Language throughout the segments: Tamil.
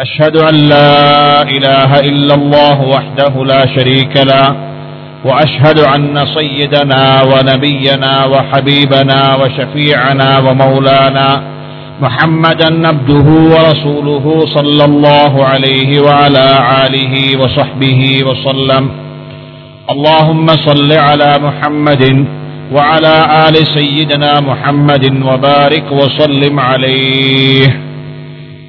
أشهد أن لا إله إلا الله وحده لا شريك له وأشهد أن سيدنا ونبينا وحبيبنا وشفيعنا ومولانا محمدا عبده ورسوله صلى الله عليه وعلى آله وصحبه وسلم. اللهم صل على محمد وعلى آل سيدنا محمد وبارك وسلم عليه.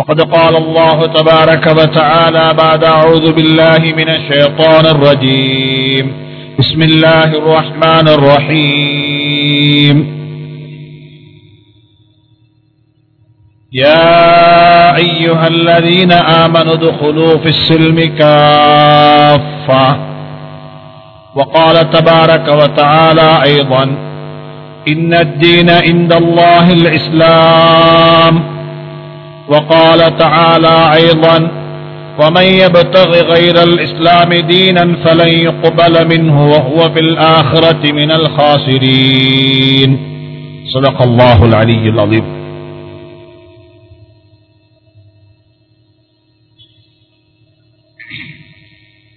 فقد قال الله تبارك وتعالى بعد أعوذ بالله من الشيطان الرجيم. بسم الله الرحمن الرحيم. يا أيها الذين آمنوا ادخلوا في السلم كافة. وقال تبارك وتعالى أيضا إن الدين عند الله الإسلام. وقال تعالى أيضا ومن يبتغ غير الإسلام دينا فلن يقبل منه وهو في الآخرة من الخاسرين صدق الله العلي العظيم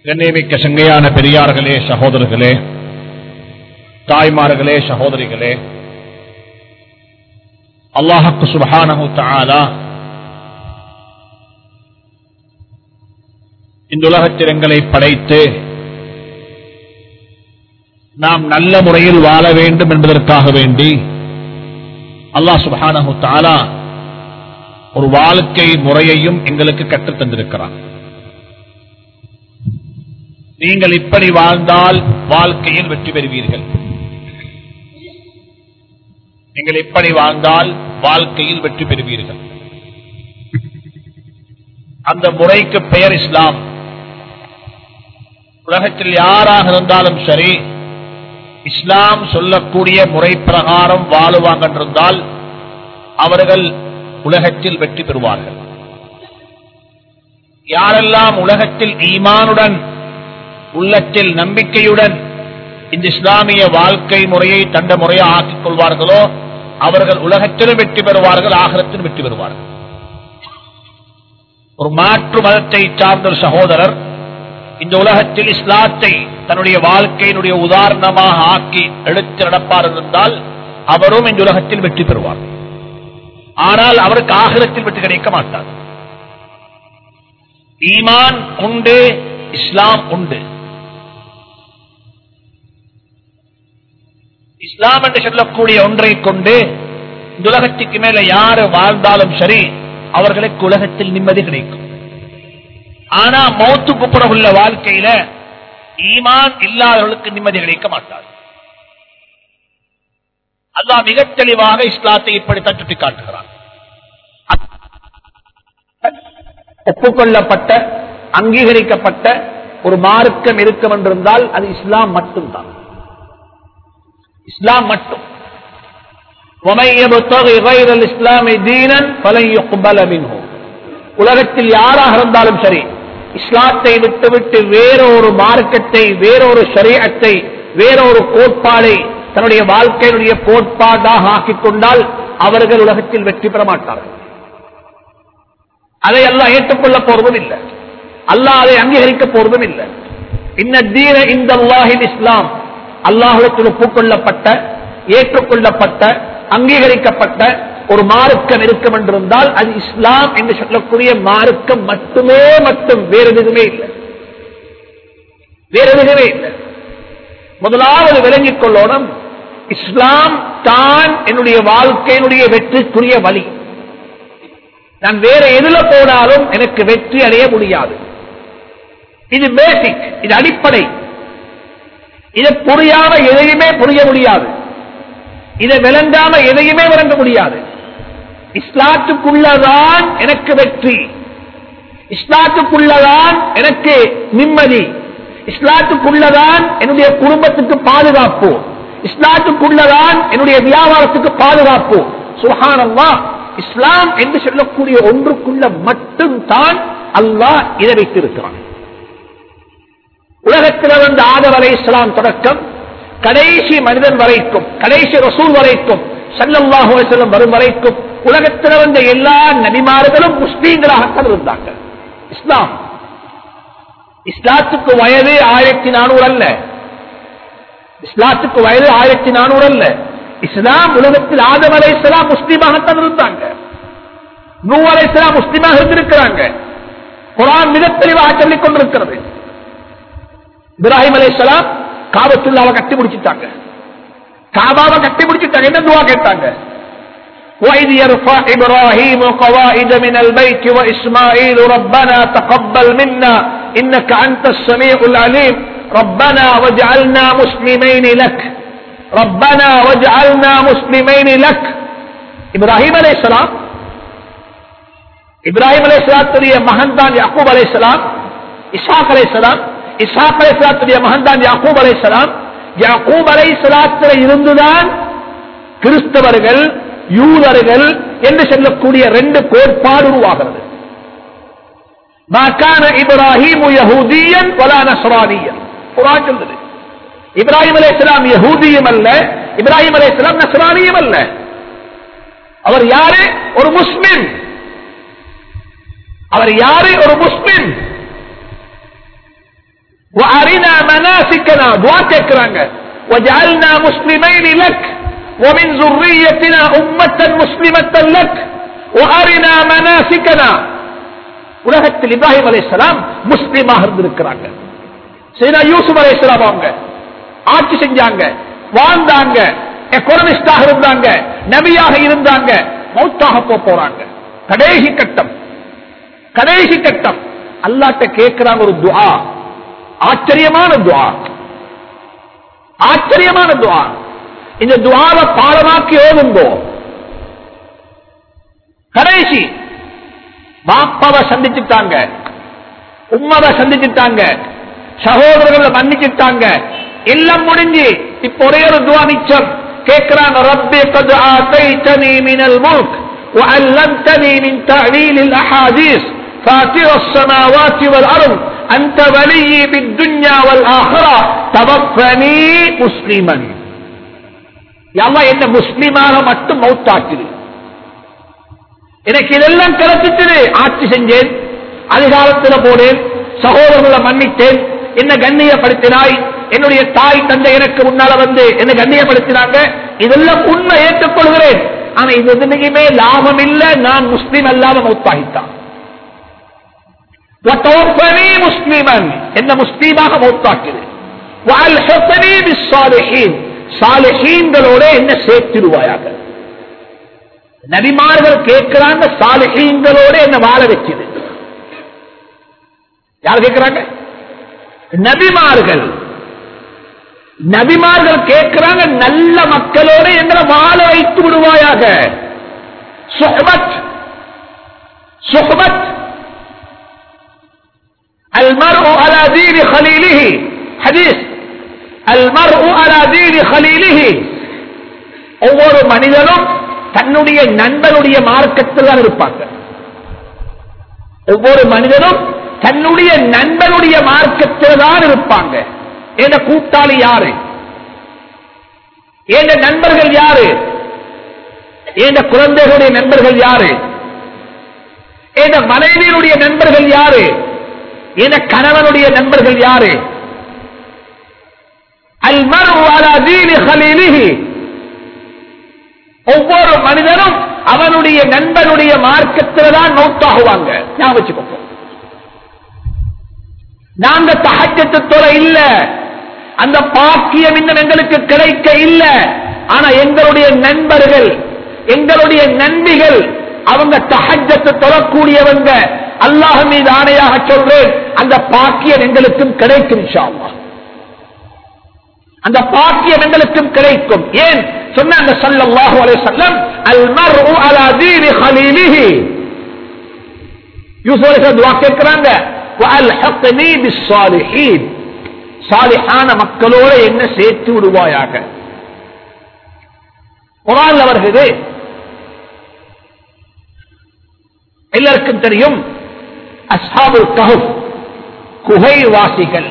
கண்ணியமிக்க சங்கையான பெரியார்களே சகோதரர்களே தாய்மார்களே சகோதரிகளே அல்லாஹக்கு சுபஹானஹு தஆலா இந்த உலகத்திரங்களை படைத்து நாம் நல்ல முறையில் வாழ வேண்டும் என்பதற்காக வேண்டி அல்லா சுபானு தாலா ஒரு வாழ்க்கை முறையையும் எங்களுக்கு கற்றுத் நீங்கள் இப்படி வாழ்ந்தால் வாழ்க்கையில் வெற்றி பெறுவீர்கள். நீங்கள் இப்படி வாழ்ந்தால் வாழ்க்கையில் வெற்றி பெறுவீர்கள். அந்த முறைக்கு பெயர் இஸ்லாம். உலகத்தில் யாராக இருந்தாலும் சரி இஸ்லாம் சொல்லக்கூடிய முறை பிரகாரம் வாழுவாங்க இருந்தால் அவர்கள் உலகத்தில் வெற்றி பெறுவார்கள். யாரெல்லாம் உலகத்தில் ஈமானுடன் உள்ளத்தில் நம்பிக்கையுடன் இந்த இஸ்லாமிய வாழ்க்கை முறையை தண்ட முறையை ஆக்கிக் கொள்வார்களோ அவர்கள் உலகத்திலும் வெற்றி பெறுவார்கள் ஆகலத்திலும் வெற்றி பெறுவார்கள். ஒரு மாற்று மதத்தை சார்ந்த சகோதரர் இந்த உலகத்தில் இஸ்லாத்தை தன்னுடைய வாழ்க்கையினுடைய உதாரணமாக ஆக்கி எடுத்து நடப்பார் இருந்தால் அவரும் இந்த உலகத்தில் வெற்றி பெறுவார். ஆனால் அவருக்கு ஆகிரத்தில் வெற்றி கிடைக்க மாட்டார். ஈமான் உண்டு இஸ்லாம் உண்டு. இஸ்லாம் என்று சொல்லக்கூடிய ஒன்றை கொண்டு இந்த உலகத்துக்கு மேல யாரு வாழ்ந்தாலும் சரி அவர்களுக்கு உலகத்தில் நிம்மதி கிடைக்கும். ஆனா மௌத்துக்கு பிறகுள்ள உள்ள வாழ்க்கையில ஈமான் இல்லாதவர்களுக்கு நிம்மதி கிடைக்க மாட்டார் அல்லா மிக தெளிவாக இஸ்லாத்தை இப்படித்தான் சுட்டிக்காட்டுகிறான். ஒப்புக்கொள்ளப்பட்ட அங்கீகரிக்கப்பட்ட ஒரு மார்க்கம் இருக்கும் என்றிருந்தால் அது இஸ்லாம் மட்டும்தான். இஸ்லாம் மட்டும். உலகத்தில் யாராக இருந்தாலும் சரி இஸ்லாத்தை விட்டுவிட்டு வேறொரு மார்க்கத்தை வேறொரு சரீரத்தை வேறொரு கோட்பாடை தன்னுடைய வாழ்க்கையினுடைய கோட்பாடாக ஆக்கிக் கொண்டால் அவர்கள் உலகத்தில் வெற்றி பெற மாட்டார்கள். அதை எல்லாம் ஏற்றுக்கொள்ள போறதும் இல்லை. அல்லாஹ் அதை அங்கீகரிக்க போறதும் இல்லை. இன்ன தீர இந்த அல்லாஹின் இஸ்லாம் அல்லாஹுலத்தில் ஒப்புக்கொள்ளப்பட்ட ஏற்றுக்கொள்ளப்பட்ட அங்கீகரிக்கப்பட்ட ஒரு மார்க்கம் இருக்கும் என்றிருந்தால் அது இஸ்லாம் என்று சொல்லக்கூடிய மார்க்கம் மட்டுமே மட்டும் வேறு எதுவுமே இல்லை. வேறு எதுவுமே இல்லை. முதலாவது விளங்கிக் கொள்ளணும் இஸ்லாம் தான் என்னுடைய வாழ்க்கையினுடைய வெற்றிக்குரிய வழி. நான் வேற எதுல போனாலும் எனக்கு வெற்றி அடைய முடியாது. இது பேசிக் இது அடிப்படை. இதை புரியாம எதையுமே புரிய முடியாது. இதை விளங்காம எதையுமே விளங்க முடியாது. இஸ்லாத்துக்குள்ளதான் எனக்கு வெற்றி. இஸ்லாத்துக்குள்ளதான் எனக்கு நிம்மதி. இஸ்லாத்துக்குள்ளதான் என்னுடைய குடும்பத்துக்கு பாதுகாப்பு. இஸ்லாத்துக்குள்ளதான் என்னுடைய வியாபாரத்துக்கு பாதுகாப்பு. சுகானம்மா இஸ்லாம் என்று சொல்லக்கூடிய ஒன்றுக்குள்ள மட்டும்தான் அல்லாஹ் இதை வைத்திருக்கிறான். உலகத்தில் வந்த ஆதவ அலை இஸ்லாம் தொடக்கம் கடைசி மனிதன் வரைக்கும் கடைசி ரசூல் வரைக்கும் சல்லல்லாஹு செல்லும் வரும் வரைக்கும் உலகத்தில் வந்த எல்லா நபிமார்களும் முஸ்லீம்களாகத்தான் இருந்தாங்க இஸ்லாம். இஸ்லாத்துக்கு வயது ஆயிரத்தி நானூறு அல்ல. இஸ்லாத்துக்கு வயது ஆயிரத்தி நானூறு அல்ல. இஸ்லாம் உலகத்தில் ஆதம் அலை இஸ்லாம் முஸ்லீமாகத்தான் இருந்தாங்க. நூ அலை இஸ்லாம் முஸ்லீமாக இருந்திருக்கிறாங்க. குரான் மிக தெளிவாக சொல்லிக் கொண்டிருக்கிறது. இப்ராஹிம் அலை இஸ்லாம் காபத்துள்ளாவை கட்டி முடிச்சுட்டாங்க. காபாவை கட்டி முடிச்சுட்டாங்க என்ன துவா கேட்டாங்க وإذ يرفع إبراهيم قواعد من البيت وإسماعيل ربنا تقبل منا إنك أنت السميع العليم ربنا واجعلنا مسلمين لك ربنا واجعلنا مسلمين لك إبراهيم عليه السلام இப்ராஹிம் அலைஹிஸ்ஸலாத்துடைய மகன் தான் யாக்கூப் அலைஹிஸ்ஸலாம் இஸ்ஹாக் அலைஹிஸ்ஸலாம் இஸ்ஹாக் அலைஹிஸ்ஸலாத்துடைய மகன் தான் யாக்கூப் அலைஹிஸ்ஸலாம் யாக்கூப் அலைஹிஸ்ஸலாத்துல இருந்துதான் கிறிஸ்தவர்கள் யூதர்கள் என்று சொல்லக்கூடிய ரெண்டு கோட்பாடு உருவாகிறது. மாக்கான இப்ராஹிம் யஹூதியன் வலா சொல்லுது. இப்ராஹிம் அலைஹிஸ்ஸலாம் யஹூதியும் அல்ல இப்ராஹிம் அலைஹிஸ்ஸலாம் நஸ்ரானியும் அல்ல. அவர் யாரு? ஒரு முஸ்லிம். அவர் யாரு? ஒரு முஸ்லிம். وأرنا مناسكنا دعاء கேட்கிறாங்க وجعلنا مسلمين لك ومن ذريتنا أمة مسلمة لك وأرنا مناسكنا உலகத்தில் இப்ராஹிம் அலைஹிஸ்ஸலாம் முஸ்லிமாக இருந்திருக்கிறாங்க சைனா யூசுப் அலைஹிஸ்ஸலாம் அவங்க ஆட்சி செஞ்சாங்க வாழ்ந்தாங்க எக்கோனமிஸ்டாக இருந்தாங்க நபியாக இருந்தாங்க மௌத்தாக போக போறாங்க கடைசி கட்டம் கடைசி கட்டம் அல்லாட்ட கேட்கிறாங்க ஒரு துஆ ஆச்சரியமான துஆ ஆச்சரியமான துஆ இந்த துஆவை பாடமாக்கி ஓதுங்கோ கடைசி பாப்பாவை சந்திச்சுட்டாங்க உம்மாவை சந்திச்சுட்டாங்க சகோதரர்களை மன்னிச்சுட்டாங்க எல்லாம் முடிஞ்சு இப்ப ஒரே ஒரு துவா மிச்சம் கேட்கிறாங்க ரப்பி قد آتيتني من الملك وعلمتني من تعليل الأحاديث فاطر السماوات والأرض அந்த வலியி வித்துன்யாவல் ஆஹரா தவப்பனி முஸ்லிமன் எல்லாம் என்ன முஸ்லீமாக மட்டும் மௌத்தாக்குது எனக்கு இதெல்லாம் கிடைச்சிட்டு ஆட்சி செஞ்சேன் அதிகாலத்தில் போனேன் சகோதரர்களை மன்னித்தேன். என்ன கண்ணியப்படுத்தினாய். என்னுடைய தாய் தந்தை எனக்கு முன்னால வந்து என்ன கண்ணியப்படுத்தினாங்க. இதெல்லாம் உண்மை ஏற்றுக்கொள்கிறேன். ஆனா இது எதுலையுமே லாபம் இல்லை. நான் முஸ்லீம் அல்லாம மௌத்தாகித்தான் முஸ்லிமன் என்ன முஸ்லீமாக மௌத்தாக்குது சாலஹீன்களோட என்ன சேர்த்திருவாயாக நபிமார்கள் கேட்கிறாங்க சாலஹீன்களோட என்ன வாழ வைக்கிறது யார் கேட்கிறாங்க நபிமார்கள் நபிமார்கள் கேட்கிறாங்க நல்ல மக்களோட எங்களை வாழ வைத்து விடுவாயாக சுகபத் சுஹபத் المرء على دين خليله حديث المرء على دين خليله ஒவ்வொரு மனிதனும் தன்னுடைய நண்பனுடைய மார்க்கத்தில் தான் இருப்பாங்க ஒவ்வொரு மனிதனும் தன்னுடைய நண்பனுடைய மார்க்கத்தில் தான் இருப்பாங்க என்ற கூட்டாளி யாரு என்ற நண்பர்கள் யாரு என்ற குழந்தைகளுடைய நண்பர்கள் யாரு என்ற மனைவியினுடைய நண்பர்கள் யாரு என கணவனுடைய நண்பர்கள் யாரு? ஒவ்வொரு மனிதனும் அவனுடைய நண்பனுடைய மார்க்கத்தில் தான் மௌத்தாகுவாங்க ஞாபகம் நாங்க தகச்சத்து துறை இல்ல. அந்த பாக்கியம் இன்னும் எங்களுக்கு கிடைக்க இல்ல. ஆனா எங்களுடைய நண்பர்கள் எங்களுடைய நண்பிகள் அவங்க தகஜத்தை தொழக்கூடியவங்க அல்லாஹ் மீது ஆணையாக சொல்றேன். அந்த பாக்கியம் எங்களுக்கும் கிடைக்கும் இன்ஷா அந்த பாக்கியம் எங்களுக்கும் கிடைக்கும். ஏன்? சொன்னாங்க ஸல்லல்லாஹு அலைஹி வஸல்லம் அல் மர்உ அலா தீனி ஹலீலிஹி யூசுப் மக்களோட என்ன சேர்த்து விடுவாயாக? குரான்ல வருகிறது எல்லாருக்கும் தெரியும் அஸ்ஹாபுல் கஹஃப் குகைவாசிகள்.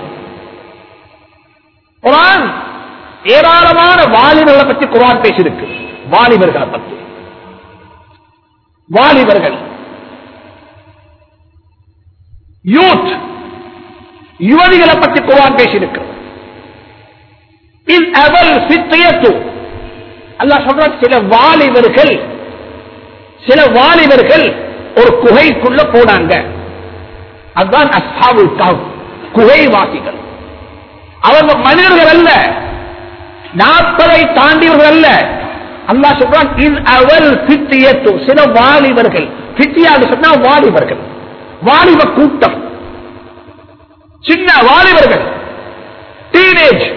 குரான் ஏராளமான வாலிபர்களை பற்றி குரான் பேசியிருக்கு. வாலிபர்களை பற்றி. வாலிபர்கள். யூத் யுவதிகளை பற்றி குரான் பேசியிருக்கிறது அல்லாஹ் சில வாலிபர்கள் சில வாலிபர்கள் ஒரு குகைக்குள்ள போனாங்க. அதுதான் அஸ்ஹாபுல் கஹஃப். குகைவாசிகள். அவங்க மனிதர்கள் அல்ல. நாற்பதை தாண்டியவர்கள் அல்ல. அல்லாஹ் சொல்றான் இன் பித்தியத்து சில வாலிபர்கள். பித்தியாக சொன்னா வாலிபர்கள். வாலிப கூட்டம். சின்ன வாலிபர்கள். டீனேஜ்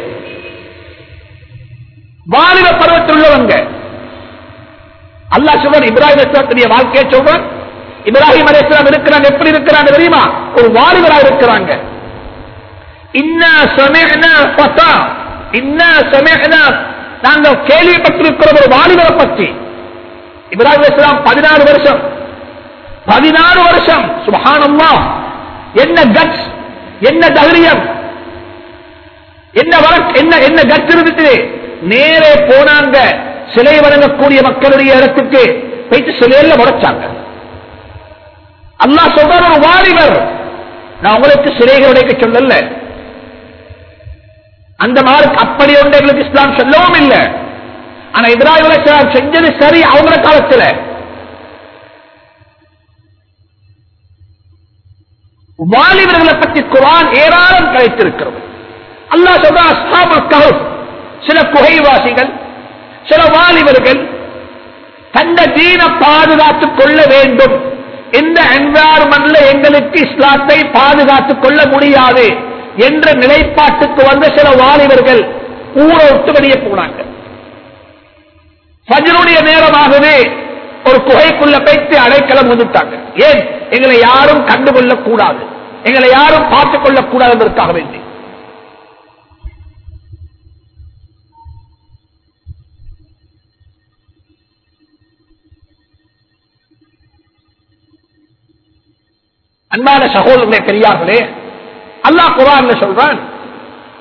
வாலிப பருவத்தில் உள்ளவங்க. அல்லாஹ் சொல்றான் இப்ராஹிம் வாழ்க்கையை சொல்றான் இப்ராஹிம் அலி இருக்கிறாங்க எப்படி இருக்கிறாங்க தெரியுமா? ஒரு வாலிபரா இருக்கிறாங்க. பத்தா நாங்கள் கேள்விப்பட்டிருக்கிற ஒரு வாலிபரை பற்றி. இப்ராஹிம் அலி இஸ்லாம் பதினாறு வருஷம் பதினாறு வருஷம் சுபஹானல்லா என்ன கட்ஸ் என்ன தைரியம் என்ன வழக்கு என்ன என்ன கட்ஸ் இருந்துச்சு? நேரே போனாங்க சிலை வழங்கக்கூடிய மக்களுடைய இடத்துக்கு போயிட்டு சிலையில முடைச்சாங்க அல்லாஹ் சொல்ற ஒரு வாலிபர். நான் உங்களுக்கு சிறைகள் உடைக்க சொல்லல. அந்த மார்க் அப்படி ஒன்று எங்களுக்கு இஸ்லாம் சொல்லவும் இல்லை. ஆனா எதிராக செஞ்சது சரி அவங்க காலத்துல. வாலிபர்களை பற்றி குரான் ஏராளம் கிடைத்திருக்கிறது அல்லா சொல்ற சில குகைவாசிகள் சில வாலிபர்கள் தந்த தீன பாதுகாத்துக் கொள்ள வேண்டும். இந்த என்வாரன்மெண்ட்ல எங்களுக்கு இஸ்லாத்தை பாதுகாத்துக் கொள்ள முடியாது என்ற நிலைப்பாட்டுக்கு வந்த சில வாலிபர்கள் ஊரை விட்டு வெளியே போனாங்க. பஜனுடைய நேரமாகவே ஒரு குகைக்குள்ள பைத்து அடைக்கலம் வந்துட்டாங்க. ஏன்? எங்களை யாரும் கண்டுகொள்ளக் கூடாது எங்களை யாரும் பார்த்துக் கொள்ளக் கூடாது என்பதற்காக வேண்டி. அன்பான சகோதரனே பெரியார்களே அல்லா குரான் சொல்றான்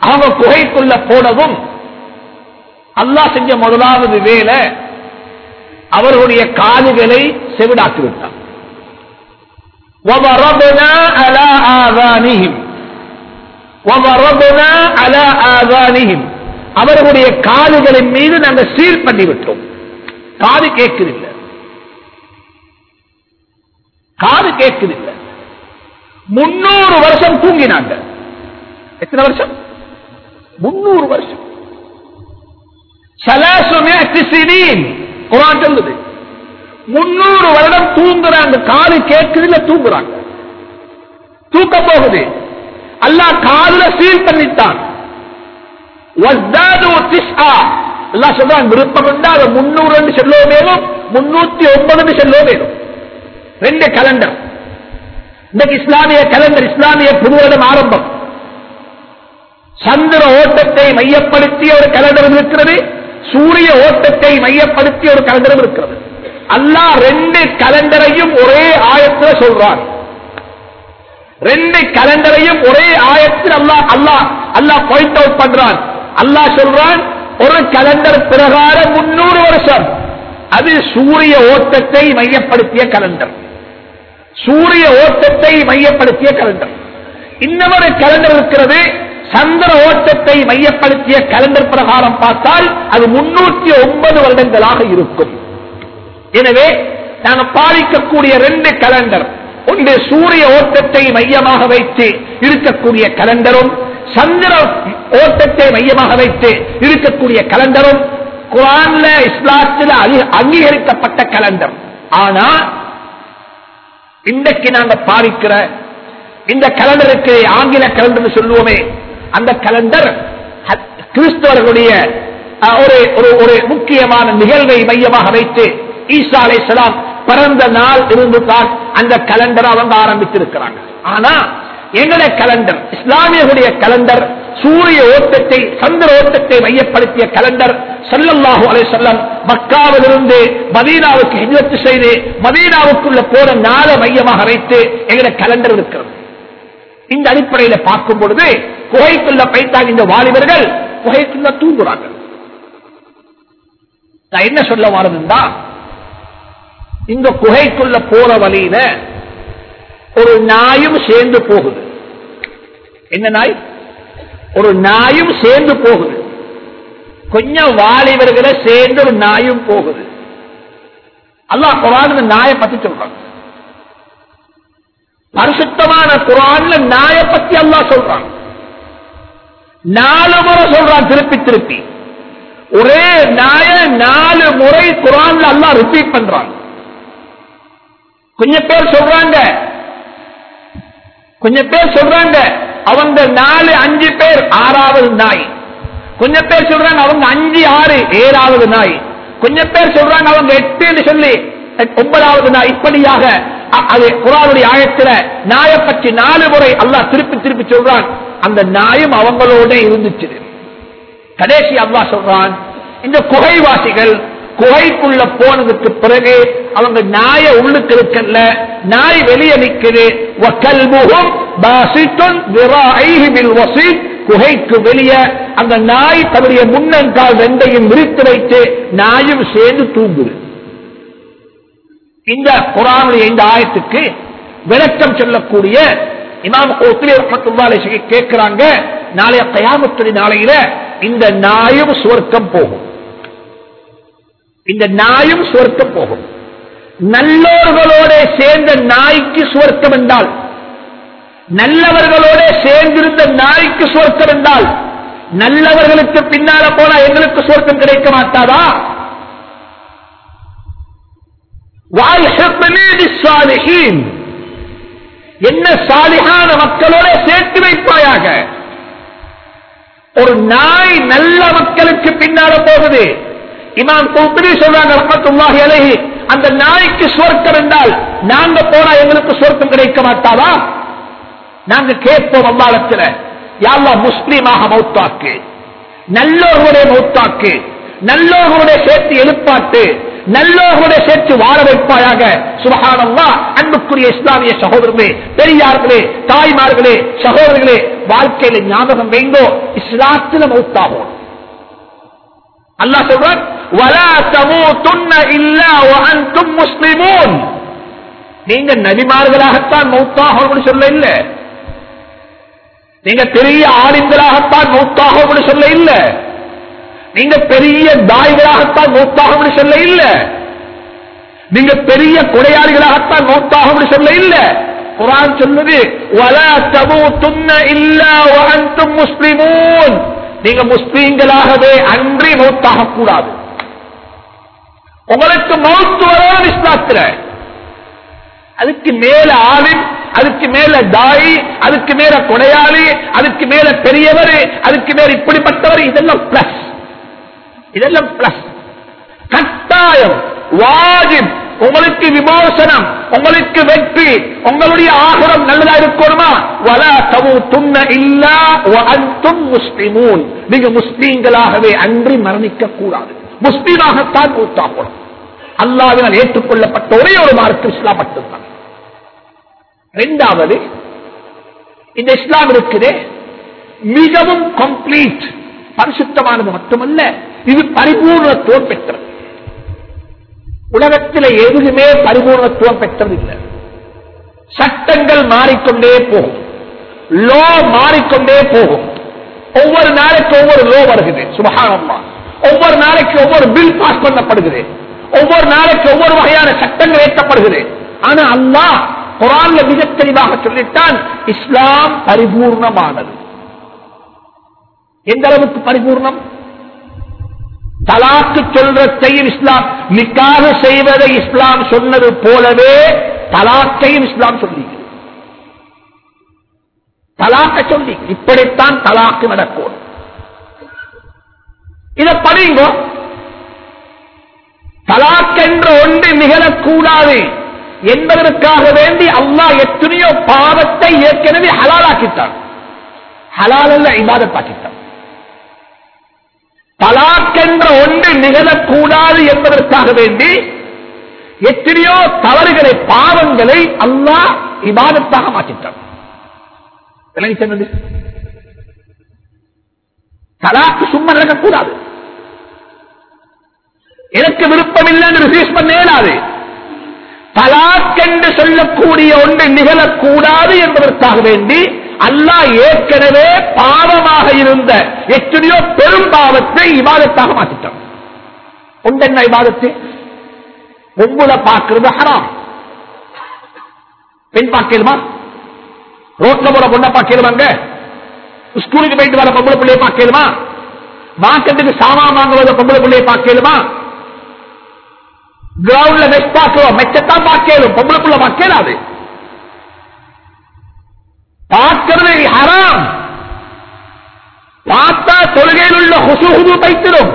அவங்க குகைக்குள்ள போனதும் அல்லா செஞ்ச முதலாவது வேலை அவர்களுடைய காதுகளை செவிடாக்கி விட்டான். அவர்களுடைய காதுகளின் மீது நாங்கள் சீர் பண்ணிவிட்டோம் காது கேட்குதில்லை காது கேட்குது. முன்னூறு வருஷம் தூங்கினாங்க. எத்தனை வருஷம்? முன்னூறு வருஷம். சலாசுமே குரான் சொல்லுது. முன்னூறு வருடம் தூங்குறாங்க. காது கேட்குதுல தூங்குறாங்க. தூக்க போகுது. அல்லாஹ் காதுல சீல் பண்ணித்தான் அல்லாஹ் சொல்றான் விருப்பம் இருந்தா முன்னூறு முன்னூறு செல்லோ வேணும். முன்னூத்தி ஒன்பது செல்லோ வேணும். ரெண்டு கலண்டர் இன்னைக்கு இஸ்லாமிய கலந்தர் இஸ்லாமிய புதுவருடம் ஆரம்பம். சந்திர ஓட்டத்தை மையப்படுத்திய ஒரு கலண்டரும் இருக்கிறது. சூரிய ஓட்டத்தை மையப்படுத்திய ஒரு கலண்டரும் இருக்கிறது. அல்லாஹ் ரெண்டு கலண்டரையும் ஒரே ஆயத்தில் சொல்றான். ரெண்டு கலண்டரையும் ஒரே ஆயத்தில் அல்லாஹ் அல்லாஹ் அல்லாஹ் பாயிண்ட் அவுட் பண்றான். அல்லாஹ் சொல்றான் ஒரு கலண்டர் பிரகாரம் முன்னூறு வருஷம். அது சூரிய ஓட்டத்தை மையப்படுத்திய கலண்டர் சூரிய ஓட்டத்தை மையப்படுத்திய கலண்டர். இன்னொரு கலண்டர் இருக்கிறது சந்திர ஓட்டத்தை மையப்படுத்திய கலண்டர் பிரகாரம் பார்த்தால் அது முன்னூத்தி ஒன்பது வருடங்களாக இருக்கும். எனவே நாங்கள் பாதிக்கக்கூடிய ரெண்டு கலண்டர் ஒன்று சூரிய ஓட்டத்தை மையமாக வைத்து இருக்கக்கூடிய கலண்டரும் சந்திர ஓட்டத்தை மையமாக வைத்து இருக்கக்கூடிய கலண்டரும் குரான்ல இஸ்லாத்தில் அங்கீகரிக்கப்பட்ட கலண்டர். ஆனா இன்றைக்கு நாங்க பாவிக்கிற இந்த கலண்டருக்கு ஆங்கில கலண்டர் சொல்லுவோமே அந்த கலண்டர் கிறிஸ்தவர்களுடைய ஒரு ஒரு- ஒரு முக்கியமான நிகழ்வை மையமாக வைத்து ஈசா சலாம் பிறந்த நாள் இருந்து தான் அந்த கலண்டர் அவங்க ஆரம்பித்திருக்கிறாங்க. ஆனா எங்களுடைய கலண்டர் இஸ்லாமியர்களுடைய கலண்டர் சூரிய ஓட்டத்தை சந்திர ஓட்டத்தை மையப்படுத்திய கலண்டர் ஸல்லல்லாஹு அலைஹி வஸல்லம் மக்காவிலிருந்து மதீனாவுக்கு ஹிஜ்ரத் செய்து மதீனாவுக்குள்ள போற நாள மையமாக வைத்து எங்களுடைய கலண்டர் இருக்கிறது. இந்த அடிப்படையில பார்க்கும் பொழுது குகைக்குள்ள பைத்தாங்க இந்த வாலிபர்கள் குகைக்குள்ள தூங்குறாங்க. நான் என்ன சொல்ல வரதுன்னா இந்த குகைக்குள்ள போற வழியில ஒரு நாயும் சேர்ந்து போகுது. என்ன நாய்? ஒரு நாயும் சேர்ந்து போகுது. கொஞ்சம் வாலிபர்களை சேர்ந்து ஒரு நாயும் போகுது. அல்லாஹ் குரான் இந்த நாயை பத்தி சொல்றாங்க பரிசுத்தமான குரான்ல நாயை பத்தி அல்லா சொல்றாங்க நாலு முறை சொல்றான் திருப்பி திருப்பி. ஒரே நாய நாலு முறை குரான்ல அல்லா ரிப்பீட் பண்றாங்க கொஞ்சம் பேர் சொல்றாங்க. கொஞ்சம் பேர் சொல்றாங்க. அவங்க நாலு அஞ்சு பேர் ஆறாவது நாய். கொஞ்ச பேர் சொல்றாங்க அவங்க அஞ்சு ஆறு ஏழாவது நாய். கொஞ்ச பேர் சொல்றாங்க அவங்க எட்டுன்னு சொல்லி ஒன்பதாவது நாய். இப்படியாக அ- அது குரானுடைய ஆயத்துல நாயை பற்றி நாலு முறை அல்லாஹ் திருப்பி திருப்பி சொல்றான். அந்த நாயும் அவங்களோட இருந்துச்சு. கடைசி அல்லா சொல்றான் இந்த குகைவாசிகள் குகைக்குள்ள போனதுக்கு பிறகு அவங்க நாய உள்ளுக்கு இருக்கல நாய் வெளியே நிற்குது குகைக்கு வெளியே அந்த நாய் தன்னுடைய முன்னங்கால் ரெண்டையும் விரித்து வைத்து நாயும் சேர்ந்து தூங்குது. இந்த குரானுடைய இந்த ஆயத்துக்கு விளக்கம் சொல்லக்கூடிய இமாம் கேட்கிறாங்க நாளைய கயாமத்துடைய நாளையில இந்த நாயும் சுவர்க்கம் போகும். இந்த நாயும் சுவர்க்கம் போகும். நல்லோர்களோட சேர்ந்த நாய்க்கு சுவர்க்கம் என்றால் நல்லவர்களோட சேர்ந்திருந்த நாய்க்கு சுவர்க்கம் என்றால் நல்லவர்களுக்கு பின்னால போனா எங்களுக்கு சுவர்க்கம் கிடைக்க மாட்டாதா? என்ன சாலிஹான மக்களோட சேர்த்து வைப்பாயாக? ஒரு நாய் நல்ல மக்களுக்கு பின்னால போகுது. இமாம் குத்ரி சொல்றாங்க ரஹ்மத்துல்லாஹி அலைஹி அந்த நாய்க்கு சுவர்க்கம் என்றால் நாங்க போனா எங்களுக்கு சுவர்க்கம் கிடைக்க மாட்டாதா? நாங்க கேட்போம் அம்மாளத்துல யாழ்லா முஸ்லீமாக மௌத்தாக்கு நல்லோர்களுடைய மௌத்தாக்கு நல்லோர்களுடைய சேர்த்து எழுப்பாட்டு நல்லோர்களுடைய சேர்த்து வாழ வைப்பாயாக சுபகானம்மா அன்புக்குரிய இஸ்லாமிய சகோதரர்களே பெரியார்களே தாய்மார்களே சகோதரர்களே வாழ்க்கையில ஞாபகம் வைங்கோ இஸ்லாத்துல மௌத்தாகும். அல்லாஹ் சொல்றான் வலா தமூதுன்ன இல்லா வஅன்தும் முஸ்லிமூன். நீங்க நபிமார்களாகத்தான் மௌத்தாகும் சொல்ல இல்ல. நீங்க பெரிய ஆளுங்களாகத்தான் மௌத்தாகும் சொல்ல இல்ல. நீங்க பெரிய தாய்களாகத்தான் மௌத்தாகும் சொல்ல இல்ல. நீங்க பெரிய கொடையாளிகளாகத்தான் மௌத்தாகும் சொல்ல இல்ல. குரான் சொல்லுது வலா தமூதுன்ன இல்லா வஅன்தும் முஸ்லிமூன். நீங்க முஸ்லீம்களாகவே அன்றி மௌத்தாக கூடாது உங்களுக்கு மௌத்து வரும் இஸ்லாத்துல. அதுக்கு மேல ஆலிம் அதுக்கு மேல தாய் அதுக்கு மேல கொடையாளி அதுக்கு மேல பெரியவர் அதுக்கு மேல இப்படிப்பட்டவர் இதெல்லாம் பிளஸ் இதெல்லாம் பிளஸ் கட்டாயம் வாஜிப் உங்களுக்கு விமோசனம் உங்களுக்கு வெற்றி உங்களுடைய ஆகுரம் நல்லதா இருக்கணுமா? வல தவு துண்ண இல்லா அன்தும் முஸ்லிமூன். நீங்க முஸ்லீம்களாகவே அன்றி மரணிக்க கூடாது முஸ்லீமாகத்தான் கூத்தாகணும் அல்லாவினால் ஏற்றுக்கொள்ளப்பட்ட ஒரே ஒரு மார்க்கு இஸ்லாம் மட்டும்தான். இரண்டாவது இந்த இஸ்லாம் இருக்கிறே மிகவும் கம்ப்ளீட் பரிசுத்தமானது மட்டுமல்ல இது பரிபூர்ணத்தோடு பெற்றது. உலகத்தில் எதுவுமே பரிபூர்ணத்துவம் பெற்றது இல்லை சட்டங்கள் மாறிக்கொண்டே போகும். லோ மாறிக்கொண்டே போகும். ஒவ்வொரு நாளைக்கு ஒவ்வொரு லோ வருகிறது. சுபகானம்மா ஒவ்வொரு நாளைக்கு ஒவ்வொரு பில் பாஸ் பண்ணப்படுகிறது. ஒவ்வொரு நாளைக்கு ஒவ்வொரு வகையான சட்டங்கள் ஏற்றப்படுகிறது. ஆனா அல்லாஹ் குரான்ல மிக தெளிவாக சொல்லிட்டான் இஸ்லாம் பரிபூர்ணமானது. எந்த அளவுக்கு பரிபூர்ணம்? தலாக்கு சொல்றதையும் இஸ்லாம் நிக்காக செய்வதை இஸ்லாம் சொன்னது போலவே தலாக்கையும் இஸ்லாம் சொல்லி தலாக்க சொல்லி இப்படித்தான் தலாக்கு நடக்கும். இதை படிங்க. தலாக் என்ற ஒன்று நிகழக்கூடாது என்பதற்காக வேண்டி அல்லா எத்தனையோ பாவத்தை ஏற்கனவே ஹலாலாக்கிட்டான். ஹலால் அல்ல இபாதத்தாக்கிட்டான். தலாக் என்ற ஒன்று நிகழக்கூடாது என்பதற்காக வேண்டி எத்தனையோ தவறுகளை பாவங்களை அல்லாஹ் இபாதத்தாக மாற்றிட்டான். தலாக்கு சும்மா நடக்கக்கூடாது. எனக்கு விருப்பம் இல்லைன்னு ரிசீவ் பண்ண இயலாது தலாக் என்று சொல்லக்கூடிய ஒன்று நிகழக்கூடாது என்பதற்காக வேண்டி அல்லாஹ் ஏற்கனவே பாவமாக இருந்த எத்தனையோ பெரும் பாவத்தை இவாதத்தாக மாற்றிட்டான் ஒன்று என்ன இபாதத்து? ஒன்புல பார்க்கிறது ஹராம். பெண் பார்க்கலுமா? ரோட்ல போற பொண்ணை பார்க்கலுமாங்க ஸ்கூலுக்கு போயிட்டு வர பொம்பளை பிள்ளைய பார்க்கலுமா? மார்க்கெட்டுக்கு சாமான் வாங்குவத பொம்பளை பிள்ளைய பார்க்கலுமா? கிரவுண்ட்ல மெச் பார்க்கிறோம் மெச்சத்தான் பார்க்கலும். பொம்பளை பிள்ளை பார்க்கலாது. பார்க்கிறது ஹராம். பார்த்தா தொழுகையில் உள்ள ஹுசுஹுது பைத்திடும்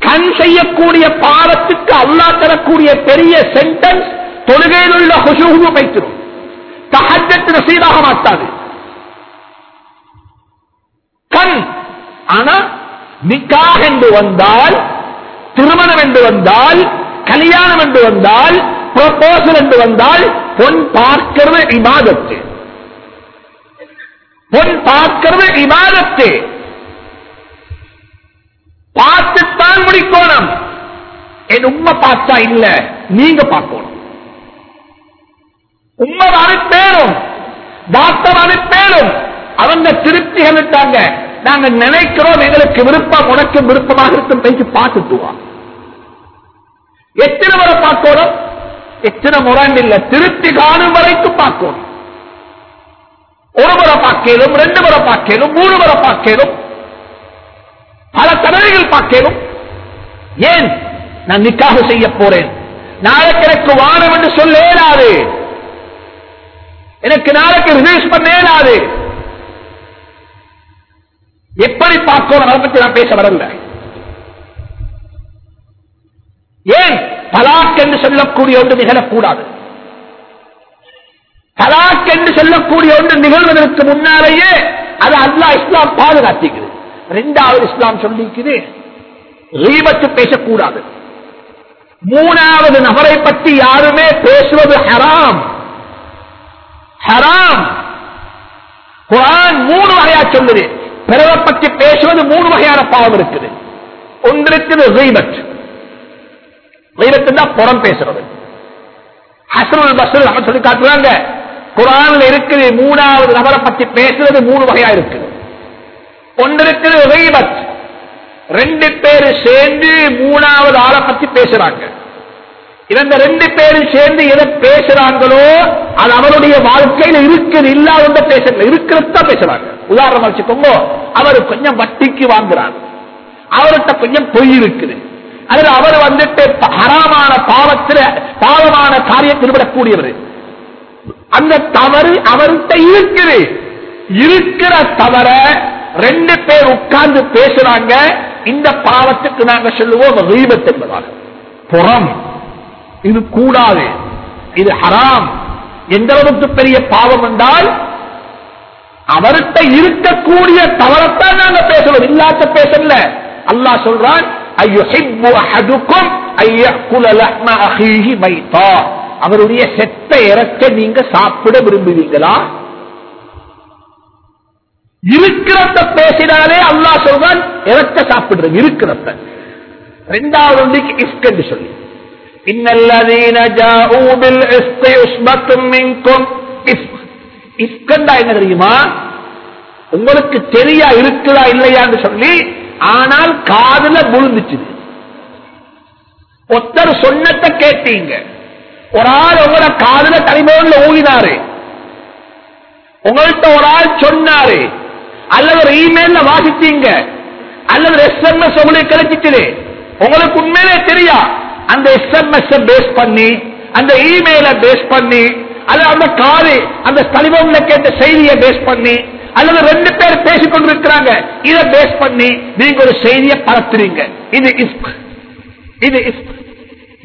கண் செய்யக்கூடிய பாவத்துக்கு அல்லா தரக்கூடிய பெரிய சென்டென்ஸ் தொழுகையில் உள்ள ஹுசுஹுது பைத்திடும் தஹஜத்து நசீதாக மாட்டாது கண் ஆனா நிக்காக என்று வந்தால் திருமணம் என்று வந்தால் கல்யாணம் என்று வந்தால் ப்ரொபோசல் என்று வந்தால் பொன் பார்க்கிறது இபாதத்து. பொன் பார்க்கிறது இபாதத்து. பார்த்துத்தான் முடிக்கணும். என் உண்மை பார்த்தா இல்ல நீங்க பார்க்கணும். உண்மை அனுப்பேரும் டாக்டர் அனுப்பேரும் அவங்க திருப்தி அளித்தாங்க. நாங்க நினைக்கிறோம் எங்களுக்கு விருப்பம் உனக்கு விருப்பமாக இருக்கும் பேசி பார்த்துட்டுவா எத்தனை வரை பார்க்கணும்? எத்தனை முறை இல்ல திருப்தி காணும் வரைக்கும் பார்க்கணும். ஒரு முறை பார்க்கலும் ரெண்டு முறை பார்க்கலும் மூணு முறை பார்க்கலும் பல தடவைகள் பார்க்கலும். ஏன்? நான் நிக்காக செய்ய போறேன். நாளைக்கு எனக்கு வானம் என்று சொல்ல இயலாது. எனக்கு நாளைக்கு ரிலீஸ் பண்ண இயலாது. எப்படி பார்க்கணும்? அதை பற்றி நான் பேச வரல ஏன்? தலாக் என்று சொல்லக்கூடிய ஒன்று நிகழக்கூடாது. தலாக் என்று சொல்லக்கூடிய ஒன்று நிகழ்வதற்கு முன்னாலேயே அது அல்லா இஸ்லாம் பாதுகாத்திக்குது. ரெண்டாவது இஸ்லாம் சொல்லிக்குது ரீபத்து பேசக்கூடாது. மூணாவது நபரை பற்றி யாருமே பேசுவது ஹராம். ஹராம். குரான் மூணு வகையா சொல்லுது. பிறவை பற்றி பேசுவது மூணு வகையான பாவம் இருக்குது. ஒன்று இருக்குது ரீபத் ரீபத் தான் புறம் பேசுறது. ஹசனுல் பஸ்ரு அவன் சொல்லி காட்டுறாங்க. குரான்ல இருக்குது மூணாவது நபரை பற்றி பேசுறது மூணு வகையா இருக்குது ஒன்று இருக்குது ரெண்டு பேரு சேர்ந்து மூணாவது ஆளை பத்தி பேசுறாங்க. இந்த ரெண்டு பேரும் சேர்ந்து எதை பேசுறாங்களோ அது அவருடைய வாழ்க்கையில இருக்குது இல்லாத பேசல இருக்கிறது பேசுறாங்க. உதாரணம் வச்சுக்கோங்க. அவர் கொஞ்சம் வட்டிக்கு வாங்குறாங்க அவர்கிட்ட கொஞ்சம் பொய் இருக்குது. அல்லது அவர் வந்துட்டு ஹராமான பாவத்தில் பாவமான காரியத்தில் விடக்கூடியவர் அந்த தவறு அவர்கிட்ட இருக்குது. இருக்கிற தவற ரெண்டு பேர் உட்கார்ந்து பேசுறாங்க. இந்த பாவத்துக்கு நாங்க சொல்லுவோம் ரீபத் என்பதாக புறம். இது கூடாது. இது ஹராம். எந்த அளவுக்கு பெரிய பாவம் என்றால் அவர்கிட்ட இருக்கக்கூடிய தவறத்தான் நாங்க பேசுவோம் இல்லாத பேசல. அல்லாஹ் சொல்றான் ஐயுஹிப்பு அஹதுக்கும் ஐயக்குல லஹ்ம அஹீஹி மைத்தா அவருடைய செத்த இறக்க நீங்க சாப்பிட விரும்புவீங்களா இருக்கிறத பேசினாலே அல்லாஹ் சொல்றான் இறக்க சாப்பிடுறது இருக்கிறத. ரெண்டாவது ஒன்றைக்கு இஃப்க் என்று சொல்லி. இன்னல்லதீன ஜாஊ பில் இஃப்கி என்ன தெரியுமா? உங்களுக்கு தெரியா இருக்குதா இல்லையான்னு சொல்லி ஆனால் காதுல புழுந்துச்சு ஒருத்தர் சொன்னத்தை கேட்டீங்க. ஒரு ஆள் உங்களோட காதுல தலைமையில ஊழினாரு உங்கள்கிட்ட ஒரு ஆள் சொன்னாரு. அல்லது ஒரு இமெயில்ல வாசிச்சீங்க. அல்லது எஸ்எம்எஸ் உங்களுக்கு கிடைச்சிட்டு உங்களுக்கு உண்மையிலே தெரியா? அந்த எஸ்எம்எஸ் பேஸ் பண்ணி அந்த இமெயில பேஸ் பண்ணி அல்லது அந்த காது அந்த தலிபம்ல கேட்ட செய்தியை பேஸ் பண்ணி அல்லது ரெண்டு பேர் பேசிக் கொண்டிருக்கிறாங்க. இதை பேஸ் பண்ணி நீங்க ஒரு செய்தியை பரத்துறீங்க இது இது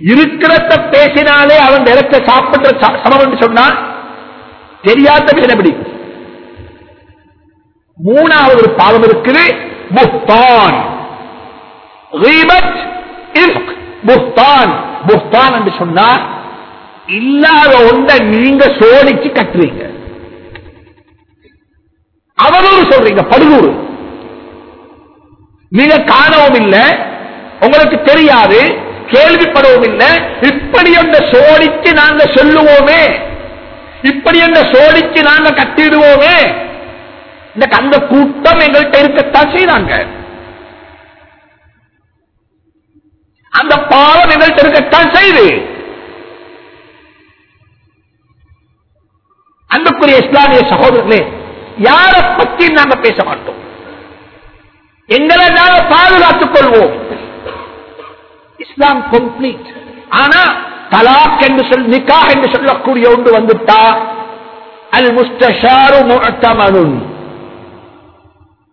இருக்கிறத பேசினாலே அவன் இடத்தை சாப்பிட்ட ச- சமம் சொன்னா தெரியாத விதப்படி மூணாவது ஒரு பாவம் இருக்குது புஹ்தான் ரீபத் இஸ்க் புஹ்தான் புஹ்தான் என்று சொன்னா இல்லாத ஒன்றை நீங்க சோதிச்சு கட்டுறீங்க. அவதூறு சொல்றீங்க படுகூறு. நீங்க காணவும் இல்லை உங்களுக்கு தெரியாது கேள்விப்படவும் இல்லை இப்படி என்ற சோழிக்கு நாங்க சொல்லுவோமே. இப்படி என்ற சோழிக்கு நாங்க கட்டிடுவோமே. இந்த அந்த கூட்டம் எங்கள்கிட்ட இருக்கத்தான் செய்தாங்க. அந்த பாவம் எங்கள்கிட்ட இருக்கத்தான் செய்து. அன்புக்குரிய இஸ்லாமிய சகோதரர்களே யாரை பத்தி நாங்க பேச மாட்டோம். எங்களை நாங்க பாதுகாத்துக் கொள்வோம். இஸ்லாம் கம்ப்ளீட் ஆனா தலாக் என்று சொல் நிக்கா என்று சொல்லக்கூடிய ஒன்று வந்துட்டா அல் முஸ்தஷாரு முஅத்தமனுன்.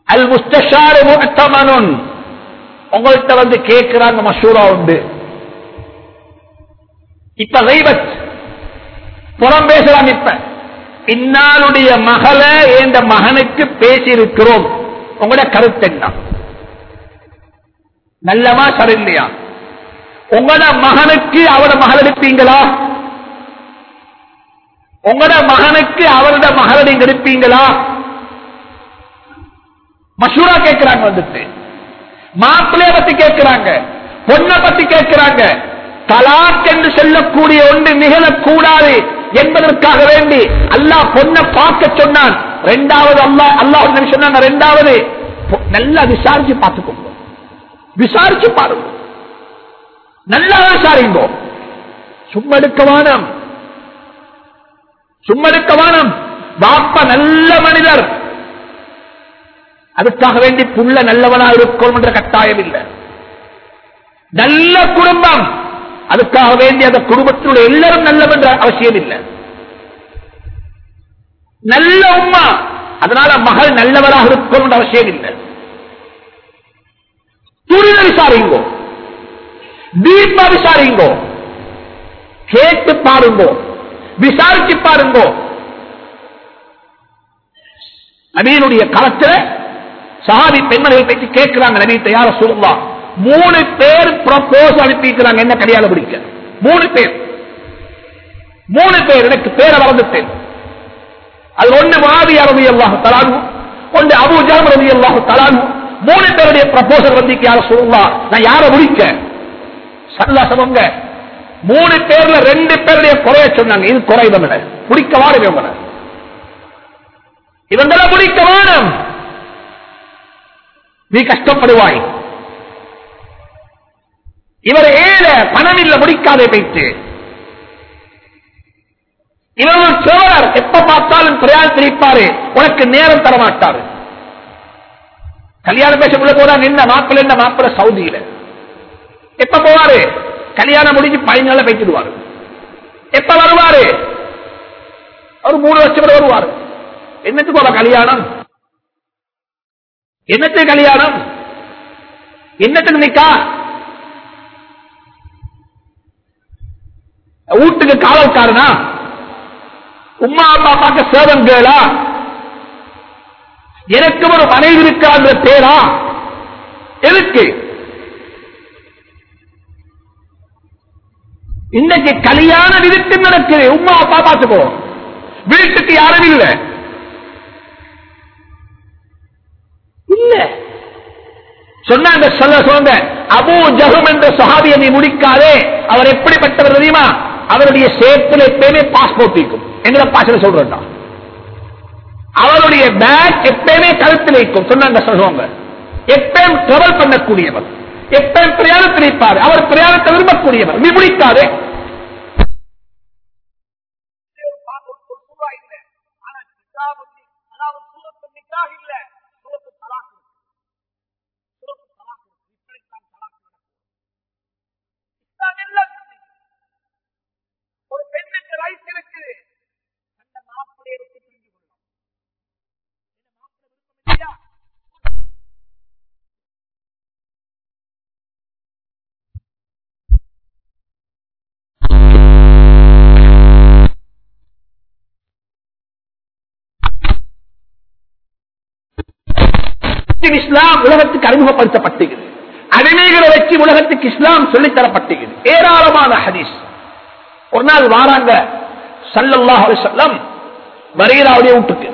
அல் முஸ்தாரு முஅத்தமனுன். உங்கள்கிட்ட வந்து கேட்கிறாங்க மஷூரா உண்டு. இப்ப கைபத் புறம் பேசலாம் இப்ப. இன்னாளுடைய மகளை என்ற மகனுக்கு பேசியிருக்கிறோம். உங்களோட கருத்து என்ன? நல்லமா சரியில்லையா? உங்களோட மகனுக்கு அவட மகள் எடுப்பீங்களா? உங்களோட மகனுக்கு அவரோட மகளை நீங்க எடுப்பீங்களா? மஷூரா கேட்கிறாங்க வந்துட்டு. மாப்பிள்ளைய பத்தி கேட்கிறாங்க. பொண்ணை பத்தி கேட்கிறாங்க. தலாக் என்று சொல்லக்கூடிய ஒன்று நிகழக்கூடாது என்பதற்காக வேண்டி அல்லாஹ் பொண்ணை பார்க்க சொன்னான். ரெண்டாவது அல்லா அல்லாஹ் சொன்னாங்க ரெண்டாவது நல்லா விசாரிச்சு பார்த்துக்கோங்க. விசாரிச்சு பாருங்க. நல்லா விசாரிங்கோ. சும்மா எடுக்க வானம். சும்மா வானம். பாப்பா நல்ல மனிதர். அதுக்காக வேண்டி புள்ள நல்லவனா இருக்கும் என்ற கட்டாயம் இல்லை. நல்ல குடும்பம். அதுக்காக வேண்டி அந்த குடும்பத்தினுடைய எல்லாரும் நல்லவன் என்ற அவசியம் இல்லை. நல்ல உமா அதனால மகள் நல்லவராக இருக்கணும் அவசியம் இல்லை. துரித விசாரிங்கோ. தீபா விசாரிங்கோ. கேட்டு பாருங்கோ. விசாரிச்சு பாருங்கோ. நபீனுடைய களத்தில் சஹாபி பெண்மணிகள் பற்றி கேட்கிறாங்க நபீத்தை யார சொல்லலாம் மூணு பேர் ப்ரப்போஸ் அனுப்பிக்கிறாங்க என்ன கல்யாணம் பிடிக்க? மூணு பேர். மூணு பேர். எனக்கு பேரை வளர்ந்துட்டேன் அது ஒண்ணு மாவி அரபி அல்லாஹ் தலானு ஒன்று அபு ஜாம் ரவி அல்லாஹ் தலானு மூணு பேருடைய ப்ரப்போசல் வந்து யார சொல்லுவா நான் யாரை முடிக்க சல்லா சமங்க. மூணு பேர்ல ரெண்டு பேருடைய குறைய சொன்னாங்க. இது குறைதம் முடிக்க வாடு இவங்களை. இவங்களை முடிக்க வேணும் நீ கஷ்டப்படுவாய். இவர் ஏழ பணம் இல்ல முடிக்காதே போயிட்டு. இவர் ஒரு சோழர் எப்ப பார்த்தாலும் பிரயாணம் தெரிவிப்பாரு உனக்கு நேரம் தரமாட்டாரு. கல்யாணம் கல்யாணம் பேசக்குள்ள போறாங்க என்ன மாப்பிள்ள என்ன மாப்பிள்ள சவுதியில. எப்ப போவாரு? கல்யாணம் முடிஞ்சு பயனால பேசிடுவாரு எப்ப வருவாரு? அவர் மூணு வருஷம் கூட வருவாரு. என்னத்துக்கு போற கல்யாணம்? என்னத்து கல்யாணம்? என்னத்துக்கு நிக்கா? வீட்டுக்கு காவல்காரனா? உமா அப்பா பார்க்க சேவன் கேளா எனக்கு ஒரு மனைவி இருக்கான்ற பேரா? எதுக்கு? இன்னைக்கு கல்யாண விதத்தில் நடக்குது. உமா அப்பா பார்த்துக்கோ. வீட்டுக்கு யாரும் இல்லை. இல்ல. சொன்னாங்க சொல்ல சொன்ன அபு ஜஹம் என்ற சஹாபியை நீ முடிக்காதே. அவர் எப்படிப்பட்டவர் தெரியுமா? அவருடைய சேர்த்து எப்பயுமே பாஸ்போர்ட் இருக்கும். எங்களை பாசல சொல்றா அவருடைய பேக் எப்பயுமே கழுத்தில் இருக்கும். சொன்னாங்க சொல்லுவாங்க. எப்பயும் டிராவல் பண்ணக்கூடியவர். எப்பயும் பிரயாணத்தில் இருப்பார் அவர் பிரயாணத்தை விரும்பக்கூடியவர். நீ இஸ்லாம் உலகத்துக்கு அறிமுகப்படுத்தப்பட்டுகிறது. அடிமைகளை வச்சு உலகத்துக்கு இஸ்லாம் சொல்லித் தரப்பட்டுகிறது ஏராளமான ஹதீஸ். ஒரு நாள் வாராங்க சல்லல்லாஹு அலைஹி வஸல்லம் வீட்டுக்கு.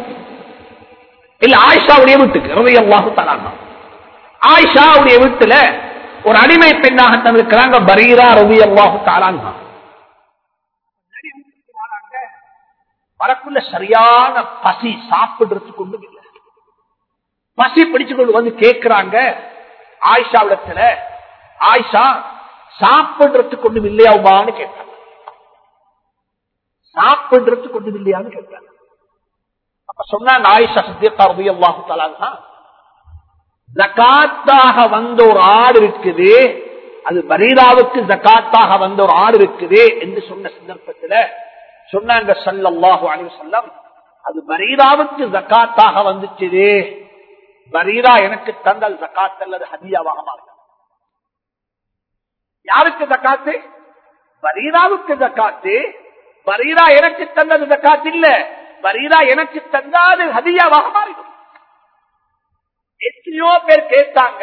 இல்ல ஆயிஷாவுடைய வீட்டுக்கு ரலியல்லாஹு தஆலா ஆயிஷாவுடைய வீட்டுல ஒரு அடிமை பெண்ணாக தந்திருக்கிறாங்க பரீரா ரவி அல்லாஹு தஆலா வரக்குள்ள சரியான பசி சாப்பிடுறதுக்கு பசி பிடிச்சு கொண்டு வந்து கேட்கிறாங்க. ஆயிஷா ஆயிஷாவிடத்துல ஆயிஷா சாப்பிடுறதுக்கு ஒன்றும் இல்லையாவுமான்னு கேட்டாங்க. சாப்பிடுறதுக்கு ஒன்றும் இல்லையான்னு கேட்டாங்க. அப்ப சொன்னாங்க ஆயிஷா சித்தியத்தா ரலியல்லாஹு தஆலா ஜகாத்தாக வந்த ஒரு ஆடு இருக்குது. அது பரீராவுக்கு ஜகாத்தாக வந்த ஒரு ஆடு இருக்குது என்று சொன்ன சந்தர்ப்பத்தில் சொன்னாங்க சல்லல்லாஹு அலைஹி சொல்லம் அது பரீராவுக்கு ஜகாத்தாக வந்துச்சு பரீரா எனக்கு தந்தல் ஜக்காத் அல்லது ஹதியாவாக மாறுகிறது யாருக்கு ஜக்காத்து? பரீராவுக்கு ஜக்காத்து. பரீரா எனக்கு தந்தது ஜகாத் இல்ல. பரீரா எனக்கு தந்தாது ஹதியாவாக மாறிடும் எத்தனையோ பேர் கேட்டாங்க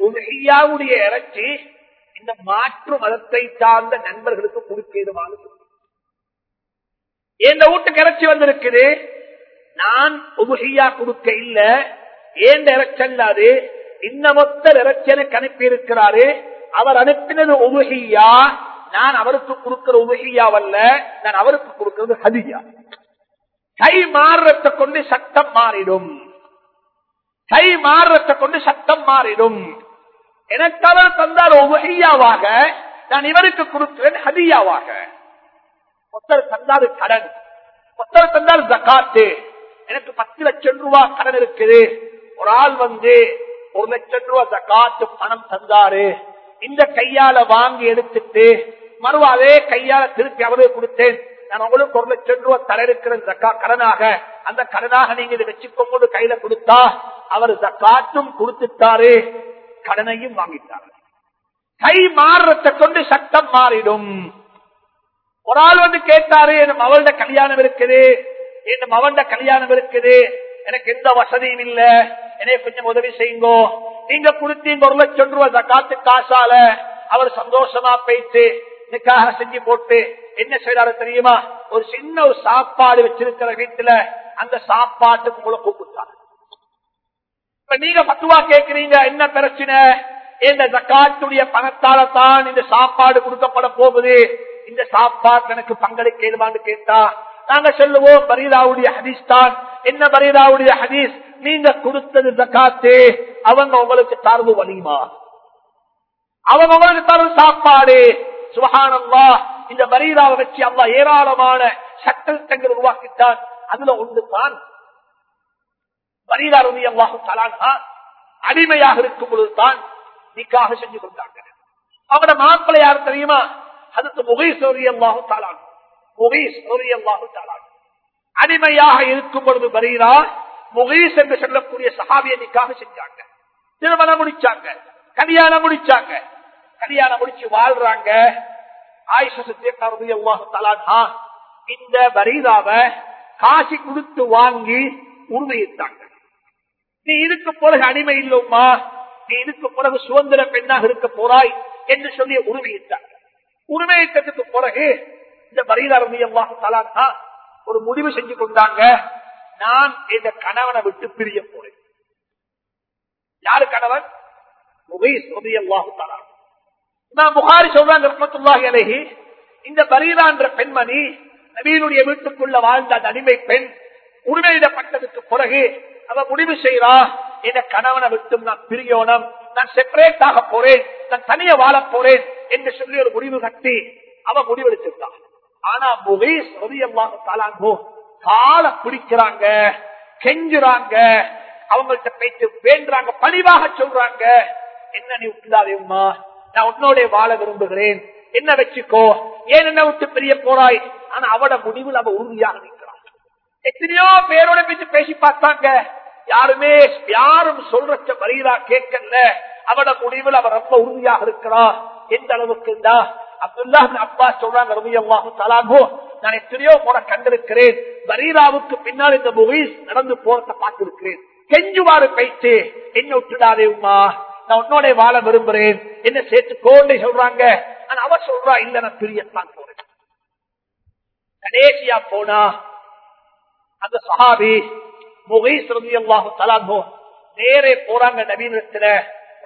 உலகியாவுடைய இறைச்சி இந்த மாற்று மதத்தை சார்ந்த நண்பர்களுக்கு கொடுக்கேதுமானு எந்த வீட்டுக்கு இறைச்சி வந்திருக்குது? நான் உபுகையா கொடுக்க இல்ல. ஏந்த அது? இன்னமொத்தர் இறைச்சி எனக்கு அனுப்பி இருக்கிறாரு அவர் அனுப்பினது உபகியா நான் அவருக்கு கொடுக்கிற உபுகியாவல்ல நான் அவருக்கு கொடுக்கிறது ஹதியா. கை மாறுறத கொண்டு சட்டம் மாறிடும். கை மாறுறத கொண்டு சட்டம் மாறிடும். எனக்கு அவர் தந்தார் உபகியாவாக நான் இவருக்கு கொடுக்கிறேன் ஹதியாவாக. ஒத்தர் தந்தாரு கடன். ஒருத்தர் தந்தாரு ஜக்காத்து. எனக்கு பத்து லட்சம் ரூபாய் கடன் இருக்குது. ஒரு ஆள் வந்து ஒரு லட்சம் ரூபாய் ஜக்காத்து பணம் தந்தாரு. இந்த கையால வாங்கி எடுத்துட்டு மறுவா அதே கையால திருப்பி அவரே கொடுத்தேன். நான் உங்களுக்கு ஒரு லட்சம் ரூபாய் தர இருக்கிற கடனாக. அந்த கடனாக நீங்க இதை வச்சுக்கொண்டு கையில கொடுத்தா அவர் காற்றும் கொடுத்துட்டாரு கடனையும் வாங்கிட்டாரு. கை மாறுறதை கொண்டு சட்டம் மாறிடும். ஒரு ஆள் வந்து கேட்டாரு என் மவள்ட கல்யாணம் இருக்குது என் மவள்ட கல்யாணம் இருக்குது எனக்கு எந்த வசதியும் இல்ல. என்னைய கொஞ்சம் உதவி செய்யுங்கோ. நீங்க கொடுத்தீங்க ஒரு லட்சம் ரூபாய் ஜக்காத்து காசால அவர் சந்தோஷமா பேச்சு நிக்காக செஞ்சு போட்டு என்ன செய்யறாரு தெரியுமா? ஒரு சின்ன ஒரு சாப்பாடு வச்சிருக்கிற வீட்டுல அந்த சாப்பாட்டுக்கு உங்களை கூப்பிட்டாரு. இப்ப நீங்க பத்துவா கேக்குறீங்க என்ன பிரச்சனை? இந்த ஜக்காத்துடைய பணத்தால தான் இந்த சாப்பாடு கொடுக்கப்பட போகுது. இந்த சாப்பாடு எனக்கு பங்களிக்கேதுமான்னு கேட்டா நாங்க சொல்லுவோம் பரீதாவுடைய ஹதீஸ் தான். என்ன பரீதாவுடைய ஹதீஸ்? நீங்க கொடுத்தது ஜக்காத்து. அவங்க உங்களுக்கு தரவு வலிமா அவங்க உங்களுக்கு தரவு சாப்பாடு. சுகானம்மா இந்த பரீதாவை வச்சு அவ்வா ஏராளமான சட்டங்கள் உருவாக்கிட்டான். அதுல ஒன்று தான். பரீரா ரவி அல்லாஹு தலானா அடிமையாக இருக்கும் பொழுதுதான் நிக்காக செஞ்சு கொண்டாங்க அவங்களோட மாப்பிள்ளை யார் தெரியுமா அதுக்கு முகேஷ் ரவி அல்லாஹு அடிமையாக இருக்கும் பொழுது பரீரா முகீஸ் என்று சொல்லக்கூடிய சகாபிய நிக்காக செஞ்சாங்க. திருமணம் முடிச்சாங்க. கல்யாணம் முடிச்சாங்க. கல்யாணம் முடிச்சு வாழ்றாங்க. இந்த பரீதாவ காசி கொடுத்து வாங்கி உரிமையிட்டாங்க நீ இருக்கும் பிறகு அடிமை இல்லம்மா. நீ இருக்கும் பிறகு சுதந்திர பெண்ணாக இருக்க போறாய் என்று சொல்லி உரிமையிட்டாங்க உரிமையிட்டதுக்கு பிறகு இந்த பரீதாரமியமாக தலான்னா ஒரு முடிவு செஞ்சு கொண்டாங்க. நான் இந்த கணவனை விட்டு பிரிய போறேன். யாரு கணவன்? முகேஷ் நான் புகாரி சொல்றாங்க ரஹ்மத்துல்லாஹி அலைஹி இந்த பரீரா என்ற பெண்மணி நவீனுடைய வீட்டுக்குள்ள வாழ்ந்த அந்த அடிமை பெண் உரிமையிடப்பட்டதுக்கு பிறகு அவ முடிவு செய்யறா இந்த கணவனை விட்டு நான் பிரியோனம் நான் செப்பரேட் ஆக போறேன் நான் தனிய வாழ போறேன் என்று சொல்லி ஒரு முடிவு கட்டி அவ முடிவெடுத்திருந்தான் ஆனா முகேஷ் ரவியல்லாஹு தாலாங்கோ கால பிடிக்கிறாங்க கெஞ்சுறாங்க அவங்கள்ட்ட பேச்சு வேண்டுறாங்க பணிவாக சொல்றாங்க. என்ன நீ விட்டுதாதேம்மா நான் உன்னோட வாழ விரும்புகிறேன். என்ன வச்சுக்கோ? ஏன் என்ன விட்டு பெரிய போறாய்? ஆனா அவட முடிவில் அவ உறுதியாக நிற்கிறான். எத்தனையோ பேரோட பேச்சு பேசி பார்த்தாங்க. யாருமே யாரும் சொல்ற வரீரா கேட்கல. அவட முடிவில் அவர் ரொம்ப உறுதியாக இருக்கிறா. எந்த அளவுக்கு அப்துல்லா அப்பா சொல்றாங்க ரவியல்லாஹு தலாகோ நான் எத்தனையோ முறை கண்டிருக்கிறேன். பரீராவுக்கு பின்னால் இந்த முகீஸ் நடந்து போறத பார்த்திருக்கிறேன். கெஞ்சுவாறு பேச்சு என்ன விட்டுடாதே உமா நான் உன்னோட வாழ விரும்புறேன். என்ன சேர்த்து கோண்டை சொல்றாங்க. ஆனா அவர் சொல்றா இல்ல நான் பிரியத்தான் போறேன். கடைசியா போனா அந்த சஹாபி முகீஸ் ரவியல்லாஹு தஆலா நேரே போறாங்க நவீனத்துல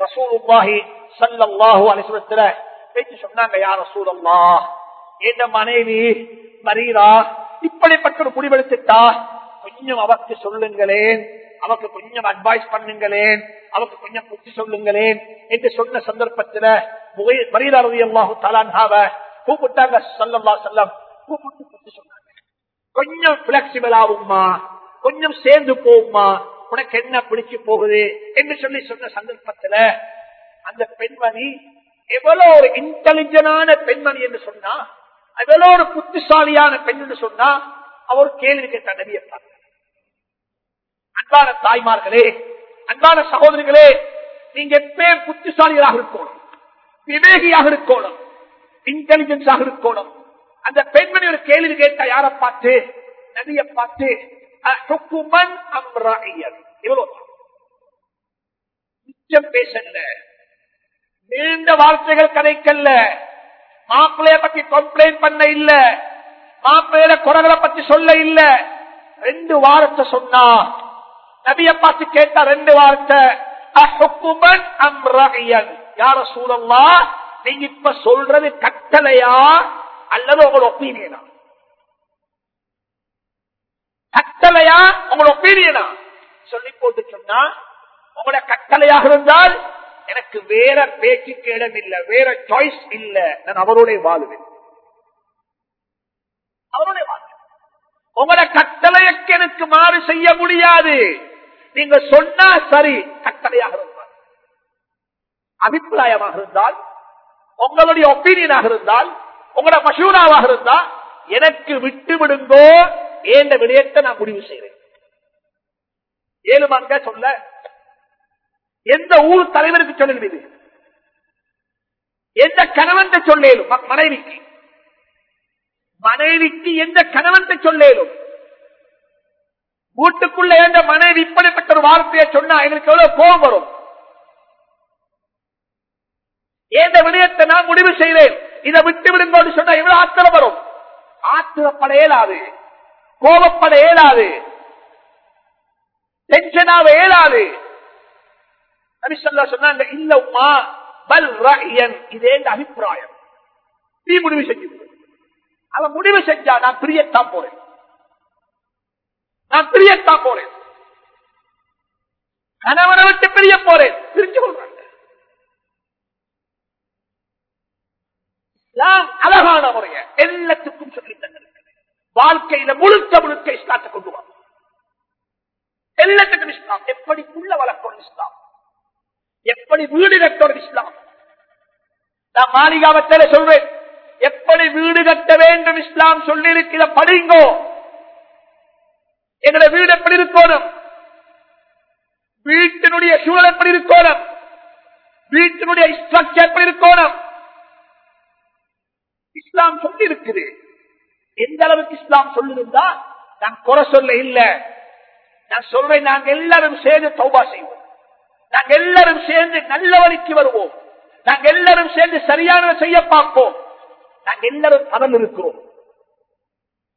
ரசூலுல்லாஹி ஸல்லல்லாஹு அலைஹி வஸல்லம். பேச்சு சொன்னாங்க யா ரசூலல்லாஹ் என்ற மனைவி மரீரா இப்படிப்பட்ட ஒரு முடிவெடுத்துட்டா கொஞ்சம் அவருக்கு சொல்லுங்களேன் அவருக்கு கொஞ்சம் அட்வைஸ் பண்ணுங்களேன் அவருக்கு கொஞ்சம் புத்தி சொல்லுங்களேன் என்று சொன்ன சந்தர்ப்பத்துல மரீரா ரலியல்லாஹு தஆலாவை கூப்பிட்டாங்க ஸல்லல்லாஹு செல்லம் கூப்பிட்டு புத்தி சொன்னாங்க. கொஞ்சம் பிளெக்சிபிள் ஆகும்மா கொஞ்சம் சேர்ந்து போகுமா உனக்கு என்ன பிடிச்சு போகுது? என்று சொல்லி சொன்ன சந்தர்ப்பத்துல அந்த பெண்மணி எவ்வளவு ஒரு இன்டெலிஜென்டான பெண்மணி என்று சொன்னா எவ்வளவு ஒரு புத்திசாலியான பெண் என்று சொன்னா அவர் கேள்வி கேட்ட நபியை அன்பான தாய்மார்களே அன்பான சகோதரிகளே நீங்க எப்பயும் புத்திசாலிகளாக இருக்கணும் விவேகியாக இருக்கணும் இன்டெலிஜென்ஸாக இருக்கணும். அந்த பெண்மணி ஒரு கேள்வி கேட்டா யார பார்த்து? நபிய பார்த்து இவ்வளவு மிச்சம் பேசல. நீண்ட வார்த்தைகள் கதைக்கல்ல மாப்பிள்ளைய பத்தி கம்ப்ளைண்ட் பண்ண இல்ல. மாப்பிள்ளையில குறைகளை பத்தி சொல்ல இல்ல. ரெண்டு வாரத்தை சொன்னா. நபிய பார்த்து கேட்டா ரெண்டு வார்த்தை. அம் யார சூழல்லா நீங்க இப்ப சொல்றது கட்டளையா? அல்லது உங்களோட ஒப்பீனியனா? கட்டளையா? உங்களோட ஒப்பீனியனா? சொல்லி போட்டு சொன்னா உங்களோட கட்டளையாக இருந்தால் எனக்கு வேற பேச்சுக்கு இடம் இல்ல வேற சாய்ஸ் இல்ல. நான் அவரோட வாழுவேன் அவரோட வாழுவேன் உங்களோட கட்டளைக்கு எனக்கு மாறு செய்ய முடியாது. நீங்க சொன்னா சரி கட்டளையாக இருந்தால். அபிப்பிராயமாக இருந்தால் உங்களுடைய ஒப்பீனியனாக இருந்தால் உங்களோட மசூராவாக இருந்தா எனக்கு விட்டு விடுங்கோ ஏந்த விடயத்தை நான் முடிவு செய்கிறேன். ஏழுமாங்க சொல்ல எந்த ஊர் தலைவருக்கு சொல்லணும் இது? எந்த கணவன் சொல்லேலும் மனைவிக்கு. மனைவிக்கு எந்த கணவன் சொல்லேலும் வீட்டுக்குள்ள எந்த மனைவி இப்படிப்பட்ட ஒரு வார்த்தையை சொன்னா எங்களுக்கு எவ்வளவு கோபம் வரும்? எந்த விடயத்தை நான் முடிவு செய்கிறேன் இதை விட்டு விடுங்கன்னு சொன்னா எவ்வளவு ஆத்திரம் வரும்? ஆத்திரப்பட இயலாது. கோபப்பட இயலாது. டென்ஷனாக இயலாது நபிசல்லா சொன்னாங்க இல்ல உமா பல் ரயன் இதே இந்த அபிப்பிராயம். நீ முடிவு செஞ்சு அவன் முடிவு செஞ்சா நான் பிரியத்தான் போறேன். நான் பிரியத்தான் போறேன். கணவனை விட்டு பிரிய போறேன். பிரிஞ்சு கொள்றாங்க. அழகான முறைய எல்லாத்துக்கும் சொல்லி தந்திருக்கிறேன் வாழ்க்கையில முழுக்க முழுக்க இஸ்லாத்தை கொண்டு வா. எல்லாத்துக்கும் இஸ்லாம். எப்படி உள்ள வளர்க்கணும் இஸ்லாம்? எப்படி வீடு கட்டணும் இஸ்லாம்? நான் மாளிகாவத்தில சொல்றேன். எப்படி வீடு கட்ட வேண்டும் இஸ்லாம் சொல்லிருக்கிற படிங்கோ? எங்களோட வீடு எப்படி இருக்கணும்? வீட்டினுடைய சூழல் எப்படி இருக்கணும்? வீட்டினுடைய ஸ்ட்ரக்சர் எப்படி இருக்கணும்? இஸ்லாம் சொல்லி இருக்குது எந்த அளவுக்கு இஸ்லாம் சொல்லிருந்தா நான் குறை சொல்ல இல்ல. நான் சொல்றேன் நாங்க எல்லாரும் சேர்ந்து தௌபா செய்வோம். நாங்க எல்லாரும் சேர்ந்து நல்ல வழிக்கு வருவோம். நாங்க எல்லாரும் சேர்ந்து சரியான செய்ய பார்ப்போம். நாங்க எல்லாரும் கடல் இருக்கிறோம்.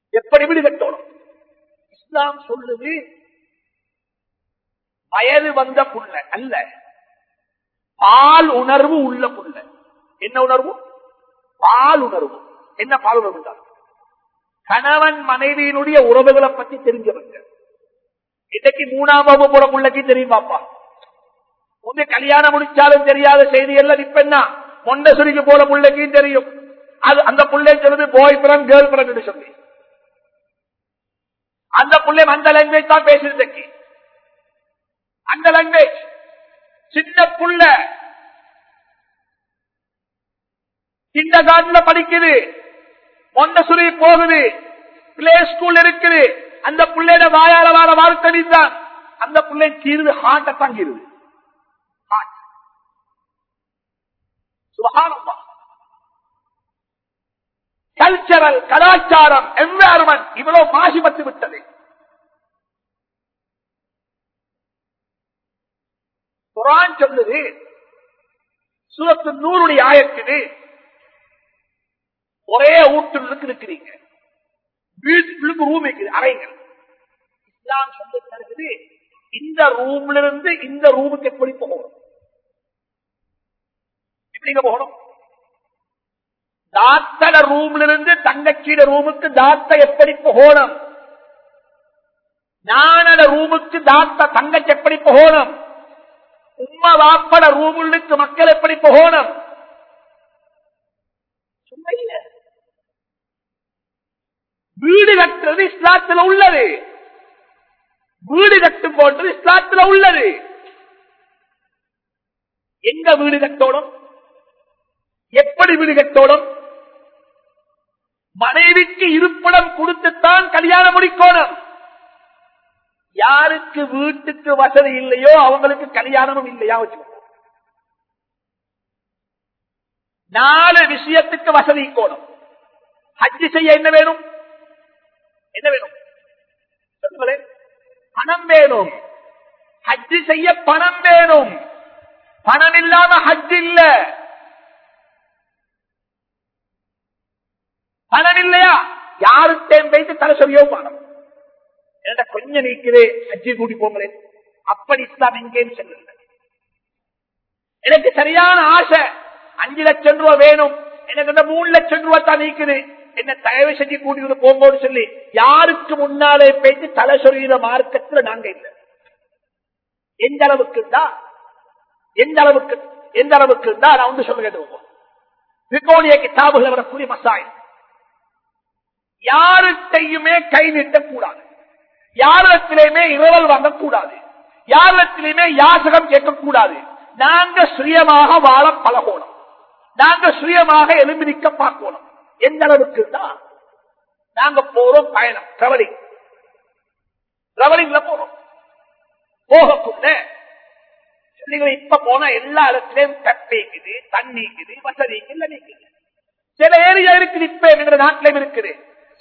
எப்படி வீடு கட்டணும்? இஸ்லாம் சொல்லுது வயது வந்த புள்ள அல்ல. பால் உணர்வு உள்ள புள்ள. என்ன உணர்வு? பால் உணர்வு. என்ன பால் உணர்வு தான் கணவன் மனைவியினுடைய உறவுகளை பத்தி தெரிஞ்சவங்க. இன்னைக்கு மூணாம் வகுப்பு போற பிள்ளைக்கு தெரியுமாப்பா? உங்க கல்யாணம் முடிச்சாலும் தெரியாத செய்தி எல்லாம் இப்ப என்ன? மொண்டசுரிக்கு போல பிள்ளைக்கும் தெரியும். அது அந்த பிள்ளை சொல்லுது பாய் ஃப்ரெண்ட் கேர்ள் ஃப்ரெண்ட் சொல்லி. அந்த பிள்ளை அந்த லாங்குவேஜ் தான் பேசுறதுக்கு அந்த லாங்குவேஜ் சின்ன புள்ள. இந்த காட்டுல படிக்குது. மொண்ட சுருகி போகுது. பிளே ஸ்கூல் இருக்குது. அந்த பிள்ளையோட வாயால வார வார்த்தை அந்த பிள்ளை கீருது ஹார்ட்டை தங்கிருது. கல்ச்சரல் கலாச்சாரம் என்வாரன்மெண்ட் இவ்வளவு மாசுபட்டு விட்டது. குரான் சொல்லுது சூரத்து நூறுடைய ஆயத்துது ஒரே வீட்டுக்கு இருக்கிறீங்க வீட்டுக்கு ரூம் இருக்குது அறைகள் இஸ்லாம் சொல்லி தருகிறது இந்த ரூம்ல இருந்து இந்த ரூமுக்கு எப்படி போகணும் எப்படிங்க போகணும்? தாத்தட ரூம்ல இருந்து தங்கச்சியிட ரூமுக்கு தாத்த எப்படி போகணும்? ஞானட ரூமுக்கு தாத்த தங்கச்சி எப்படி போகணும் உம்மா வாப்பட ரூமுக்கு மக்கள் எப்படி போகணும் வீடு கட்டுறது இஸ்லாத்துல உள்ளது வீடு கட்டும் போன்றது இஸ்லாத்துல உள்ளது எங்க வீடு கட்டோடும் எப்படி வீடு கட்டோடும் மனைவிக்கு இருப்பிடம் கொடுத்துத்தான் கல்யாணம் முடிக்கணும். யாருக்கு வீட்டுக்கு வசதி இல்லையோ அவங்களுக்கு கல்யாணமும் இல்லையா வச்சுக்கோங்க. நாலு விஷயத்துக்கு வசதி கோணும் ஹஜ்ஜி செய்ய என்ன வேணும்? என்ன வேணும்? சொல்லுங்களேன் பணம் வேணும். ஹஜ்ஜி செய்ய பணம் வேணும். பணம் இல்லாம ஹஜ் இல்ல. பணம் இல்லையா யாருக்கேன் வைத்து தலை சொல்லியோ பணம் என்ன கொஞ்சம் நீக்குது அஜி கூட்டி போங்களேன் அப்படி இஸ்லாம் எங்கேயும் செல்லுங்க எனக்கு சரியான ஆசை அஞ்சு லட்சம் ரூபாய் வேணும். எனக்கு இந்த மூணு லட்சம் ரூபாய் தான் நீக்குது. என்ன தயவு செஞ்சு கூட்டிட்டு போகும்போது சொல்லி யாருக்கு முன்னாலே பேசி தலை சொல்கிற மார்க்கத்துல நாங்க இல்லை. எந்த அளவுக்கு தான் எந்த அளவுக்கு எந்த அளவுக்கு தான் நான் வந்து சொல்ல கேட்டுவோம் விகோனிய கிதாபுகள் வரக்கூடிய மசாய் யாருக்கையுமே கை நீட்டக்கூடாது. யாரிடத்திலேயுமே இரவல் வாங்கக்கூடாது. யாரிடத்திலேயுமே யாசகம் கேட்கக்கூடாது. நாங்க சுயமாக வாழ பழகணும். நாங்க சுயமாக எலும்பிக்க பார்க்கணும். எந்த அளவுக்கு தான் நாங்க போறோம் பயணம். டிராவலிங் டிராவலிங்ல போறோம். போகக்குள்ள இப்ப போனா எல்லா இடத்துலயும் தப்பிக்குது தண்ணிக்குது வசதிக்கு இல்லை நீக்குது சில ஏரியா இருக்குது இப்ப எங்க நாட்டிலும் இருக்குது.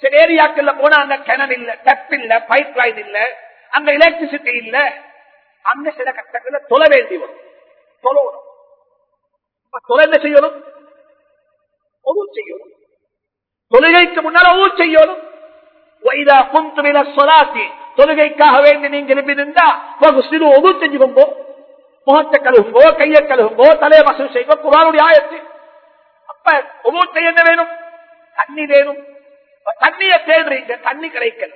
சில ஏரியாக்கள்ல போனா அங்க கிணறு இல்ல டப் இல்ல பைப் லைன் இல்ல அங்க எலக்ட்ரிசிட்டி இல்ல. அங்க சில கட்டங்கள்ல தொலை வேண்டி வரும். தொலைவரும் தொலை என்ன செய்யணும்? ஒவ்வொரு செய்யணும். தொழுகைக்கு முன்னால் ஒவ்வொரு செய்யணும். வைதா குந்துமில சொலாத்தி தொழுகைக்காக வேண்டி நீங்க எழுப்பியிருந்தா சிறு ஒவ்வொரு செஞ்சுக்கோங்கோ முகத்தை கழுகுங்கோ கையை கழுகுங்கோ தலையை வசூல் செய்யுங்க குரானுடைய ஆயத்து. அப்ப ஒவ்வொரு என்ன வேணும்? தண்ணி வேணும். தண்ணிய தேடுறீங்க தண்ணி கிடைக்கல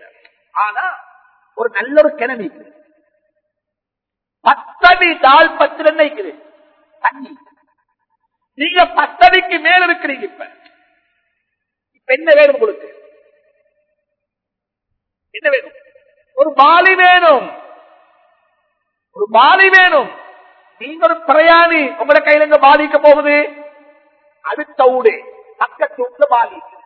ஆனா ஒரு நல்ல ஒரு கிணறு பத்தடி தாழ் பத்து நினைக்குது தண்ணி. நீங்க பத்தடிக்கு மேல இருக்கிறீங்க இப்ப. இப்ப என்ன வேணும் உங்களுக்கு? என்ன வேணும்? ஒரு பாலி வேணும். ஒரு பாலி வேணும். நீங்க ஒரு பிரயாணி. உங்களை கையில எங்க பாதிக்க போகுது? அடுத்த ஊடு பக்கத்து பாலிக்கு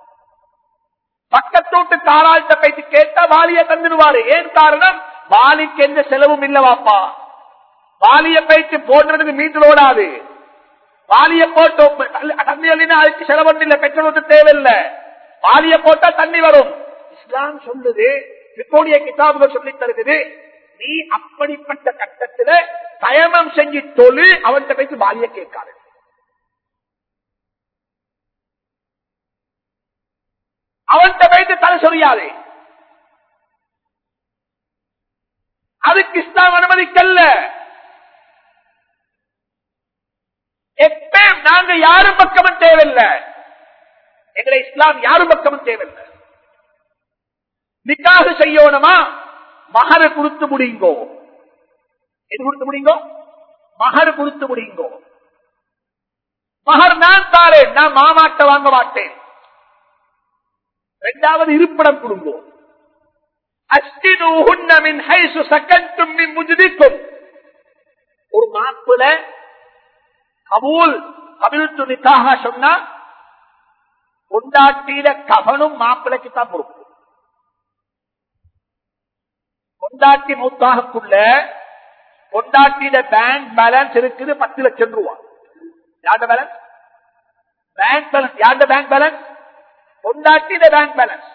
பக்கத்தோட்டு காராள்கிட்ட பேசி கேட்டா வாலிய தந்துடுவாரு. ஏன் காரணம்? வாலிக்கு எந்த செலவும் இல்லவாப்பா. வாலிய பயிற்சி போடுறதுக்கு மீட்டர் ஓடாது. வாலிய போட்டு தண்ணி அதுக்கு செலவு இல்ல பெட்ரோலுக்கு தேவையில்லை. வாலிய போட்டா தண்ணி வரும். இஸ்லாம் சொல்லுது விக்கோடிய கிதாபுகள் சொல்லி தருகிறது நீ அப்படிப்பட்ட கட்டத்துல தயமம் செஞ்சு தொழில் அவன்கிட்ட போயிட்டு வாலிய கேட்காது. அவன்கிட்ட வைத்து தலை சொல்லியாதே அதுக்கு இஸ்லாம் அனுமதிக்கல்ல. எப்பயும் நாங்க யாரும் பக்கமும் தேவையில்லை. எங்களை இஸ்லாம் யாரும் பக்கமும் தேவையில்லை. நிக்காக செய்யணுமா? மகர கொடுத்து முடியுங்கோ எது கொடுத்து முடியுங்கோ மகர் கொடுத்து முடியுங்கோ மகர் நான் தாரேன் நான் மாமாட்ட வாங்க மாட்டேன். இரண்டாவது இருப்பிடம் கொடுங்கோ ஹைசு மின் ஒரு மாப்பிள கபூல் கபில் துணிக்காக சொன்னா கொண்டாட்டியில கபனும் மாப்பிளைக்கு தான் பொறுப்பு. கொண்டாட்டி மூத்தாகக்குள்ள கொண்டாட்டியில பேங்க் பேலன்ஸ் இருக்குது பத்து லட்சம் ரூபாய். யார்ட பேலன்ஸ் பேங்க் பேலன்ஸ் யார்ட பேங்க் பேலன்ஸ் பொண்டாட்டிட பேங்க் பேலன்ஸ்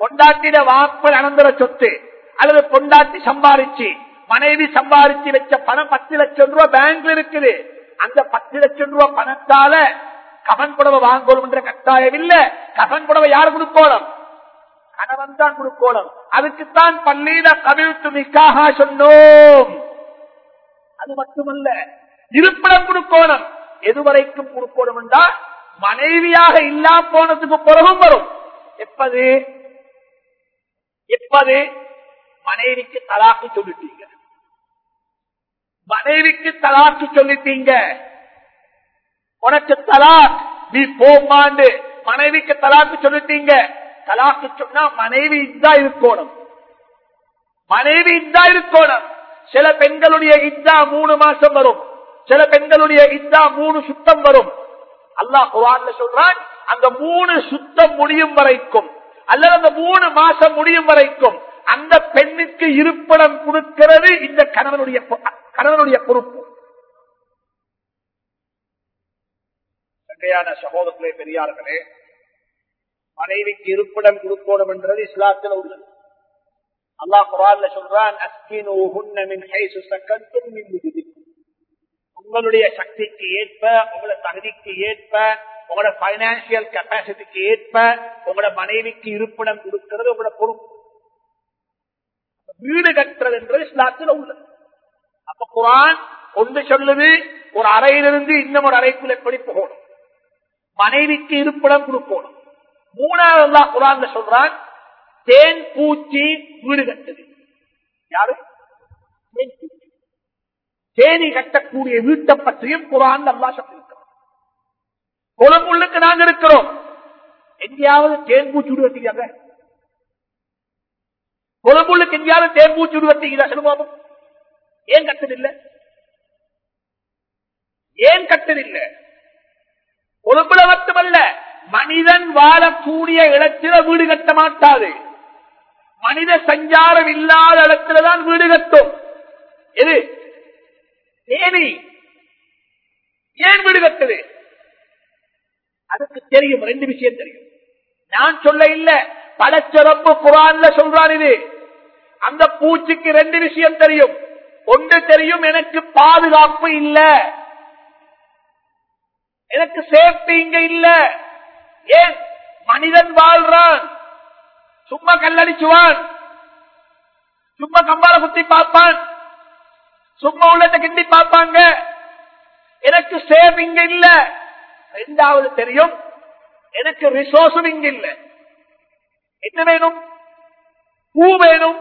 பொண்டாட்டிட வாப்பல் அனந்தர சொத்து அல்லது பொண்டாட்டி சம்பாதிச்சு மனைவி சம்பாதிச்சு வச்ச பணம் பத்து லட்சம் ரூபாய் பேங்க்ல இருக்குது. அந்த பத்து லட்சம் ரூபாய் பணத்தால கவன் புடவை வாங்கணும் என்ற கட்டாயம் இல்ல. கவன் புடவை யார் கொடுக்கோணும்? கணவன் தான் கொடுக்கோணும். அதுக்குத்தான் பள்ளியில கவிழ்த்து நிக்காக சொன்னோம். அது மட்டுமல்ல இருப்பிடம் கொடுக்கோணும். எதுவரைக்கும் கொடுக்கணும் என்றால் மனைவியாக இல்லா போனதுக்கு பிறகும் வரும். எப்பது? எப்பது? மனைவிக்கு தலாக்கு சொல்லிட்டீங்க. மனைவிக்கு தலாக்கு சொல்லிட்டீங்க. உனக்கு தலாக் நீ போமாண்டு மனைவிக்கு தலாக்கு சொல்லிட்டீங்க. தலாக்கு சொன்னா மனைவி இதா இருக்கணும். மனைவி இதா இருக்கணும். சில பெண்களுடைய இதா மூணு மாசம் வரும். சில பெண்களுடைய இதா மூணு சுத்தம் வரும். அல்லாஹ் குரான்ல சொல்றான் அந்த மூணு சுத்தம் முடியும் வரைக்கும் அல்லது அந்த மூணு மாசம் முடியும் வரைக்கும் அந்த பெண்ணுக்கு இருப்பிடம் கொடுக்கிறது இந்த கணவனுடைய கணவனுடைய பொறுப்பு. சங்கையான சகோதரர்களே பெரியார்களே மனைவிக்கு இருப்பிடம் கொடுக்கணும் என்றது இஸ்லாத்தில் உள்ளது. அல்லாஹ் குரான்ல சொல்றான் அஸ்கினூஹுன்ன மின் ஹைசு சக்கன்தும் மின் வுஜுதிக்கும். உங்களுடைய சக்திக்கு ஏற்ப உங்களோட தகுதிக்கு ஏற்ப உங்களோட பைனான்சியல் கெப்பாசிட்டிக்கு ஏற்ப உங்களோட மனைவிக்கு இருப்பிடம் கொடுக்கிறது உங்களோட பொறுப்பு. வீடு கட்டுறது என்றது இஸ்லாத்தில் உள்ளது. அப்ப குரான் ஒன்று சொல்லுது ஒரு அறையிலிருந்து இன்னும் ஒரு அறைக்குள் எப்படி போகணும். மனைவிக்கு இருப்பிடம் கொடுக்கணும். மூணாவது அல்லாஹ் சொல்றான் தேன் பூச்சி வீடு கட்டுது. யாரு? தேன் பூச்சி. தேனி கட்டக்கூடிய வீட்டை பற்றியும் குரான் அல்லா சொல்லியிருக்கிறோம் கொழும்புள்ளுக்கு நாங்க இருக்கிறோம். எங்கேயாவது தேன் பூச்சி வீடு கொழும்புள்ளுக்கு எங்கேயாவது தேன் பூச்சி வீடு சொல்லுவாங்க ஏன் கட்டதில்லை? ஏன் கட்டதில்லை? கொழும்புல மட்டுமல்ல மனிதன் வாழக்கூடிய இடத்துல வீடு கட்ட மாட்டாது மனித சஞ்சாரம் இல்லாத இடத்துலதான் வீடு கட்டும். எது? தேனி. ஏன் வீடு அதுக்கு தெரியும் ரெண்டு விஷயம் தெரியும். நான் சொல்ல இல்ல பல சிறப்பு குரான்ல சொல்றான் இது. அந்த பூச்சிக்கு ரெண்டு விஷயம் தெரியும். ஒன்று தெரியும் எனக்கு பாதுகாப்பு இல்ல. எனக்கு சேஃப்டி இங்க இல்ல. ஏன்? மனிதன் வாழ்றான். சும்மா கல்லடிச்சுவான். சும்மா கம்பால குத்தி பார்ப்பான். சும்மா உள்ளத்தை கிண்டி பார்ப்பாங்க. எனக்கு சேவ் இங்க இல்ல. ரெண்டாவது தெரியும். எனக்கு ரிசோர்ஸும் இங்க இல்ல. என்ன வேணும்? பூ வேணும்.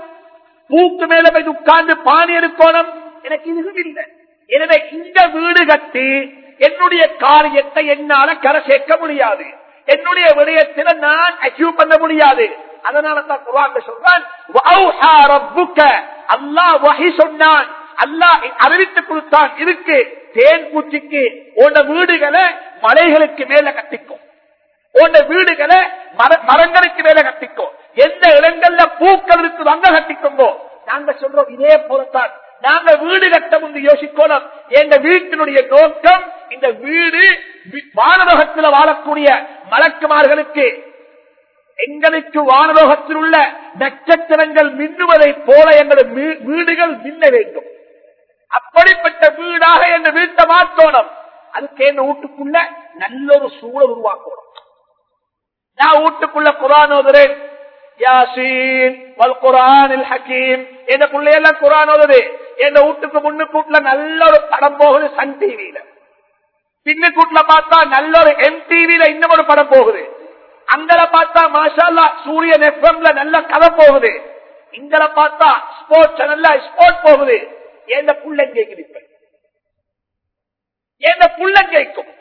பூக்கு மேல போய் உட்கார்ந்து பானி எடுக்கணும். எனக்கு இதுவும் இல்லை. எனவே இந்த வீடு கட்டி என்னுடைய காரியத்தை என்னால கரை சேர்க்க முடியாது. என்னுடைய விடயத்தில நான் அச்சீவ் பண்ண முடியாது. அதனால தான் குரான் சொல்றான் அல்லாஹ் வகி சொன்னான். அல்லா அறிவித்து கொடுத்தான். இருக்கு தேன் பூச்சிக்கு உன்ன வீடுகளை மலைகளுக்கு மேல கட்டிக்கும். உன்ன வீடுகளை மர- மரங்களுக்கு மேல கட்டிக்கும். எந்த இடங்கள்ல பூக்கள் இருக்கு அங்க கட்டிக்கோங்கோ. நாங்க சொல்றோம் இதே போலத்தான். நாங்க வீடு கட்ட முன்பு யோசிக்கணும். எங்க வீட்டினுடைய நோக்கம் இந்த வீடு வி- வானலோகத்தில் வாழக்கூடிய மலக்குமார்களுக்கு எங்களுக்கு வானலோகத்தில் உள்ள நட்சத்திரங்கள் மின்னுவதை போல எங்களது வீ- வீடுகள் மின்ன வேண்டும். அப்படிப்பட்ட வீடாக என் வீட்டை மாற்றணும். அதுக்கு என் வீட்டுக்குள்ள நல்ல ஒரு சூழல் உருவாக்கணும். நான் வீட்டுக்குள்ள குரான் ஓதுறேன். யாசீன் வல் குரானில் ஹக்கீம் என் பிள்ளையெல்லாம் குரான் ஓதுது. என் வீட்டுக்கு முன்னு கூட்டுல நல்ல ஒரு படம் போகுது சன் டிவியில. பின்னு கூட்டுல பார்த்தா நல்ல ஒரு எம் டிவியில இன்னும் ஒரு படம் போகுது. அங்கல பார்த்தா மாஷால்லா சூரியன் எஃப்எம்ல நல்ல கதை போகுது. இங்கல பார்த்தா ஸ்போர்ட்ஸ் சேனல்ல ஸ்போர்ட் போகுது. எந்த புள்ள கேட்குது எந்த புள்ள கேட்கும்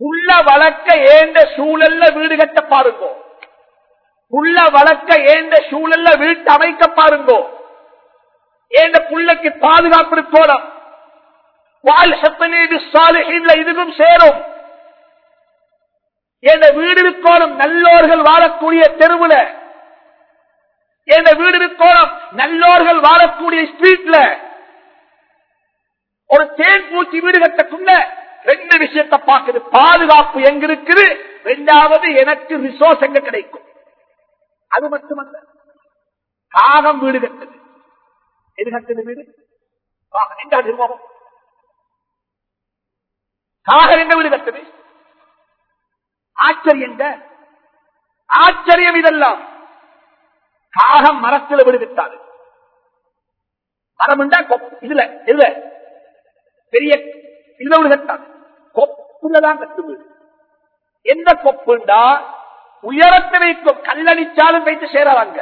புள்ள வளர்க்க ஏந்த சூழல்ல வீடு கட்ட பாருங்கோ. புள்ள வளர்க்க ஏந்த சூழல்ல வீட்டு அமைக்க பாருங்கோ. ஏந்த புள்ளைக்கு பாதுகாப்பு போலாம் வாழ் சத்தனீடு இதுவும் சேரும். என் வீடு இருக்கோணும். நல்லோர்கள் வாழக்கூடிய தெருவுல எந்த வீடு இருக்கோணும் நல்லோர்கள் வாழக்கூடிய ஸ்ட்ரீட்ல ஒரு தேன் பூச்சி வீடு கட்டக்குள்ள ரெண்டு விஷயத்தை பார்க்குது. பாதுகாப்பு எங்க இருக்குது? ரெண்டாவது எனக்கு ரிசோர்ஸ் எங்க கிடைக்கும்? அது மட்டுமல்ல காகம் வீடு கட்டுது. எது கட்டுது வீடு? நிர்வாகம் காகம் எங்க வீடு கட்டுது? ஆச்சரியங்க. ஆச்சரியம் இதெல்லாம். காகம் மரத்தில் வீடு மரம் இதுல இதுல. பெரிய இதுல வீடு கொப்புலதான் கட்டு வீடு. எந்த கொப்புண்டா? உயரத்தை வைக்கும் கல்லடிச்சாலும் வைத்து சேரவாங்க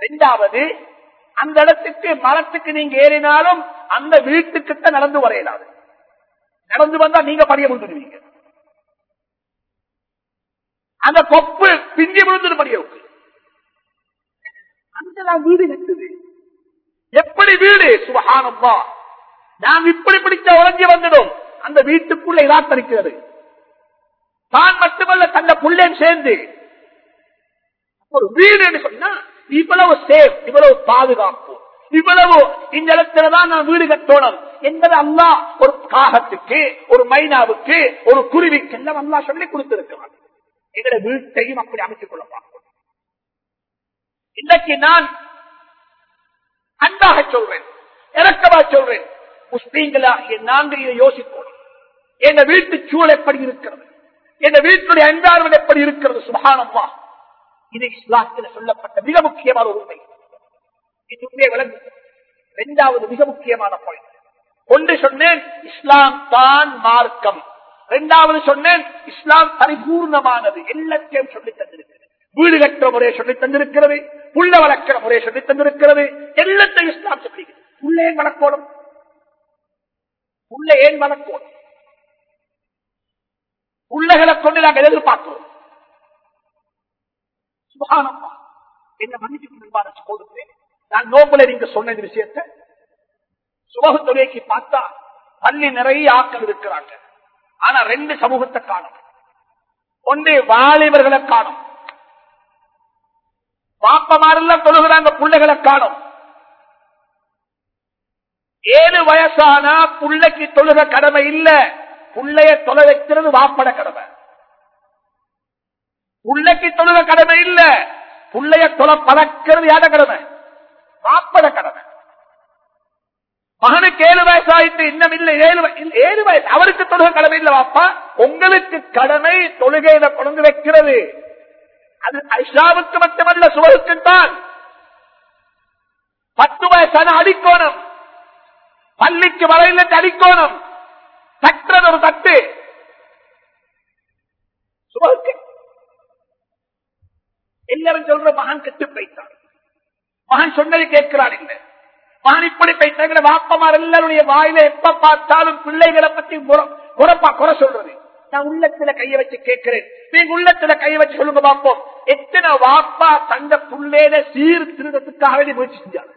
ரெண்டாவது அந்த இடத்துக்கு மரத்துக்கு நீங்க ஏறினாலும் அந்த வீட்டுக்கிட்ட நடந்து வரையலாது. நடந்து வந்தா நீங்க படிய விழுந்துடுவீங்க அந்த கொப்பு பிந்தி படிய படியவுக்கு வீடு கட்டுது. எப்படி வீடு? சுபகானம்மா நாம் இப்படி பிடிச்ச உறஞ்சி வந்துடும். அந்த வீட்டுக்குள்ள இதாத்தரிக்கிறது தான் மட்டுமல்ல தந்த புள்ளேன் சேர்ந்து. ஒரு வீடு என்று சொன்னா இவ்வளவு சேஃப் இவ்வளவு பாதுகாப்பு. இவ்வளவு இந்த இடத்துலதான் நான் வீடு கட்டணும் என்பது அல்லா ஒரு காகத்துக்கு ஒரு மைனாவுக்கு ஒரு குருவிக்கு எல்லாம் அல்லா சொல்லி கொடுத்திருக்கிறான். எங்களை வீட்டையும் அப்படி அமைத்துக் கொள்ள பார்க்கணும். இன்றைக்கு நான் அன்பாக சொல்றேன் இறக்கமா சொல்றேன். முஸ்லீம்களா நாங்கள் இதை யோசிப்போம். எங்க வீட்டு சூழல் எப்படி இருக்கிறது? எங்க வீட்டுடைய என்வாரன்மெண்ட் எப்படி இருக்கிறது? சுபானம்மா இது இஸ்லாத்தில் சொல்லப்பட்ட மிக முக்கியமான ஒரு உண்மை. இது உண்மையை விளங்கு. இரண்டாவது மிக முக்கியமான பாயிண்ட் ஒன்று சொன்னேன் இஸ்லாம் தான் மார்க்கம். இரண்டாவது சொன்னேன் இஸ்லாம் பரிபூர்ணமானது. எல்லாத்தையும் சொல்லி தந்திருக்கிறது. வீடு கட்டுற முறையை சொல்லி தந்திருக்கிறது. புள்ள வளர்க்கிற முறை சொல்லி தந்திருக்கிறது. எல்லாத்தையும் இஸ்லாம் சொல்லுகிறது. புள்ள ஏன் வளர்க்கணும் புள்ள ஏன் வளர்க்கணும் புள்ளைகளை கொண்டு நாங்கள் எதிர்பார்க்கிறோம். சுகானம்மா என்ன மன்னிச்சு கொடுக்கிறேன் நான் நோம்புல நீங்க சொன்ன இந்த விஷயத்தை சுபகத்துறைக்கு பார்த்தா பள்ளி நிறைய ஆக்கள் இருக்கிறாங்க. ஆனா ரெண்டு சமூகத்தை காணும். ஒன்று வாலிபர்களை காணும். பாப்பமாரெல்லாம் தொழுகிறாங்க பிள்ளைகளை காணும். ஏழு வயசானா புள்ளைக்கு தொழுக கடமை இல்ல. புள்ளைய தொலை வைக்கிறது வாப்பட கடமை. புள்ளைக்கு தொழுக கடமை இல்ல. புள்ளைய தொலை பறக்கிறது யார கடமை? வாப்பட கடமை. மகனுக்கு ஏழு வயசு ஆயிட்டு இன்னும் இல்லை ஏழு ஏழு வயசு அவருக்கு தொழுக கடமை இல்ல வாப்பா. உங்களுக்கு கடமை தொழுகையில கொண்டு வைக்கிறது. அது ஐஷாவுக்கு மட்டுமல்ல சுவருக்குத்தான் பத்து வயசான அடிக்கோணம். பள்ளிக்கு வரையில் அடிக்கோணம். தட்டுறது ஒரு தட்டு. சுபகுக்கு எல்லாரும் சொல்ற மகன் கெட்டு பைத்தான் மகன் சொன்னதை கேட்கிறான் இல்லை மகன் இப்படி பைத்தாங்கிற வாப்பமார் எல்லாருடைய வாயில எப்ப பார்த்தாலும் பிள்ளைகளை பத்தி குறை சொல்றது. நான் உள்ளத்துல கைய வச்சு கேட்கிறேன். நீங்க உள்ளத்துல கைய வச்சு சொல்லுங்க பார்ப்போம். எத்தனை வாப்பா தந்த புள்ளேல சீர் திருடத்துக்காக முயற்சி செஞ்சாரு?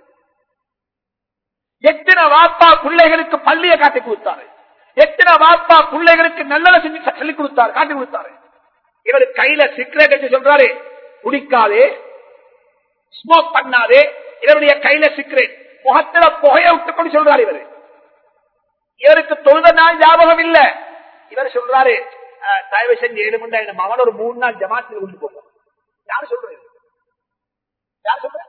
எத்தனை வாப்பா பிள்ளைகளுக்கு பள்ளியை காட்டி கொடுத்தாரு? எத்தனை வாப்பா பிள்ளைகளுக்கு நல்லதை செஞ்சு சொல்லிக் கொடுத்தாரு? காட்டி கொடுத்தாரு. இவரு கையில சிகரெட் வச்சு சொல்றாரு குடிக்காதே ஸ்மோக் பண்ணாதே இவருடைய கையில சிகரெட் முகத்துல புகைய விட்டுக்கொண்டு சொல்றாரு இவரு. இவருக்கு தொழுத நாள் ஞாபகம் இல்ல. இவர் சொல்றாரு தயவு செஞ்சு ஏழு மணி நேரம் ஒரு மூணு நாள் ஜமாத்தில் கொண்டு போகும் யார் சொல்றது? யார் சொல்ற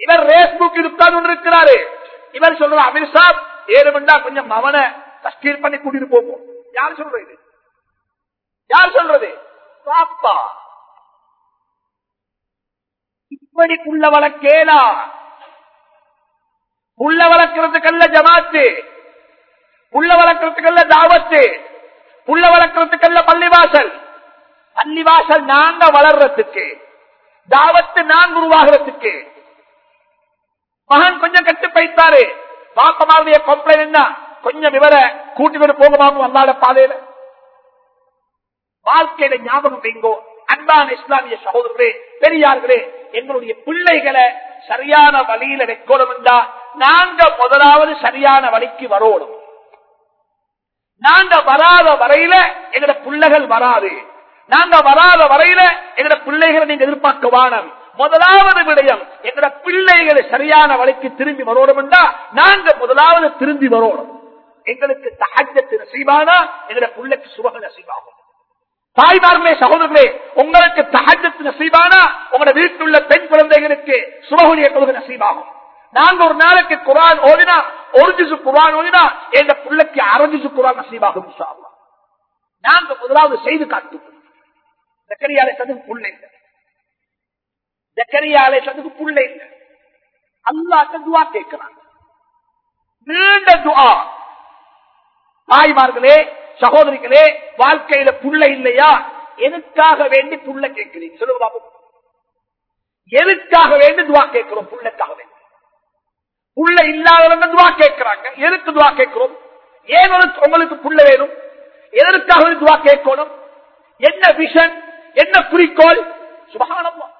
இவர் ரேஸ் புக் உட்கார்ந்து இருக்கிறாரு இவர் சொல்ற அமீர் சாப் ஏழு மண்டா கொஞ்சம் மவனை தஸ்கீர் பண்ணி கூட்டிட்டு போகும் யார் சொல்றது யார் சொல்றது? பாப்பா. இப்படி புள்ள வளர்க்கேலா? புள்ள வளர்க்கறதுக்கல்ல ஜமாத்து. புள்ள வளர்க்கறதுக்கல்ல தாவத்து புள்ள வளர்க்கறதுக்கல்ல பள்ளிவாசல். பள்ளிவாசல் நாங்க வளர்றதுக்கு தாவத்து நாங்க உருவாகிறதுக்கு. மகன் கொஞ்சம் கட்டு பைத்தாரு பாப்பமாவுடைய கம்ப்ளைண்ட் என்ன? கொஞ்சம் இவரை கூட்டிட்டு போகமாமு வந்தாட பாதையில. வாழ்க்கையில ஞாபகம் வைங்கோ. அன்பான இஸ்லாமிய சகோதரர்களே பெரியார்களே எங்களுடைய பிள்ளைகளை சரியான வழியில வைக்கணும் என்றா நாங்க முதலாவது சரியான வழிக்கு வரோடும் நாங்க வராத வரையில எங்கட பிள்ளைகள் வராது. நாங்க வராத வரையில எங்கட பிள்ளைகளை நீங்க எதிர்பார்க்க வானம். முதலாவது விடயம் எங்கட பிள்ளைகளை சரியான வழிக்கு திரும்பி வரணும் நாங்க முதலாவது திரும்பி வரணும். எங்களுக்கு தகஜத்து நசீபானா எங்கட பிள்ளைக்கு சுபக நசீபாகும். தாய்மார்களே சகோதரர்களே உங்களுக்கு தகஜத்து நசீபானா உங்களோட வீட்டில் உள்ள பெண் குழந்தைகளுக்கு சுபகுரிய கொள்கை நசீபாகும். நாங்க ஒரு நாளைக்கு குரான் ஓதினா ஒரு ஜிசு குரான் ஓதினா எந்த பிள்ளைக்கு அரை ஜிசு குரான் நசீபாகும் நாங்க முதலாவது செய்து காட்டுவோம் ஜக்கரியாலை சதுக்கு புள்ள இல்லை. ஜக்கரியாலை சதுக்கு புள்ள இல்லை. அல்லாட்ட துவா கேட்கிறாங்க நீண்ட துவா. தாய்மார்களே சகோதரிகளே வாழ்க்கையில புள்ள இல்லையா? எதுக்காக வேண்டி புள்ள கேட்கிறீங்க? சொல்லுங்க பாபு எதுக்காக வேண்டி துவா கேட்கிறோம்? புள்ளக்காக வேண்டி. புள்ள இல்லாதவங்க துவா கேட்கிறாங்க. எதுக்கு துவா கேட்கிறோம்? ஏன் உங்களுக்கு- உங்களுக்கு புள்ள வேணும்? எதற்காக துவா கேட்கணும்? என்ன விஷன் என்ன குறிக்கோள்? சுபகானம்மா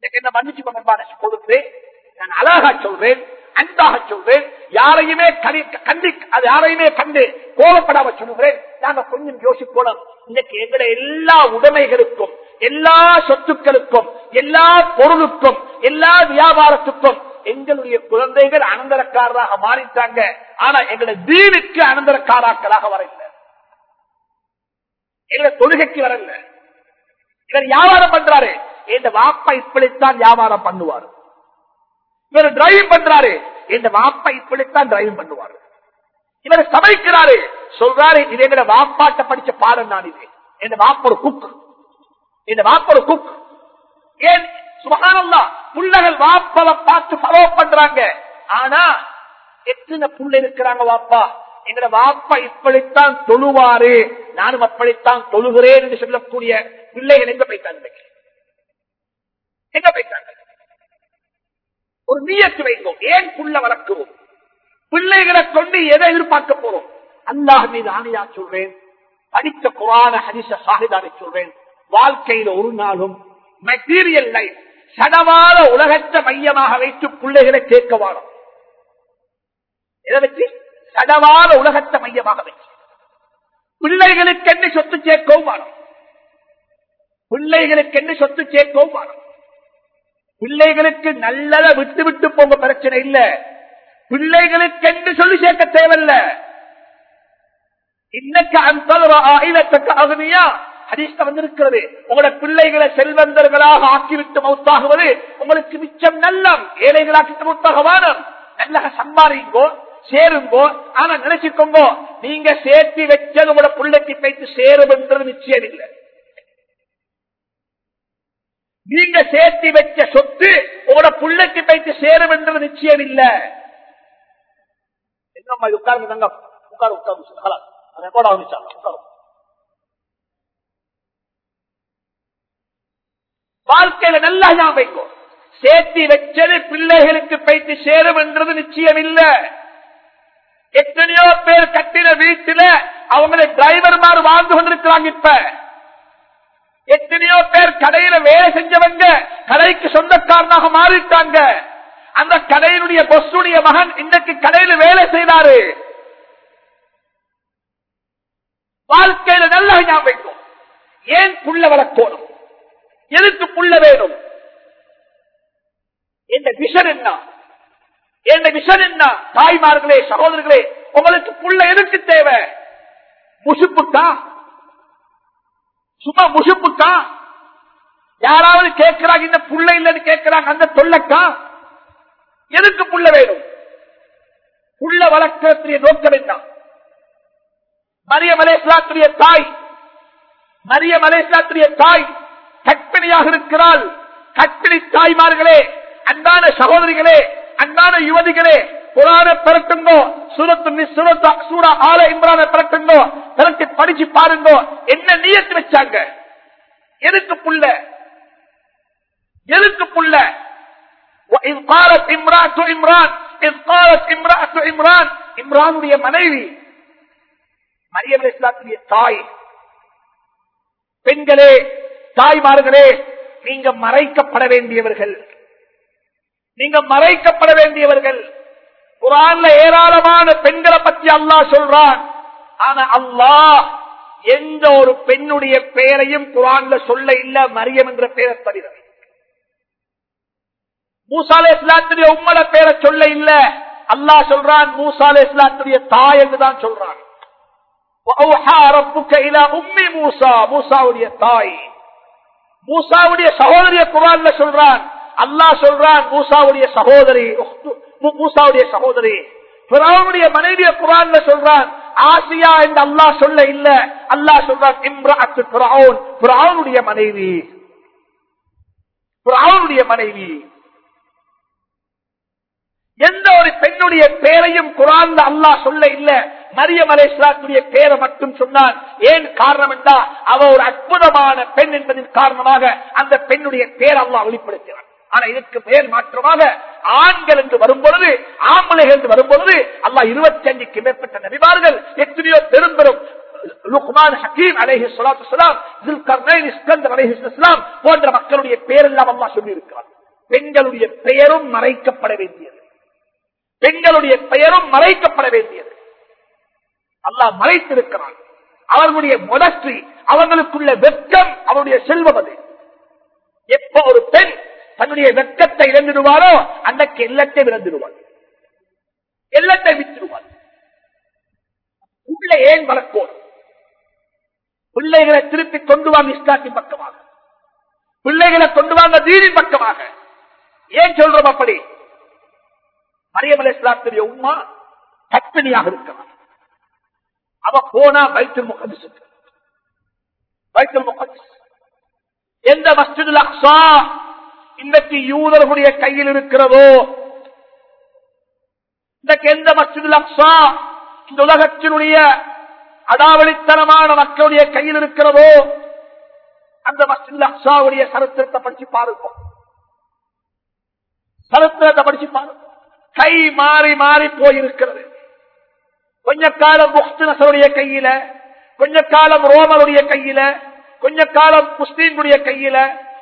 எனக்கு என்ன மன்னிச்சு கொண்டான கொடுக்கிறேன் நான் அழகா சொல்றேன் அன்பாக சொல்றேன் யாரையுமே கண்டி அது யாரையுமே கண்டு கோபப்படாம சொல்லுகிறேன். நாங்க கொஞ்சம் யோசிக்கணும். இன்னைக்கு எங்களை எல்லா உடைமைகளுக்கும் எல்லா சொத்துக்களுக்கும் எல்லா பொருளுக்கும் எல்லா வியாபாரத்துக்கும் எங்களுடைய குழந்தைகள் அனந்தரக்காரராக மாறிட்டாங்க. ஆனா எங்களை தீனுக்கு அனந்தரக்காராக்களாக வரல. எங்களை தொழுகைக்கு வரல. இவர் வியாபாரம் பண்றாரு. இந்த வாப்பா இப்படித்தான் வியாபாரம் பண்ணுவார். இவர் டிரைவ் பண்றாரு. இந்த வாப்பா இப்படித்தான் டிரைவ் பண்ணுவார். இவர் சமைக்கிறாரு. சொல்றாரு இது எங்கட வாப்பாட்ட படிச்ச பாடம் நான் இது. என் வாப்ப ஒரு குக் என் வாப்ப ஒரு குக் ஏன்? சுபகானல்லா. புள்ளகள் வாப்பாவை பார்த்து ஃபாலோ பண்றாங்க. ஆனா எத்தனை புள்ள இருக்கிறாங்க வாப்பா? எங்க வாப்பா இப்படித்தான் தொழுவாரு. நானும் அப்படித்தான் தொழுகிறேன் என்று சொல்லக்கூடிய பிள்ளைகள் எங்க போயிட்டாங்க எங்க போயிட்டாங்க? ஒரு நீயத்து வைக்கும் ஏன் புள்ள வளர்க்கிறோம் பிள்ளைகளை கொண்டு எதை எதிர்பார்க்க போறோம்? அல்லாஹ் மீது ஆணையா சொல்றேன். படித்த குரான ஹரிச சாகிதாரை சொல்றேன். வாழ்க்கையில ஒரு நாளும் மெட்டீரியல் லைஃப் சடவாத உலகத்தை மையமாக வைத்து பிள்ளைகளை கேட்க வாழும். எதை வச்சு? சடவாத உலகத்தை மையமாக வச்சு. பிள்ளைகளுக்கு என்ன சொத்து சேர்க்கவும் வாழும். பிள்ளைகளுக்கு என்ன சொத்து சேர்க்கவும் வாழும். பிள்ளைகளுக்கு நல்லத விட்டு விட்டு போங்க பிரச்சனை இல்ல. பிள்ளைகளுக்கு என்று சொல்லி சேர்க்க தேவையில்ல. இன்னைக்கு அந்த ஆயிரத்துக்கு அகனியா ஹதீஸ்ல வந்திருக்கிறது. உங்களோட பிள்ளைகளை செல்வந்தர்களாக ஆக்கிவிட்டு மௌத்தாகுவது உங்களுக்கு மிச்சம் நல்லம். ஏழைகளாக்கிட்டு மௌத்தாக வானம் நல்ல சம்பாதிங்கோ சேருங்கோ ஆனா நினைச்சுக்கோங்கோ நீங்க சேர்த்து வச்சது உங்களோட பிள்ளைக்கு போயிட்டு சேரும் என்றது நிச்சயம் இல்லை. நீங்க சேர்த்து வச்ச சொத்து உங்களோட பிள்ளைக்கு போயிட்டு சேரும் என்றது நிச்சயம் இல்ல. என்னம்மா இது உட்காருங்க உட்கார் உட்காரு. ரெக்கார்ட் ஆரம்பிச்சாங்க உட்காரும் வாழ்க்கையில நல்லா ஞாபகம் வைக்கும் சேர்த்தி வச்சது பிள்ளைகளுக்கு போயிட்டு சேரும் என்றது நிச்சயம் இல்ல எத்தனையோ பேர் கட்டின வீட்டுல அவங்களை டிரைவர் மாதிரி வாழ்ந்து கொண்டிருக்கிறாங்க இப்ப. எத்தனையோ பேர் கடையில வேலை செஞ்சவங்க கடைக்கு சொந்தக்காரனாக மாறிட்டாங்க. அந்த கடையினுடைய பொஸ்டுடைய மகன் இன்னைக்கு கடையில வேலை செய்தாரு. வாழ்க்கையில நல்லா ஞாபகம் ஏன் புள்ள வளர்க்கணும்? எதுக்கு புள்ள வேணும் என்ற விஷன் என்ன? என்ற விஷன் என்ன? தாய்மார்களே சகோதரர்களே உங்களுக்கு புள்ள எதுக்கு தேவை? முசுப்புக்கா சும்மா முசுப்புக்கா யாராவது கேட்கிறாங்க இந்த புள்ள இல்லைன்னு கேட்கிறாங்க அந்த தொல்லக்கா? எதுக்கு புள்ள வேணும்? புள்ள வளர்க்கக்கூடிய நோக்கம் என்ன? மரிய அலேஸ்லாத்துடைய தாய். மரிய அலேஸ்லாத்துடைய தாய். கண்மணியாக இருக்கிறாள். கற்பிணி தாய்மார்களே அன்பான சகோதரிகளே அன்பான யுவதிகளே குரான பிறக்குங்கோ சுரத்து சுரத்து இம்ரானுடைய மனைவி மரியம் தாய். பெண்களே தாய்மார்களே நீங்க மறைக்கப்பட வேண்டியவர்கள். நீங்க மறைக்கப்பட வேண்டியவர்கள். குரான்ல ஏராளமான பெண்களை பத்தி அல்லாஹ் சொல்றான். ஆனா அல்லாஹ் எந்த ஒரு பெண்ணுடைய பெயரையும் குரான்ல சொல்ல இல்ல மரியம் என்ற பெயரை தவிர. மூசாலே இஸ்லாத்துடைய உம்மல பேரை சொல்ல இல்ல. அல்லாஹ் சொல்றான் மூசாலே இஸ்லாத்துடைய தாய் என்றுதான் சொல்றான். உம்மி மூசா மூசாவுடைய தாய். மூசாவுடைய சகோதரிய குரான்ல சொல்றான். அல்லாஹ் சொல்றான் மூசாவுடைய சகோதரி மூசாவுடைய சகோதரி. பிறவனுடைய மனைவிய குரான்ல சொல்றான் ஆசியா என்று அல்லாஹ் சொல்ல இல்ல. அல்லாஹ் சொல்றான் இம்ராத்து பிராவுன் பிறவுடைய மனைவி. பிறவுடைய மனைவி. எந்த ஒரு பெண்ணுடைய பேரையும் குரான்ல அல்லாஹ் சொல்ல இல்ல. மரியம் அலேஸ்லாத்துடைய பேரை மட்டும் சொன்னான் ஏன் காரணம் என்றால் அவ ஒரு அற்புதமான பெண் என்பதன் காரணமாக அந்த பெண்ணுடைய பேர் அல்லாஹ் வெளிப்படுத்தினான் ஆனா இதற்கு மேல் மாற்றமாக ஆண்கள் என்று வரும்பொழுது ஆம்பளைகள் என்று வரும்பொழுது அல்லா இருபத்தி அஞ்சுக்கு மேற்பட்ட நபிமார்கள் எத்தனையோ பெரும் பெரும் லுக்மான் ஹக்கீம் அலைஹி ஸலாத்து வஸலாம் இஸ்கந்தர் போன்ற மக்களுடைய பேரெல்லாம் அம்மா சொல்லியிருக்கிறார் பெண்களுடைய பெயரும் மறைக்கப்பட வேண்டியது. பெண்களுடைய பெயரும் மறைக்கப்பட வேண்டியது. அல்லாஹ் மறைத்திருக்கிறான். அவர்களுடைய முடற்றி அவர்களுக்குள்ள வெட்கம் அவருடைய செல்வம் அது. எப்ப ஒரு பெண் தன்னுடைய வெட்கத்தை இழந்துடுவாரோ அன்னைக்கு எல்லத்தை இழந்துடுவார் எல்லத்தை விட்டுடுவார் உள்ள ஏன் வளர்ப்போம்? பிள்ளைகளை திருப்பி கொண்டு வாங்க இஸ்லாத்தின் பக்கமாக. பிள்ளைகளை கொண்டு வாங்க தீனின் பக்கமாக. ஏன் சொல்றோம் அப்படி? மரியமலை இஸ்லாத்துடைய உமா கற்பிணியாக இருக்கிறார். அவ போனா பைத்தல் முகமது பைத்தல் முகமது எந்த மஸ்ஜிதுல் அக்ஸா இன்னைக்கு யூதர்களுடைய கையில் இருக்கிறதோ இன்றைக்கு எந்த மஸ்ஜிதுல் அக்ஸா இந்த உலகத்தினுடைய அடாவளித்தனமான மக்களுடைய கையில் இருக்கிறதோ அந்த மஸ்ஜிதுல் அக்ஸாவுடைய சரித்திரத்தை படிச்சு பாருங்க சரித்திரத்தை படிச்சு பாருங்க கை மாறி மாறி போயிருக்கிறது. கொஞ்ச காலம் முக்து கையில கொஞ்ச காலம் ரோமருடைய கையில கொஞ்ச காலம் முஸ்லீம்களுடைய கையில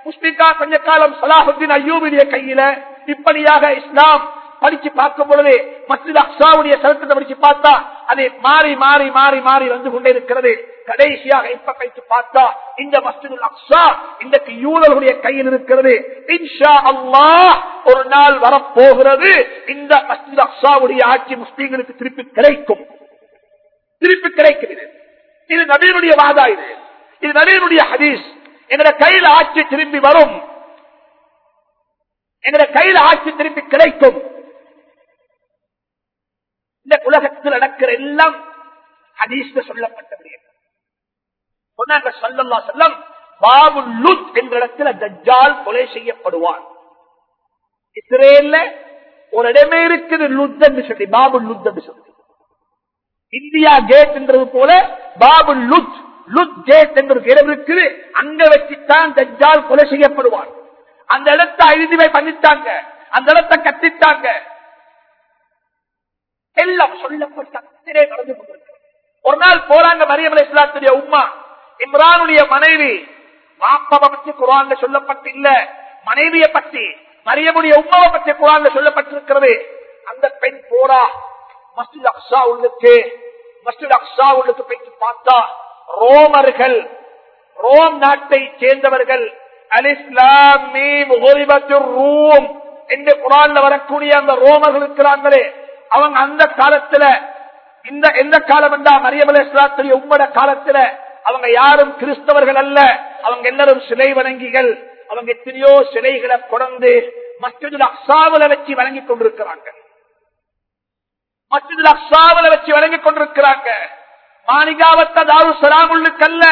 முஸ்லிம்கா கொஞ்ச காலம் சலாஹுத்தீன் அய்யூபுடைய கையில இப்படியாக இஸ்லாம் படிச்சு பார்க்கும் பொழுது மஸ்ஜித் அக்ஸாவுடைய சரித்திரத்தை படிச்சு பார்த்தா அது மாறி மாறி மாறி மாறி வந்து கொண்டே இருக்கிறது. கடைசியாக இப்ப கைத்து பார்த்தா இந்த மஸ்ஜிதுல் அக்ஸா இன்றைக்கு யூதர்களுடைய கையில் இருக்கிறது. இன்ஷா அல்லா ஒரு நாள் வரப்போகிறது. இந்த மஸ்ஜித் அக்ஸாவுடைய ஆட்சி முஸ்லீம்களுக்கு திருப்பி கிடைக்கும். திருப்பி கிடைக்கிறது இது. நவீனுடைய நபீனுடைய வாதா இது. இது நபீனுடைய ஹதீஸ். எங்களோட கையில் ஆட்சி திரும்பி வரும். எங்களோட கையில் ஆட்சி திரும்பி கிடைக்கும். இந்த உலகத்தில் நடக்கிற எல்லாம் ஹதீஸ்ல சொல்லப்பட்டபடி சொன்னாங்க சொல்லல்லா செல்லம் பாபு லுத் என்ற இடத்துல தஜ்ஜால் கொலை செய்யப்படுவான். இஸ்ரேல்ல ஒரு இடமே இருக்குது லுத் என்று சொல்லி பாபு லுத் என்று சொல்லி. இந்தியா கேட் என்றது போல பாபு லுத் லுத் கேட் என்ற ஒரு இடம் இருக்குது அங்க வச்சுத்தான் தஜ்ஜால் கொலை செய்யப்படுவான். அந்த இடத்தை ஐதுமை பண்ணிட்டாங்க. அந்த இடத்தை கத்திட்டாங்க எல்லாம் சொல்லப்பட்ட அத்தனை நடந்து கொண்டிருக்கிறது ஒரு நாள் போறாங்க மரியம் இஸ்லாத்துடைய உம்மா. இம்ரானுடைய மனைவி மாப்பாவை பற்றி குரான்ல சொல்லப்பட்டில்ல. மனைவியை பற்றி மரியமுடைய உமாவை பற்றி குரான்ல சொல்லப்பட்டிருக்கிறது. அந்த பெண் போறா. மஸ்ஜித் அக்ஸா உள்ளுக்கு மஸ்ஜித் அக்ஸா உள்ளுக்கு போயிட்டு பார்த்தா ரோமர்கள் ரோம் நாட்டை சேர்ந்தவர்கள் அலிஸ்லாம் மீம் ரூம் என்று குரான்ல வரக்கூடிய அந்த ரோமர்கள் இருக்கிறாங்களே. அவங்க அந்த காலத்துல இந்த எந்த காலம் என்றா மரியமலை இஸ்லாத்துடைய உம்மட காலத்துல அவங்க யாரும் கிறிஸ்தவர்கள் அல்ல. அவங்க எல்லாரும் சிலை வணங்கிகள். அவங்க எத்தனையோ சிலைகளை கொடந்து மஸ்ஜிதுல் அக்ஸாவில வச்சு வணங்கி கொண்டிருக்கிறாங்க. மஸ்ஜிதுல் அக்ஸாவில வச்சு வழங்கிக் கொண்டிருக்கிறாங்க. மாளிகாவத்த தாரு சலாமுள்ளுக்கு அல்ல.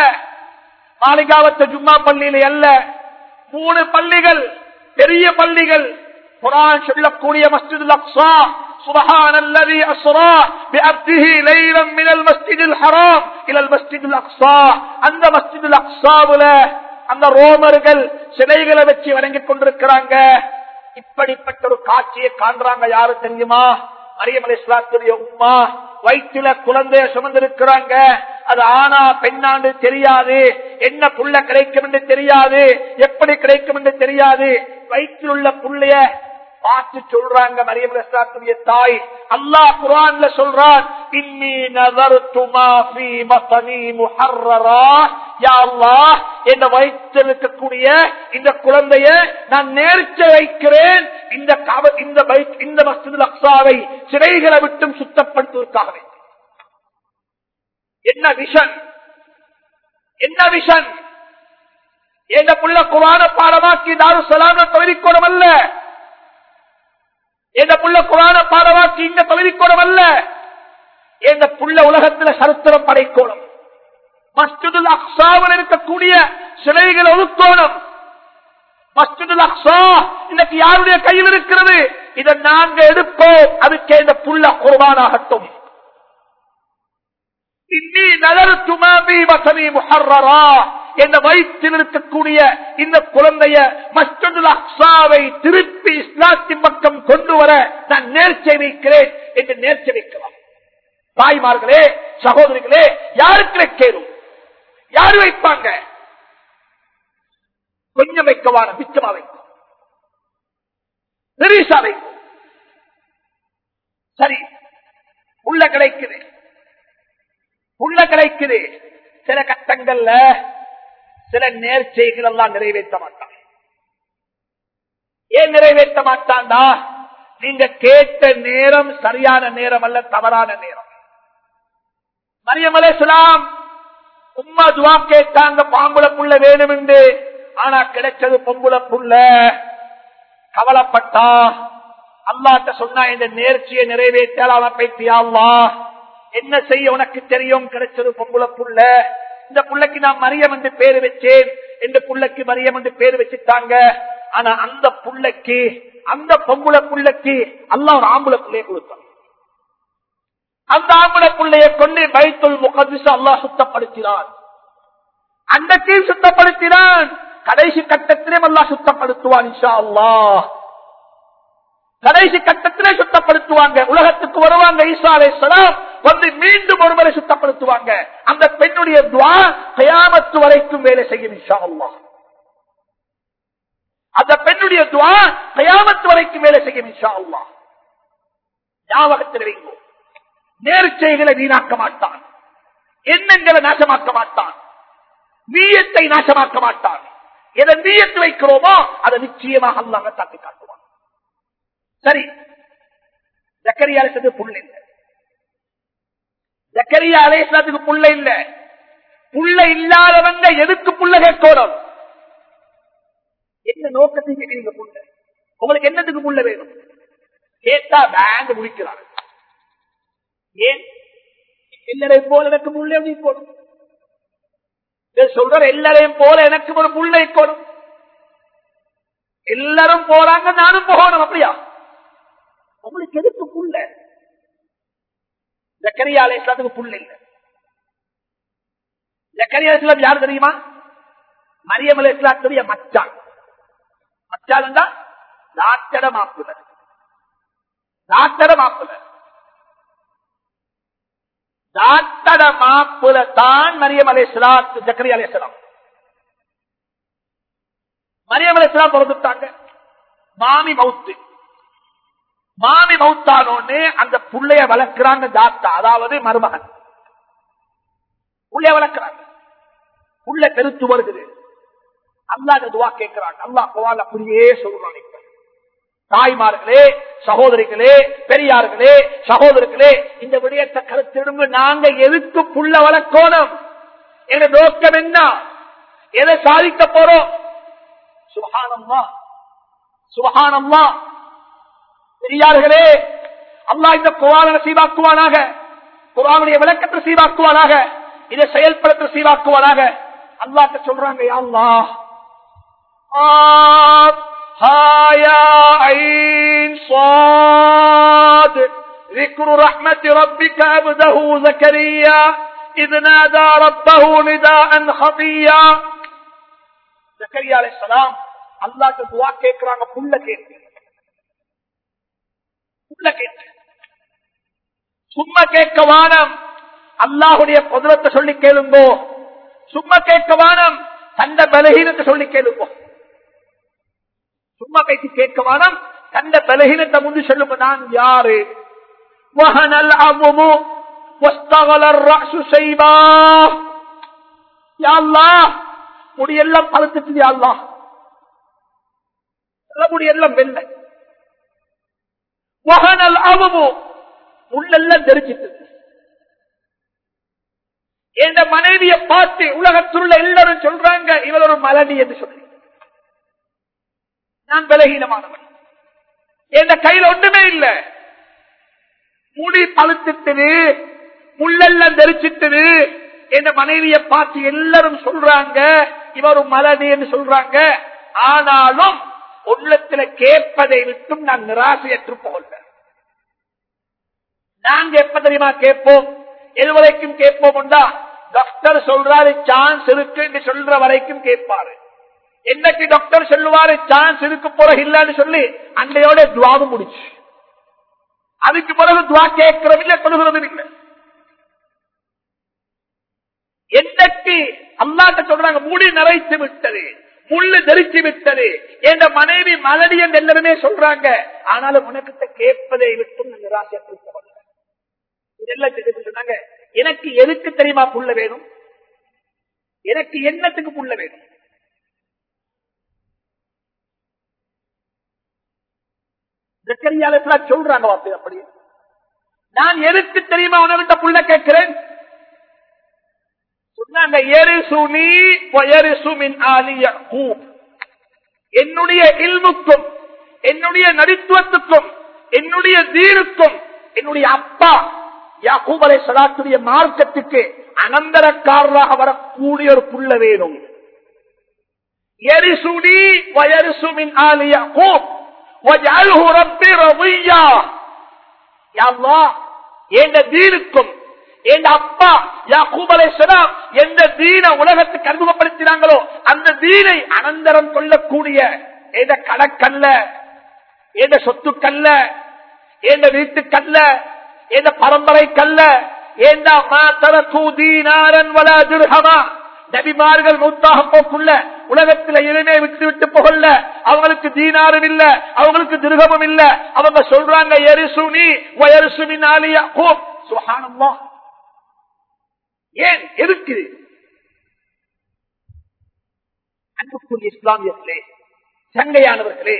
மாளிகாவத்த ஜும்மா பள்ளியில அல்ல. மூணு பள்ளிகள் பெரிய பள்ளிகள். குரான் சொல்லக்கூடிய மஸ்ஜிதுல் அக்சா سبحان الذي أسرى بأبده ليلا من المسجد الحرام إلى المسجد الأقصى عند مسجد الأقصى ولا அந்த ரோமர்கள் சிலைகளை வச்சு வணங்கிக் கொண்டிருக்கிறாங்க இப்படிப்பட்ட ஒரு காட்சியை காண்றாங்க யாரு தெரியுமா மரியம் அலி இஸ்லாத்துடைய உமா வயிற்றுல குழந்தைய சுமந்திருக்கிறாங்க அது ஆனா பெண்ணாண்டு தெரியாது என்ன புள்ள கிடைக்கும் என்று தெரியாது எப்படி கிடைக்கும் என்று தெரியாது வயிற்றில் உள்ள புள்ளைய பார்த்து சொல்றாங்க மரியம் தாய். அல்லாஹ் குரான்ல சொல்றான் இன்னி நதர்து ஃபீ பத்னி முஹர்ரரா. யா அல்லாஹ் என்ன வயிற்றில் இருக்கக்கூடிய இந்த குழந்தைய நான் நேர்ச்ச வைக்கிறேன். இந்த கவ இந்த பைத் இந்த மஸ்ஜிதுல் அக்ஸாவை சிறைகளை விட்டும் சுத்தப்படுத்துவதற்காக என்ன விஷன்? என்ன விஷன்? எந்த புள்ள குரான பாடமாக்கி தாரு சொல்லாம தொழிற்கோடம் அல்ல. எந்த புள்ள குரான பாடமாக்கி இங்க தொழிற்கோடம் அல்ல. எந்த புள்ள உலகத்துல சரித்திரம் படைக்கோணம். மஸ்ஜிதுல் அக்சாவில் இருக்கக்கூடிய சிலைகள் ஒதுக்கோணம். மஸ்ஜிதுல் அக்சா இன்னைக்கு யாருடைய கையில் இருக்கிறது? இதை நாங்க எடுப்போம். அதுக்கு இந்த புள்ள குர்பானாகட்டும். இன்னி நகர்த்து துமாபி வசனி முஹர்ரா என்ற வயிற்றில் இருக்கக்கூடிய இந்த குழந்தைய மஸ்ஜிதுல் அக்ஸாவை திருப்பி இஸ்லாத்தின் பக்கம் கொண்டு வர நான் நேர்ச்சி வைக்கிறேன் என்று நேர்ச்சி வைக்கலாம். தாய்மார்களே சகோதரிகளே யாருக்கு கேடும்? யாரு வைப்பாங்க? கொஞ்சம் வைக்கவான மிச்சமா வைக்கும். பெரிசா வைக்கும். சரி உள்ள கிடைக்குது. உள்ள கிடைக்குது. சில கட்டங்கள்ல சில நேர்ச்சைகள் எல்லாம் நிறைவேற்ற மாட்டான். ஏன் நிறைவேற்ற மாட்டான்டா? நீங்க கேட்ட நேரம் சரியான நேரம் அல்ல தவறான நேரம். மரியமலை சுலாம் உம்மா துவா கேட்டாங்க பாம்புல புள்ள வேணும் என்று ஆனா கிடைச்சது பொம்புல புள்ள. கவலைப்பட்டா. அல்லாட்ட சொன்னா இந்த நேர்ச்சியை நிறைவேற்றால் அவன் பைத்தியாவா என்ன செய்ய உனக்கு தெரியும்? கிடைச்சது பொம்புல புள்ள. இந்த புள்ளைக்கு நான் மரியம் என்று பேரு வச்சேன். இந்த புள்ளைக்கு மரியம் என்று பேரு வச்சுட்டாங்க. ஆனா அந்த புள்ளைக்கு அந்த பொம்புல புள்ளைக்கு அல்ல ஒரு ஆம்புல புள்ளைய கொடுத்தான். அந்த ஆம்புல புள்ளைய கொண்டு பைத்துல் முகதிசு அல்லா சுத்தப்படுத்தினான். அந்த கீழ் சுத்தப்படுத்தினான். கடைசி கட்டத்திலே அல்லா சுத்தப்படுத்துவான் இன்ஷா அல்லா கடைசி கட்டத்திலே சுத்தப்படுத்துவாங்க. உலகத்துக்கு வருவாங்க ஈசா அலைஹிஸ்ஸலாம் வந்து மீண்டும் ஒருவரை சுத்தப்படுத்துவாங்க. அந்த பெண்ணுடைய துவா கயாமத்து வரைக்கும் வேலை செய்யும் இன்ஷா அந்த பெண்ணுடைய துவா கயாமத்து வரைக்கும் வேலை செய்யும் இன்ஷா அல்லாஹ் ஞாபகத்தில் வைங்கோ. நேர்ச்சைகளை வீணாக்க மாட்டான். எண்ணங்களை நாசமாக்க மாட்டான். நீயத்தை நாசமாக்க மாட்டான். எதை நீயத்து வைக்கிறோமோ அதை நிச்சயமாக அல்லாம தாக்கி காட்டுவான். சரி. ஜக்கரியா அலேசது புள்ள ஜக்கரியா அலேசத்துக்கு புள்ள இல்ல. புள்ள இல்லாதவங்க எதுக்கு புள்ள கேட்கணும்? என்ன நோக்கத்துக்கு கேட்கறீங்க புள்ள? உங்களுக்கு என்னத்துக்கு புள்ள வேணும்? கேட்டா பேங்க் முடிக்கிறாங்க. ஏன்? எல்லாரையும் போல எனக்கு புள்ள எப்படி போடும் சொல்ற எல்லாரையும் போல எனக்கு ஒரு புள்ள இருக்கணும். எல்லாரும் போறாங்க நானும் போகணும் அப்படியா? உங்களுக்கு எதுக்கு புள்ள? ஜக்கரியா அலேஸ்லாத்துக்கு புள்ள இல்லை. ஜக்கரியா இஸ்லாம் யாரு தெரியுமா? மரியம் அலேஸ்லாத்துடைய மச்சான். மச்சான் டாக்டர மாப்புல டாக்டர மாப்புல டாக்டர மாப்புல தான் மரியம் அலேஸ்லாத்து ஜக்கரியா அலேஸ்லாம் மரியம் அலேஸ்லாம் பிறந்துட்டாங்க. மாமி மவுத்து. மாமி மௌத்தானோன்னு அந்த புள்ளைய வளர்க்கிறாங்க தாத்தா அதாவது மருமகன். புள்ளைய வளர்க்கிறாங்க. புள்ள பெருத்து வருகிறது அல்லாத துவா கேட்கிறாங்க அல்லா குவால் அப்படியே சொல்றாங்க தாய்மார்களே சகோதரிகளே பெரியார்களே சகோதரர்களே இந்த விடயத்தை கருத்திடுங்க. நாங்க எதுக்கு புள்ள வளர்க்கணும்? எங்க நோக்கம் என்ன? எதை சாதிக்க போறோம்? சுபகானம்மா சுபகானம்மா பெரியார்களே அல்லா இந்த குரான சீவாக்குவானாக குரானுடைய விளக்கத்தை சீவாக்குவானாக இதை செயல்படுத்த சீவாக்குவானாக அல்லாட்ட சொல்றாங்க யாழ்லா ذكر رحمة ربك عبده زكريا إذ نادى ربه نداء خفيا زكريا عليه السلام الله دعا கேட்கிறாங்க புள்ள கேட்டு. சும்மா கேட்க வானம். அல்லாஹுடைய குதிரத்தை சொல்லி கேளுங்கோ. சும்மா கேட்க வானம். தந்த பலகீனத்தை சொல்லி கேளுங்கோ. சும்மா பேசி கேட்க வானம். தந்த பலகீனத்தை முந்தி சொல்லுங்க நான் யாரு? வஹனல் அவுமு அல்லாஹ் முடியெல்லாம் பழுத்துட்டு முடியெல்லாம் வெள்ளை. வகனல் அவமோ. உள்ளெல்லாம் தெரிச்சிட்டு என் மனைவியை பார்த்து உலகத்தில் எல்லாரும் சொல்றாங்க இவர் ஒரு மலடி என்று சொல்லி. நான் பலகீனமானவன். என் கையில ஒன்றுமே இல்ல. முடி பழுத்துட்டது முள்ளெல்லாம் தெரிச்சிட்டது என் மனைவியை பார்த்து எல்லாரும் சொல்றாங்க இவர் மலடி என்று சொல்றாங்க. ஆனாலும் உள்ளத்துல கேட்பதை விட்டும் நான் நிராசையற்று போகல. நாங்க எப்ப தெரியுமா கேட்போம்? எது வரைக்கும் கேட்போம் டாக்டர் சொல்றாரு சான்ஸ் இருக்கு என்று சொல்ற வரைக்கும் கேட்பாரு. என்னைக்கு டாக்டர் சொல்லுவாரு சான்ஸ் இருக்கு பிறகு இல்லன்னு சொல்லி அண்டையோட துவாவும் முடிச்சு. அதுக்கு பிறகு துவா கேட்கிறோம் இல்லை கொள்கிறதும் இல்லை. என்னைக்கு அல்லாட்ட சொல்றாங்க முடி நிறைத்து விட்டது முள்ளு தெரிச்சு விட்டது என் மனைவி மலடி என்று எல்லாருமே சொல்றாங்க. ஆனாலும் உனக்கிட்ட கேட்பதை விட்டும் நிராசை இதெல்லாம் சொன்னாங்க. எனக்கு எதுக்கு தெரியுமா புள்ள வேணும்? எனக்கு என்னத்துக்கு புள்ள வேணும்? சொல்றாங்க வார்த்தை அப்படி நான் எதுக்கு தெரியுமா உனவிட்ட புள்ள கேட்கிறேன்? சொன்னாங்க என்னுடைய இல்முக்கும் என்னுடைய நடித்துவத்துக்கும் என்னுடைய தீருக்கும் என்னுடைய அப்பா யாக்கூப் அலை சலாத்துடைய மார்க்கத்துக்கு அனந்தரக்காரராக வரக்கூடிய ஒரு புள்ள வேணும். எரிசுனி வயரிசுமின் ஆலி யாக்கூப். யா அல்லாஹ் என்ற தீனுக்கும் என் அப்பா யாக்கூப் அலைஹிஸ்ஸலாம் எந்த தீன உலகத்துக்கு அறிமுகப்படுத்தினாங்களோ அந்த தீனை அனந்தரம் கொள்ளக்கூடிய எந்த கடற்கல்ல எந்த சொத்துக்கல்ல எந்த வீட்டுக்கல்ல எந்த பரம்பரை கல்ல ஏண்டா மா தரக்கு தீனாரன் வலா திர்ஹமா? நபிமார்கள் மூத்தாக போக்குள்ள. உலகத்துல எதுவுமே விட்டு விட்டு போகல அவங்களுக்கு தீனாரும் இல்ல. அவங்களுக்கு திருகமும் இல்ல. அவங்க சொல்றாங்க எரிசுனி வயரிசுமி நாளியா ஹோம் சுஹானம்மா ஏன்? எதுக்கு? அன்புக்குரிய இஸ்லாமியர்களே சங்கையானவர்களே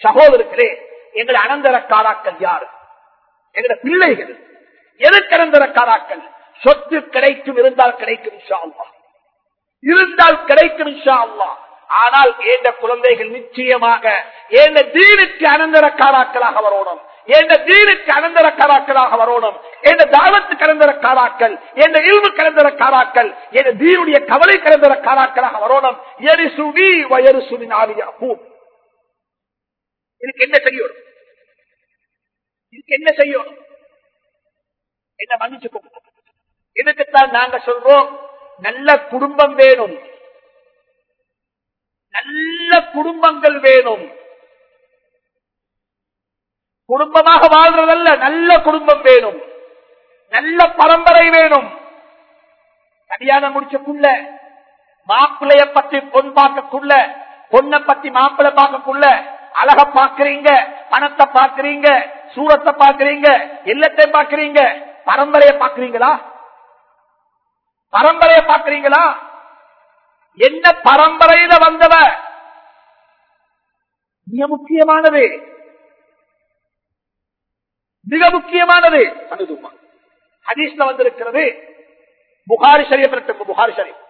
சகோதரர்களே எங்களை அனந்தரக்காராக்கள் யாரு? எங்க பிள்ளைகள். எது கரந்தரக்காராக்கள் சொத்து கிடைக்கும் இருந்தால் கிடைக்கும் இன்ஷா இருந்தால் கிடைக்கும் இன்ஷா அல்லாஹ். ஆனால் ஏண்ட குழந்தைகள் நிச்சயமாக ஏண்ட தீனுக்கு அனந்தரக்காராக்களாக வரணும். எந்த தீனுக்கு அனந்தரக்காராக்களாக வரணும். எந்த தாவத்து கலந்தரக்காராக்கள் இழிவு இல்வு கலந்தரக்காராக்கள் எந்த தீனுடைய கவலை கலந்தரக்காராக்களாக வரணும். எரிசுடி வயரிசுடி நாவியா பூ இதுக்கு என்ன தெரியும் இதுக்கு என்ன செய்யணும் என்ன மன்னிச்சுக்கோங்க. இதுக்குத்தான் நாங்க சொல்றோம்? நல்ல குடும்பம் வேணும். நல்ல குடும்பங்கள் வேணும். குடும்பமாக வாழ்றதல்ல நல்ல குடும்பம் வேணும். நல்ல பரம்பரை வேணும். கல்யாணம் முடிச்சக்குள்ள மாப்பிளைய பத்தி பொன் பார்க்கக்குள்ள பொண்ணை பத்தி மாப்பிள்ளை பார்க்கக்குள்ள அழக பாக்குறீங்க பணத்தை பாக்குறீங்க சூரத்தை பாக்குறீங்க இல்லத்தை பாக்குறீங்க பரம்பரைய பாக்குறீங்களா பரம்பரைய பாக்குறீங்களா என்ன பரம்பரையில வந்தவ? மிக முக்கியமானது. மிக முக்கியமானது. அனுதுமா ஹதீஸ்ல வந்திருக்கிறது. புகாரி ஷரீப் இருக்கு புகாரி ஷரீப்.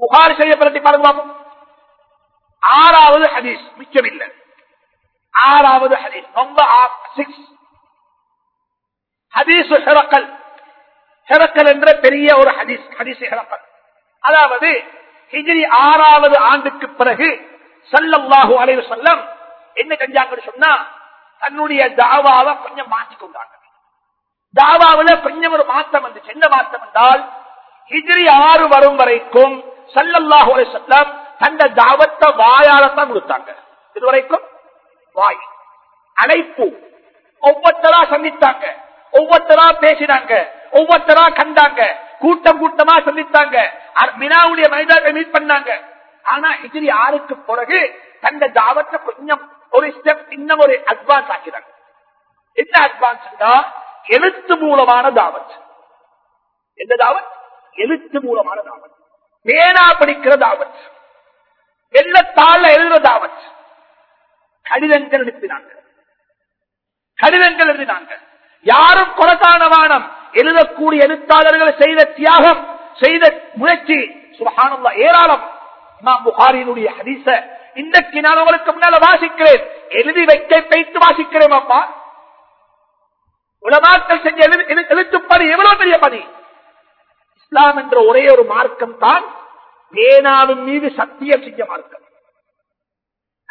புகார் ஷரீப் பாருங்க பார்ப்போம் ஆறாவது ஹதீஸ் மிச்சமில்லை. ஆறாவது ஹதீஸ் ரொம்ப சிக்ஸ் ஹதீஸ் ஹெரக்கல். ஹெரக்கல் என்ற பெரிய ஒரு ஹதீஸ் ஹதீஸ் ஹெரக்கல். அதாவது ஹிஜ்ரி ஆறாவது ஆண்டுக்கு பிறகு சல்லல்லாஹு அலைவு சொல்லம் என்ன செஞ்சாங்கன்னு சொன்னா தன்னுடைய தாவாவை கொஞ்சம் மாற்றிக்கொண்டாங்க தாவாவில கொஞ்சம் ஒரு மாற்றம் வந்துச்சு. என்ன மாற்றம் என்றால் ஹிஜ்ரி ஆறு வரும் வரைக்கும் சல்லல்லாஹு அலிசல்லாம் வஸல்லம் தந்த தாவத்தை வாயாலத்தான் கொடுத்தாங்க. இதுவரைக்கும் வாய் அழைப்பு ஒவ்வொருத்தரா சந்தித்தாங்க. ஒவ்வொருத்தரா பேசினாங்க. ஒவ்வொருத்தரா கண்டாங்க. கூட்டம் கூட்டமா சந்தித்தாங்க. மினாவுடைய மனிதர்கள் மீட் பண்ணாங்க. ஆனா இது ஆறுக்கு பிறகு தந்த தாவத்தை கொஞ்சம் ஒரு ஸ்டெப் இன்னும் ஒரு அட்வான்ஸ் ஆக்கிறாங்க என்ன அட்வான்ஸ் எழுத்து மூலமான தாவத். எந்த தாவத்? எழுத்து மூலமான தாவத். பேனா படிக்கிற தாவத் எழுதுறதாவச்சு எழுதுற தாவத் கடிதங்கள் எழுப்பினாங்க கடிதங்கள் எழுதினாங்க. யாரும் கொலதானவானம் எழுதக்கூடிய எழுத்தாளர்கள் செய்த தியாகம் செய்த முயற்சி சுபஹானல்லா ஏராளம். இமாம் புகாரினுடைய ஹதீஸ இன்றைக்கு நான் உங்களுக்கு முன்னால வாசிக்கிறேன். எழுதி வைக்க வைத்து வாசிக்கிறேன் அப்பா. உலமாக்கள் செஞ்ச எழுத்து எழு- பணி எவ்வளவு பெரிய பணி? இஸ்லாம் என்ற ஒரே ஒரு மார்க்கம் தான் பேனாவின் மீது சத்தியம் செய்ய மார்க்கம்.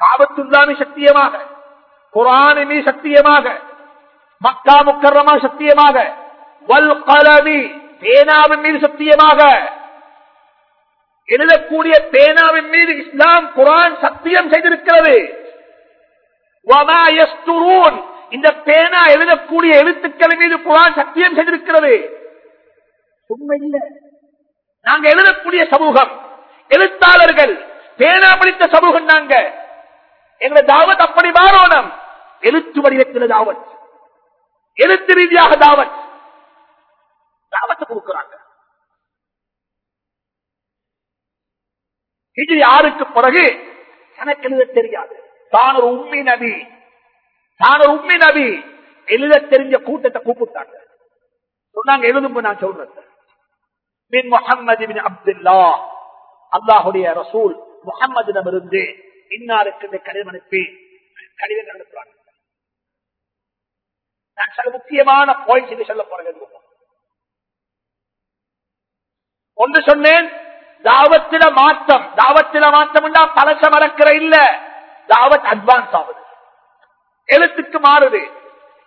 காபத்துல்லாமி சத்தியமாக குரானி மீது சத்தியமாக மக்கா முக்கரமா சத்தியமாக வல் கலமி பேனாவின் மீது சத்தியமாக எழுதக்கூடிய பேனாவின் மீது இஸ்லாம் குரான் சத்தியம் செய்திருக்கிறது. இந்த பேனா எழுதக்கூடிய எழுத்துக்கள் மீது குரான் சத்தியம் செய்திருக்கிறது. உண்மை இல்லை நாங்க எழுதக்கூடிய சமூகம் எழுத்தாளர்கள் பேனா படித்த சமூகம் நாங்க. எங்களை தாவத் அப்படி மாறோனம் எழுத்து வடிவத்தில் தாவத். எழுத்து ரீதியாக தாவத். தாவத்தை கொடுக்கிறாங்க. ஹிஜ்ரி ஆறுக்கு பிறகு எனக்கு எழுத தெரியாது. தான் ஒரு உண்மை நபி. தான் ஒரு உண்மை நபி. எழுத தெரிஞ்ச கூட்டத்தை கூப்பிட்டாங்க. சொன்னாங்க எழுதும் நான் சொல்றேன். பின் முகம்மது பின் அப்துல்லா அல்லாஹுடைய ரசூல் முகம்மதிடம் இருந்து இன்னாருக்கு இந்த கடிதம் அனுப்பி கடிதம் அனுப்புறாங்க. நான் சில முக்கியமான பாயிண்ட்ஸ் சொல்ல போறேன் ஒன்று சொன்னேன் தாவத்தில மாற்றம். தாவத்தில மாற்றம் பழச மறக்கிற இல்ல. தாவத் அட்வான்ஸ் ஆகுது. எழுத்துக்கு மாறுது.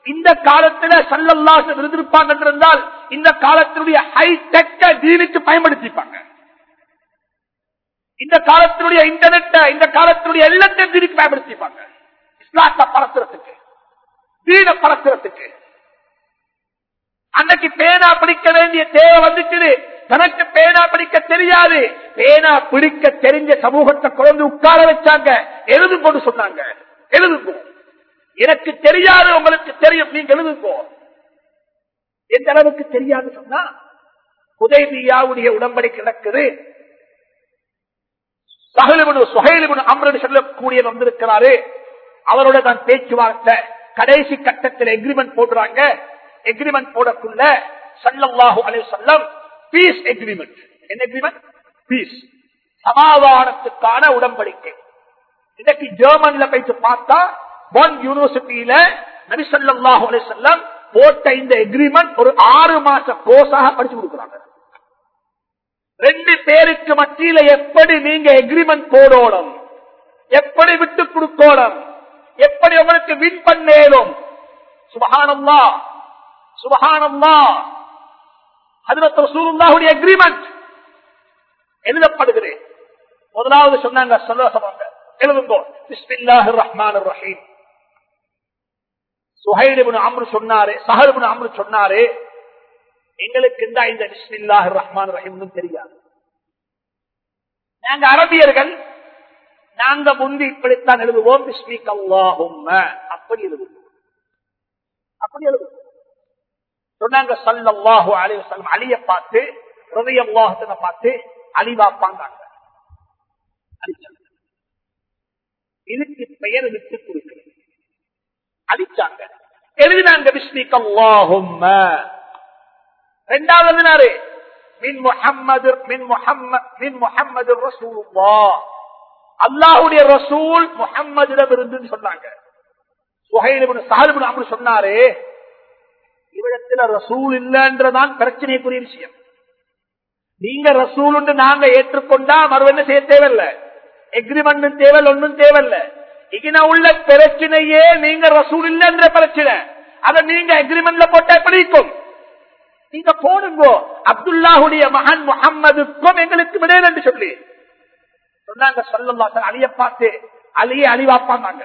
இந்த காலத்துல சல்லல்லாச இருந்திருப்பாங்க என்றிருந்தால் இந்த காலத்தினுடைய ஹைடெக்க தீனுக்கு பயன்படுத்திப்பாங்க. இந்த காலத்தினுடைய இன்டர்நெட்ட இந்த காலத்தினுடைய எல்லாத்தையும் தீனுக்கு பயன்படுத்திப்பாங்க. இஸ்லாத்தை பரத்துறதுக்கு தீன பரத்துறதுக்கு. அன்னைக்கு பேனா பிடிக்க வேண்டிய தேவை வந்துச்சு தனக்கு பேனா பிடிக்க தெரியாது. பேனா பிடிக்க தெரிஞ்ச சமூகத்தை குழந்தை உட்கார வச்சாங்க. எழுது போட்டு சொன்னாங்க. எழுதுங்கோ எனக்கு தெரியாது உங்களுக்கு தெரியும் நீங்க எழுதுங்கோ. எந்த அளவுக்கு தெரியாது சொன்னா உதயபியாவுடைய உடம்படி கிடக்குது. சகலிபுடு சுகைலிபுடு அம்ரன் சொல்லக்கூடிய வந்திருக்கிறாரு. அவரோட தான் பேச்சுவார்த்தை. கடைசி கட்டத்தில் எக்ரிமெண்ட் போடுறாங்க. எக்ரிமெண்ட் போடக்குள்ள சல்லல்லாஹு அலி சொல்லம் பீஸ் எக்ரிமெண்ட் என்ன எக்ரிமெண்ட் பீஸ் சமாதானத்துக்கான உடன்படிக்கை. இன்னைக்கு ஜெர்மன்ல போயிட்டு பார்த்தா பான் யூனிவர்சிட்டியில நபிசல்லாஹு ஸல்லல்லாஹு போட்ட இந்த எக்ரிமெண்ட் ஒரு ஆறு மாச கோர்ஸாக படிச்சு கொடுக்குறாங்க. ரெண்டு பேருக்கு மத்தியில எப்படி நீங்க எக்ரிமெண்ட் போடணும்? எப்படி விட்டு கொடுக்கணும்? எப்படி உங்களுக்கு வின் பண்ணேனும் சுபகானம்மா சுபகானம்மா அதுல ரசூலுல்லாஹுடைய எக்ரிமெண்ட் எழுதப்படுகிறேன். முதலாவது சொன்னாங்க சொல்லுவாங்க எழுதுங்கோ. பிஸ்மில்லாஹு ரஹ்மான் ரஹீம். சுஹைல் இப்னு அம்ரு சொன்னாரு சஹல் இப்னு அம்ரு சொன்னாரு எங்களுக்கு இந்த இந்த பிஸ்மில்லாஹிர் ரஹ்மானிர் ரஹீம் தெரியாது. நாங்க அரபியர்கள் நாங்க முந்தி இப்படித்தான் எழுதுவோம் பிஸ்மிக் அல்லாஹும்ம அப்படி எழுதுவோம். அப்படி எழுதுவோம். சொன்னாங்க சல்லல்லாஹு அலைஹி வஸல்லம் அலிய பார்த்து ரலியல்லாஹு பார்த்து அலி வாப்பாங்க அடிச்சாங்க இதுக்கு பெயர் விட்டு கொடுக்கிறது அடிச்சாங்க. எழுதினாங்க பிஸ்மிக் ரெண்டாவது எழுதினாரு மின் முஹம்மது மின் முஹம்மது மின் முஹம்மது ரசூலுல்லாஹ். அல்லாஹுடைய ரசூல் முஹம்மதிடம் இருந்து சொன்னாங்க. சுஹைல் இப்னு சஹல் சொன்னாரு இவ்விடத்துல ரசூல் இல்லன்றதான் பிரச்சனைக்குரிய விஷயம். நீங்க ரசூல் நாங்க ஏற்றுக்கொண்டா மறுவென்ன செய்ய தேவையில்ல. எக்ரிமெண்ட் தேவையில்ல ஒன்னும் தேவையில்ல. இகின உள்ள பிரச்சனையே நீங்க ரசூல் இல்லைன்ற பிரச்சனை. அதை நீங்க அக்ரிமெண்ட்ல போட்டா பிடிக்கும் நீங்க போடுங்க. அப்துல்லாஹுடைய மகன் முகம்மதுக்கும் எங்களுக்கு விடையல் என்று சொல்லி. சொன்னாங்க சொல்லலாம் அழிய பார்த்து அழிய அழிவாப்பாங்க.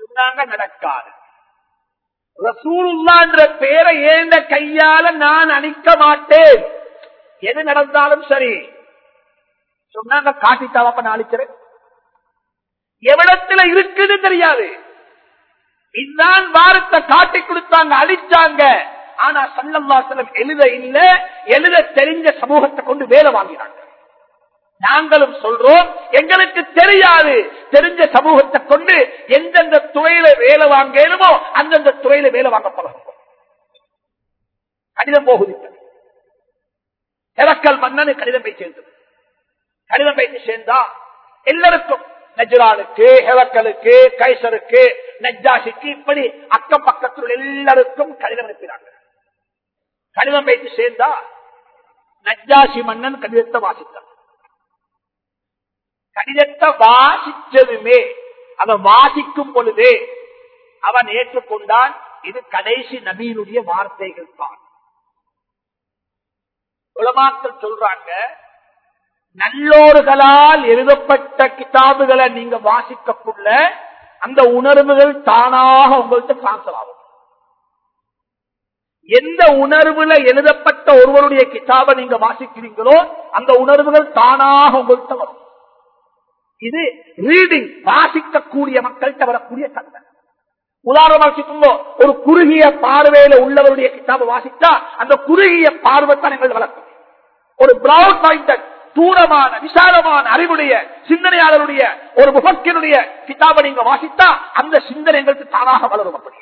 சொன்னாங்க நடக்காது. ரசூலுல்லான்ற பேரை ஏந்த கையால நான் அணிக்க மாட்டேன். எது நடந்தாலும் சரி. சொன்னாங்க காட்டித்தாவப்ப நான் அழிக்கிறேன். எவ்வளத்துல இருக்குன்னு தெரியாது. இதுதான் வாரத்தை காட்டி கொடுத்தாங்க அழிச்சாங்க. ஆனா சல்லல்லாசலம் எழுத இல்ல எழுத தெரிஞ்ச சமூகத்தை கொண்டு வேலை வாங்கினாங்க. நாங்களும் சொல்றோம் எங்களுக்கு தெரியாது. தெரிஞ்ச சமூகத்தை கொண்டு எந்தெந்த துறையில வேலை வாங்கணுமோ அந்தந்த துறையில வேலை வாங்க பழகும் கடிதம் போகுதித்தது இறக்கல் மன்னனு கடிதம் போய் சேர்ந்தது. கடிதம் போய் சேர்ந்தா எல்லாருக்கும் நஜ்ரானுக்கு ஹெவக்கலுக்கு கைசருக்கு நஜ்ஜாசிக்கு இப்படி அக்கம் பக்கத்தில் எல்லாருக்கும் கடிதம் அனுப்பினார்கள். கடிதம் வைத்து சேர்ந்தா நஜ்ஜாசி மன்னன் கடிதத்தை வாசித்தான். கடிதத்தை வாசிச்சதுமே அவன் வாசிக்கும் பொழுதே அவன் ஏற்றுக்கொண்டான் இது கடைசி நபியினுடைய வார்த்தைகள் தான். உலமாக்கள் சொல்றாங்க நல்லோர்களால் எழுதப்பட்ட கிதாபுகளை நீங்க வாசிக்கக்குள்ள அந்த உணர்வுகள் தானாக உங்கள்கிட்ட டிரான்ஸ்பர் ஆகும். எந்த உணர்வுல எழுதப்பட்ட ஒருவருடைய கிதாபை நீங்க வாசிக்கிறீங்களோ அந்த உணர்வுகள் தானாக உங்கள்கிட்ட வரும். இது ரீடிங் வாசிக்கக்கூடிய மக்கள்கிட்ட வரக்கூடிய தன்மை உதாரணமா வச்சுக்கோங்க ஒரு குறுகிய பார்வையில உள்ளவருடைய கிதாபை வாசித்தா அந்த குறுகிய பார்வை தான் எங்கள் வளர்க்கும் ஒரு பிராட் மைண்டட் தூரமான விசாலமான அறிவுடைய சிந்தனையாளருடைய ஒரு முகக்கினுடைய கிதாபை நீங்க வாசித்தா அந்த சிந்தனை எங்களுக்கு தானாக வளரும் அப்படி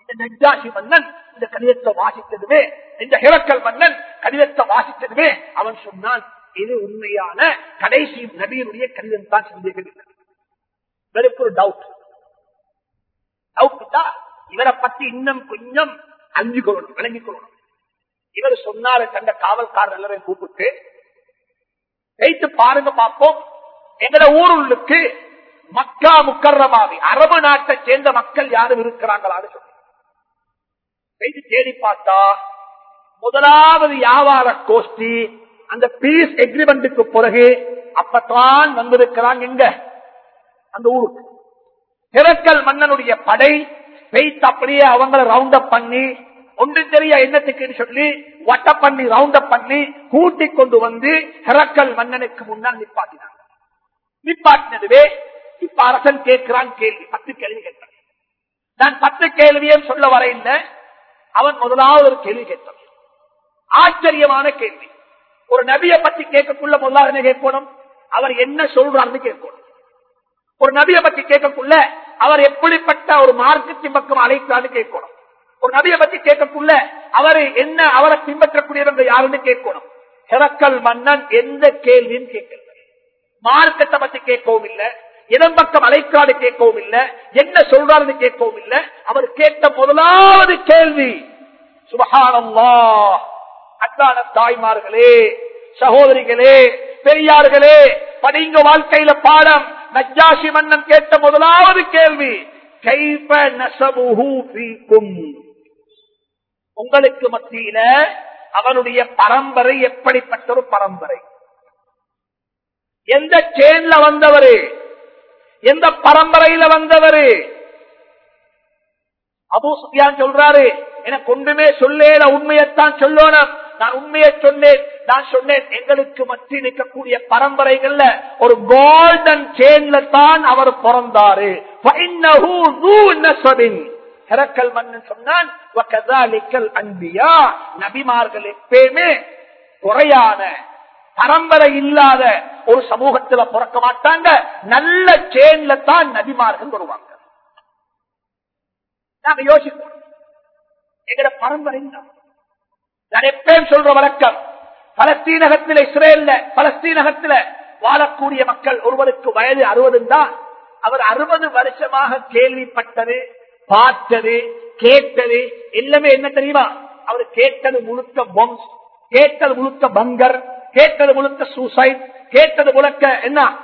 இந்த நெஜாசி மன்னன் இந்த கடிதத்தை வாசித்ததுமே இந்த ஹிரக்கல் மன்னன் கடிதத்தை வாசித்ததுமே அவன் சொன்னான் இது உண்மையான கடைசி நபியினுடைய கடிதம் தான் வெறுப்பு ஒரு டவுட் டவுட் இவரை பத்தி இன்னும் கொஞ்சம் அஞ்சுக்கொள்ளணும் விளங்கிக் கொள்ளணும் இவர் சொன்னாரு கண்ட காவல்காரர் எல்லாரையும் கூப்பிட்டு வைத்து பாருங்க பார்ப்போம். எங்கட ஊருள்ளுக்கு மக்கா முக்கரமாவி அரபு நாட்டை சேர்ந்த மக்கள் யாரும் இருக்கிறாங்களான்னு சொல்லி. வைத்து தேடி பார்த்தா முதலாவது வியாபார கோஷ்டி அந்த பீஸ் எக்ரிமெண்ட்டுக்கு பிறகு அப்பத்தான் வந்திருக்கிறாங்க எங்க அந்த ஊருக்கு. திறக்கல் மன்னனுடைய படை வைத்து அப்படியே அவங்கள ரவுண்ட் அப் பண்ணி ஒன்று தெரிய என்னத்துக்குன்னு சொல்லி வட்ட பண்ணி ரவுண்ட் அப் பண்ணி கூட்டி கொண்டு வந்து ஹெரக்கல் மன்னனுக்கு முன்னால் நிப்பாட்டினாங்க. நிப்பாட்டினதுவே இப்ப அரசன் கேட்கிறான் கேள்வி பத்து கேள்வி கேட்டான். நான் பத்து கேள்வியும் சொல்ல வர இல்லை அவன் முதலாவது ஒரு கேள்வி கேட்டான். ஆச்சரியமான கேள்வி. ஒரு நபியை பத்தி கேட்கக்குள்ள முதலாவது என்ன கேட்கணும்? அவர் என்ன சொல்றாருன்னு கேட்கணும். ஒரு நபியை பத்தி கேட்கக்குள்ள அவர் எப்படிப்பட்ட ஒரு மார்க்கத்தின் பக்கம் அழைக்கிறான்னு கேட்கணும். ஒரு நபியை பத்தி கேட்கக்குள்ள அவரு என்ன அவரை பின்பற்றக்கூடியவங்க யாருன்னு கேட்கணும். ஹெரக்கல் மன்னன் எந்த கேள்வியும் கேட்கல. மார்க்கத்தை பத்தி கேட்கவும் இல்லை. இடம் பக்கம் அலைக்காடு கேட்கவும் இல்லை. என்ன சொல்றாருன்னு கேட்கவும் இல்லை. அவர் கேட்ட முதலாவது கேள்வி சுபகானம்மா அன்பான தாய்மார்களே சகோதரிகளே பெரியார்களே படிங்க வாழ்க்கையில பாடம். நஜாசி மன்னன் கேட்ட முதலாவது கேள்வி கைப நசபுஹு உங்களுக்கு மத்தியில அவனுடைய பரம்பரை எப்படிப்பட்ட ஒரு பரம்பரை? எந்த சேன்ல வந்தவரு? எந்த பரம்பரையில வந்தவரு? அபு சுத்தியான் சொல்றாரு எனக்கு ஒன்றுமே சொல்லேன உண்மையத்தான் சொல்லணும். நான் உண்மையை சொன்னேன் நான் சொன்னேன். எங்களுக்கு மத்திய நிற்கக்கூடிய பரம்பரைகள்ல ஒரு கோல்டன் சேன்ல தான் அவர் பிறந்தாரு. ஹெரக்கல் மன்னன் சொன்னான் அன்பியா? நபிமார்கள் எப்பயுமே குறையான பரம்பரை இல்லாத ஒரு சமூகத்துல பிறக்க மாட்டாங்க. நல்ல சேன்ல தான் நபிமார்கள் வருவாங்க. நாங்க யோசிப்போம். எங்கட பரம்பரை தான் நான் எப்பயும் சொல்ற வழக்கம்? பலஸ்தீனகத்தில இஸ்ரேல்ல பலஸ்தீனகத்தில வாழக்கூடிய மக்கள் ஒருவருக்கு வயது அறுபது தான் அவர் அறுபது வருஷமாக கேள்விப்பட்டது பார்த்தது கேட்டது எல்லாமே என்ன தெரியுமா? அவர் கேட்டது முழுக்க பொம்ஸ் கேட்டது முழுக்க பங்கர் கேட்டது முழுக்க சூசைட் கேட்டது முழுக்க என்ன?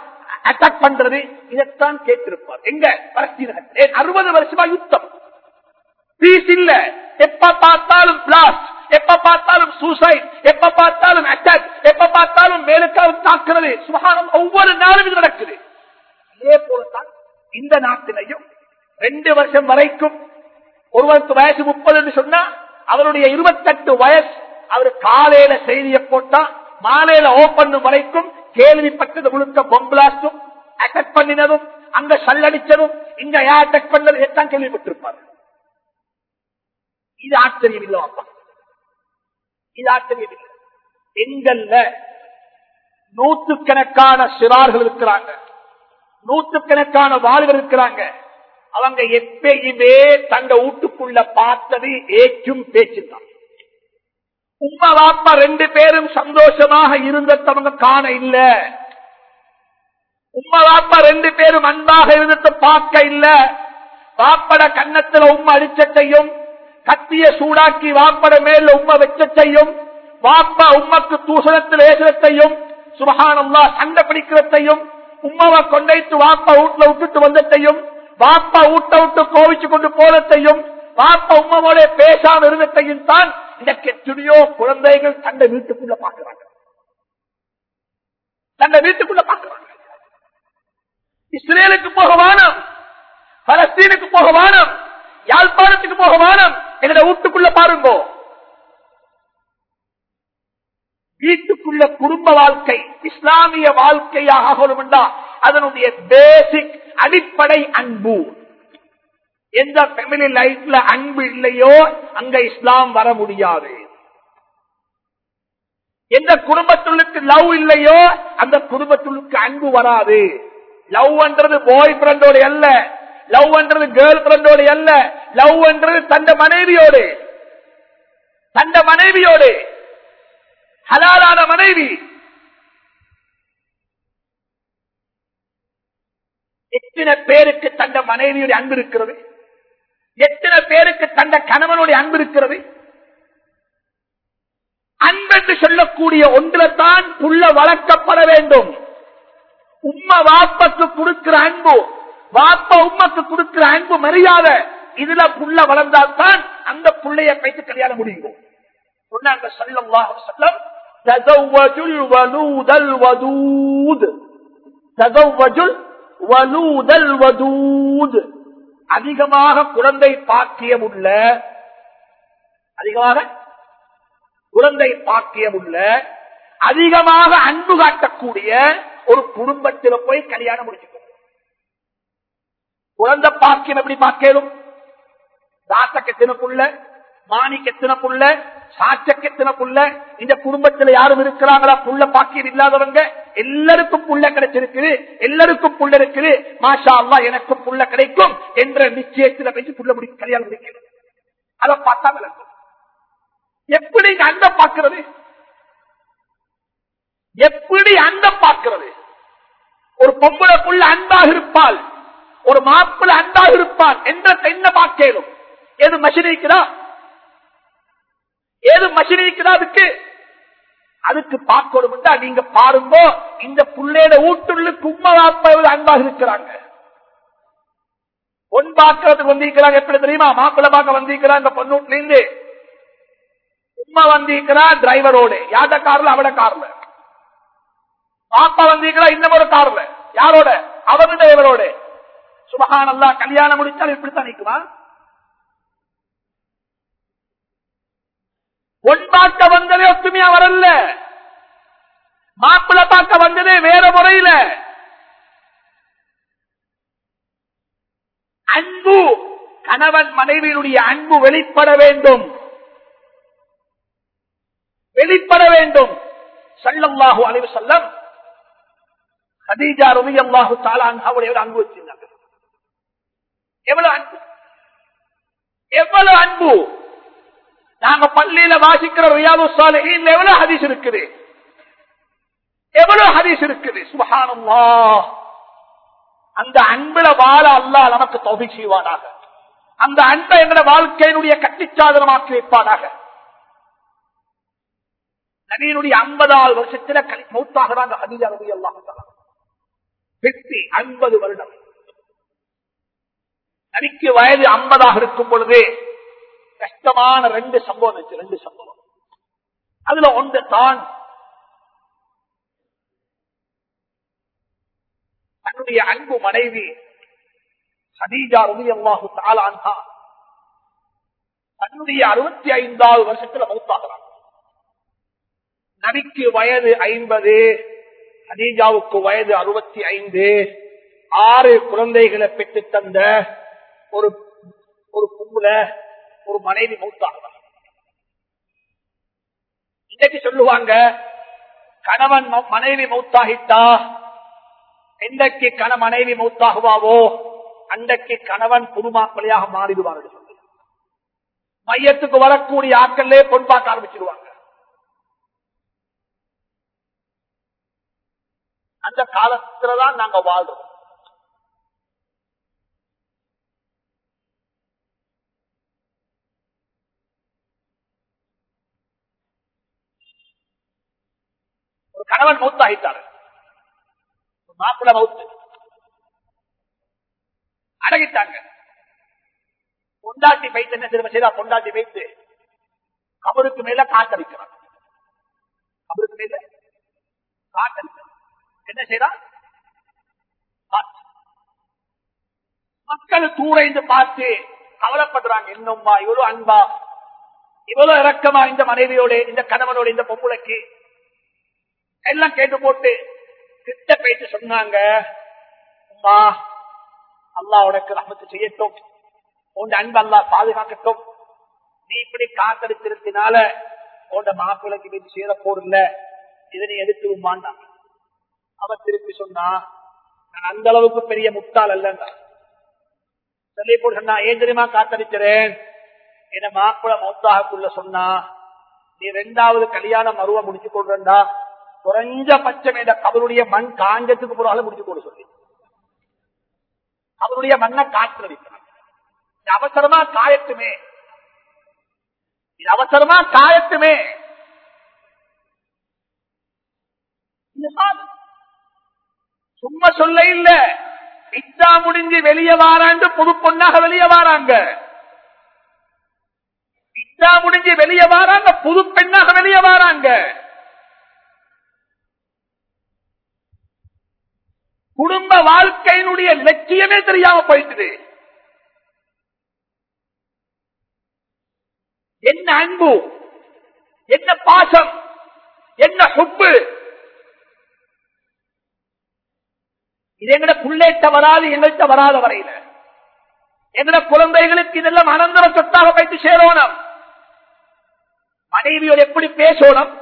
அட்டாக் பண்றது. இதைத்தான் கேட்டிருப்பார். எங்க? பலஸ்தீனகத்தில் அறுபது வருஷமா யுத்தம். பீஸ் இல்ல. எப்ப பார்த்தாலும் பிளாஸ்ட் எப்ப பார்த்தாலும் சூசைட் எப்ப பார்த்தாலும் அட்டாக் எப்ப பார்த்தாலும் மேலுக்காவும் தாக்குறது. சுகாரம் ஒவ்வொரு நாளும் இது நடக்குது. இதே போலத்தான் இந்த நாட்டிலையும் ரெண்டு வருஷம் வரைக்கும் ஒருவருக்கு வயசு முப்பது என்று சொன்னா அவருடைய இருபத்தெட்டு வயசு அவர் காலையில செய்தியை போட்டா மாலையில ஓப்பன் வரைக்கும் கேள்விப்பட்டது முழுக்க பொம்பிளாஸ்டும் அட்டாக் பண்ணினதும் அங்க சல்லடிச்சதும் இங்க யார் அட்டாக் பண்ணது எல்லாம் கேள்விப்பட்டிருப்பார். இது ஆச்சரியம் இல்லை அப்பா. இது ஆச்சரியம் இல்லை எங்கள்ல நூற்றுக்கணக்கான சிறார்கள் இருக்கிறாங்க. நூற்றுக்கணக்கான வாழ்கள் இருக்கிறாங்க. அவங்க எப்பயுமே தங்க வீட்டுக்குள்ள பார்த்தது ஏற்றும் பேச்சும் தான் வாப்பா ரெண்டு பேரும் சந்தோஷமாக இருந்தவங்க காண இல்ல. உம்மா வாப்பா ரெண்டு பேரும் அன்பாக இருந்த பார்க்க இல்ல. வாப்பட கன்னத்துல உம்மா அடிச்சத்தையும் கத்திய சூடாக்கி வாப்பட மேல உம்மா வெச்சத்தையும் வாப்பா உம்மக்கு தூசணத்தில் ஏசுறத்தையும் சுபகானல்லா சண்டை பிடிக்கிறதையும் உம்மாவை கொண்டைத்து வாப்பா வீட்டுல விட்டுட்டு வந்தத்தையும் பாப்பா ஊட்ட விட்டு கோவிச்சு கொண்டு போனத்தையும் பாப்பா உமாவோட பேசாம இருந்ததையும் தான் இன்றைக்கு எத்தனையோ குழந்தைகள் தன்னை வீட்டுக்குள்ள பாக்குறாங்க தன்னை வீட்டுக்குள்ள பாக்குறாங்க இஸ்ரேலுக்கு போக வானம் பலஸ்தீனுக்கு போக வானம் யாழ்ப்பாணத்துக்கு போக வானம் எங்களை வீட்டுக்குள்ள பாருங்கோ. வீட்டுக்குள்ள குடும்ப வாழ்க்கை இஸ்லாமிய வாழ்க்கையாக அதனுடைய பேசிக் அடிப்படை அன்பு. எந்த ஃபேமிலி லைஃப்ல அன்பு இல்லையோ அங்க இஸ்லாம் வர முடியாது. எந்த குடும்பத்துள்ளுக்கு லவ் இல்லையோ அந்த குடும்பத்துள்ளுக்கு அன்பு வராது. லவ்ன்றது பாய் ஃப்ரெண்டோட அல்ல. லவ்ன்றது கேர்ள் ஃப்ரெண்டோட அல்ல. லவ்ன்றது தந்த மனைவியோடு. தந்த மனைவியோடு. ஹலாலான மனைவி. எத்தனை பேருக்கு தந்த மனைவியுடைய அன்பு இருக்கிறது? எத்தனை பேருக்கு தந்த கணவனுடைய அன்பு இருக்கிறது? அன்பென்று சொல்லக்கூடிய ஒன்றில்தான் புள்ள வளர்க்கப்பட வேண்டும். உம்ம வாப்பக்கு கொடுக்கிற அன்பு வாப்ப உம்மக்கு கொடுக்கிற அன்பு மரியாதை இதுல புள்ள வளர்ந்தால்தான் அந்த புள்ளைய பைத்து கல்யாணம் முடியும் சொன்னாங்க சொல்லம் அலைஹி வலூதல் வதூத். தஸவ்வஜுல் வலூதல் வதூத் அதிகமாக குழந்தை பாக்கியம் உள்ள அதிகமாக குழந்தை பாக்கியம் உள்ள அதிகமாக அன்பு காட்டக்கூடிய ஒரு குடும்பத்தில் போய் கல்யாணம் முடிச்சுக்கணும் குழந்தை பாக்கியம் எப்படி பார்க்கலும் மாணிக்க மாணிக்கெத்தினக்குள்ள சாட்சக்கெத்தினக்குள்ள இந்த குடும்பத்துல யாரும் இருக்கிறாங்களா? புள்ள பாக்கியம் இல்லாதவங்க எல்லாருக்கும் புள்ள கிடைச்சிருக்குது எல்லாருக்கும் புள்ள இருக்குது. மாஷா அல்லா எனக்கும் புள்ள கிடைக்கும் என்ற நிச்சயத்தில் வச்சு புள்ள முடி கல்யாணம் முடிக்கிறது அதை பார்த்தா விளக்கும். எப்படி அந்த பார்க்கிறது? எப்படி அந்த பார்க்கிறது? ஒரு பொம்பளை புள்ள அன்பாக இருப்பாள் ஒரு மாப்பிள்ள அன்பாக இருப்பான் என்ற என்ன பார்க்கலும் ஏது மசினிக்குதா ஏது மசினிக்குதா அதுக்கு? அதுக்கு பார்க்கணும் நீங்க பாருங்க இந்த புள்ளையோட ஊட்டுள்ள கும்ம அன்பாக இருக்கிறாங்க. பொன் பார்க்கறதுக்கு வந்திருக்கிறாங்க எப்படி தெரியுமா? மாப்பிள்ள பார்க்க வந்திருக்கிறாங்க இந்த பொண்ணூட்ல இருந்து உம்மா வந்திருக்கிறா டிரைவரோட யாத கார்ல அவட கார்ல பாப்பா வந்திருக்கிறா இன்னும் ஒரு கார்ல யாரோட? அவங்க டிரைவரோட சுபகானல்லா கல்யாணம் முடிச்சால் இப்படித்தான் நிற்குவான் பொன் பார்க்க வந்ததே ஒத்துமையா வரல. மாப்பிள்ள பார்க்க வந்ததே வேற முறையில. அன்பு கணவன் மனைவியினுடைய அன்பு வெளிப்பட வேண்டும். வெளிப்பட வேண்டும். சல்லல்லாஹு அலைவு செல்லம் ஹதீஜா ரவி அல்லாஹு தாலாவுடைய ஒரு அன்பு வச்சிருந்தாங்க. எவ்வளவு அன்பு? எவ்வளவு அன்பு? நாங்க பள்ளியில வாசிக்கிற ரியாது சாலையில் எவ்வளவு ஹதீஸ் இருக்குது? எவ்வளவு ஹதீஸ் இருக்குது? சுபஹானல்லா. அந்த அன்புல வாழ அல்லா நமக்கு தொகை செய்வானாக. அந்த அன்பை எங்களோட வாழ்க்கையினுடைய கட்டிச்சாதனமாக்கி வைப்பானாக. நவீனுடைய ஐம்பதாவது வருஷத்துல கலி மௌத்தாகிறாங்க ஹதீஜா ரவி அல்லாஹ் வெற்றி ஐம்பது வருடம். நபிக்கு வயது ஐம்பதாக இருக்கும் பொழுது கஷ்டமான ரெண்டு சம்பவம் இருந்துச்சு ரெண்டு சம்பவம். அதுல ஒன்று தான் தன்னுடைய அன்பு மனைவி சதீஜா ரவி அல்லாஹு தாலான்ஹா தன்னுடைய அறுபத்தி ஐந்தாவது வருஷத்துல மௌத்தாகிறாங்க நபிக்கு வயது ஐம்பது ஹதீஜாவுக்கு வயது அறுபத்தி ஐந்து ஆறு குழந்தைகளை பெற்று தந்த ஒரு ஒரு பொம்புல ஒரு மனைவி மூத்தாகிறார் இன்னைக்கு சொல்லுவாங்க கணவன் ம- மனைவி மௌத்தாகிட்டா? எந்தக்கு கண மனைவி மௌத்தாகுவாவோ அன்றைக்கு கணவன் புதுமாப்பிள்ளையாக மாறிடுவார்கள் மையத்துக்கு வரக்கூடிய ஆட்களே பொன் பார்க்க ஆரம்பிச்சிருவாங்க. அந்த காலத்துலதான் நாங்க வாழ்றோம் ஒரு கணவன் மௌத்தாகித்தார்கள் மாப்பிள மௌத்து. அடகிட்டாங்க. பொண்டாட்டி வைத்து என்ன திரும்ப செய்தா? பொண்டாட்டி வைத்து கபருக்கு மேல காத்தடிக்கிறார் கபருக்கு மேல காத்தடிக்கிறார் என்ன செய்யறான் மக்கள் தூரைந்து பார்த்து கவலைப்படுறாங்க. இன்னும்மா இவ்வளவு அன்பா? இவ்வளவு இறக்கமா இந்த மனைவியோட இந்த கணவனோட இந்த பொம்புளைக்கு? எல்லாம் கேட்டு போட்டு கிட்ட போயிட்டு சொன்னாங்க. அம்மா அல்லாஹ் உனக்கு ரஹமத்து செய்யட்டும். உன் அன்பு அல்லா பாதுகாக்கட்டும். நீ இப்படி காத்தடித்திருத்தினால உன் மாப்பிள்ளைக்கு நீ சேர போறல இதை நீ எடுத்துருமாண்டாங்க அவன் திருப்பி சொன்னா நான் அந்த அளவுக்கு பெரிய முட்டாள் அல்லங்க. சொல்லி போட்டு சொன்னா ஏன் தெரியுமா காத்தடிக்கிறேன்? என்ன மாப்பிள்ள மௌத்தாகக்குள்ள சொன்னா நீ ரெண்டாவது கல்யாணம் மருவ முடிச்சு கொள்றா குறைஞ்ச பட்சம் இந்த கபருடைய மண் காஞ்சத்துக்கு போறாலும் முடிச்சு போட சொல்லி. அவருடைய மண்ணை காற்று அவசரமா காயட்டுமே. இது அவசரமா காயட்டுமே. சும்மா சொல்ல இல்ல. இத்தா முடிஞ்சு வெளியே வாராண்டு புது பொண்ணாக வெளியே வாராங்க. இத்தா முடிஞ்சு வெளியே வாராங்க புது பெண்ணாக வெளியே வாராங்க. குடும்ப வாழ்க்கையினுடைய லட்சியமே தெரியாம போயிட்டு என்ன அன்பு? என்ன பாசம்? என்ன சொப்பு? இது எங்கட புள்ளேட்ட வராது எங்கள்கிட்ட வராத வரையில. எங்கட குழந்தைகளுக்கு இதெல்லாம் அனந்தர சொத்தாக போயிட்டு சேரோணம். மனைவியோடு எப்படி பேசணும்?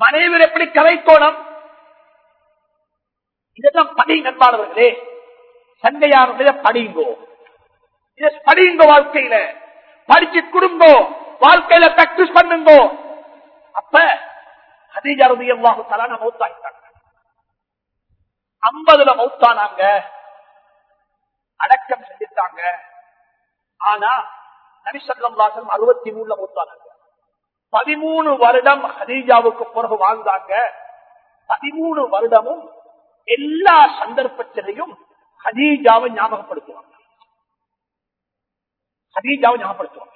மனைவியோடு எப்படி கலைக்கோணம் இதெல்லாம் படி நண்பானவர்களே. சண்டையானதை படிங்கோ. இதை படியுங்க வாழ்க்கையில. படிச்சு குடும்போ வாழ்க்கையில பிராக்டிஸ் பண்ணுங்கோ. அப்ப ஹதீஜா வாகுத்தலான தஆலா மௌத்தாயிட்டாங்க. ஐம்பதுல மௌத்தானாங்க. அடக்கம் செஞ்சுட்டாங்க. ஆனா நபிசல்லாசம் அறுபத்தி மூணுல மௌத்தானாங்க. பதிமூணு வருடம் ஹதீஜாவுக்கு பிறகு வாழ்ந்தாங்க. பதிமூணு வருடமும் எல்லா சந்தர்ப்பத்திலையும் ஹதீஜாவை ஞாபகப்படுத்துவாங்க. ஹதீஜாவை ஞாபகப்படுத்துவாங்க.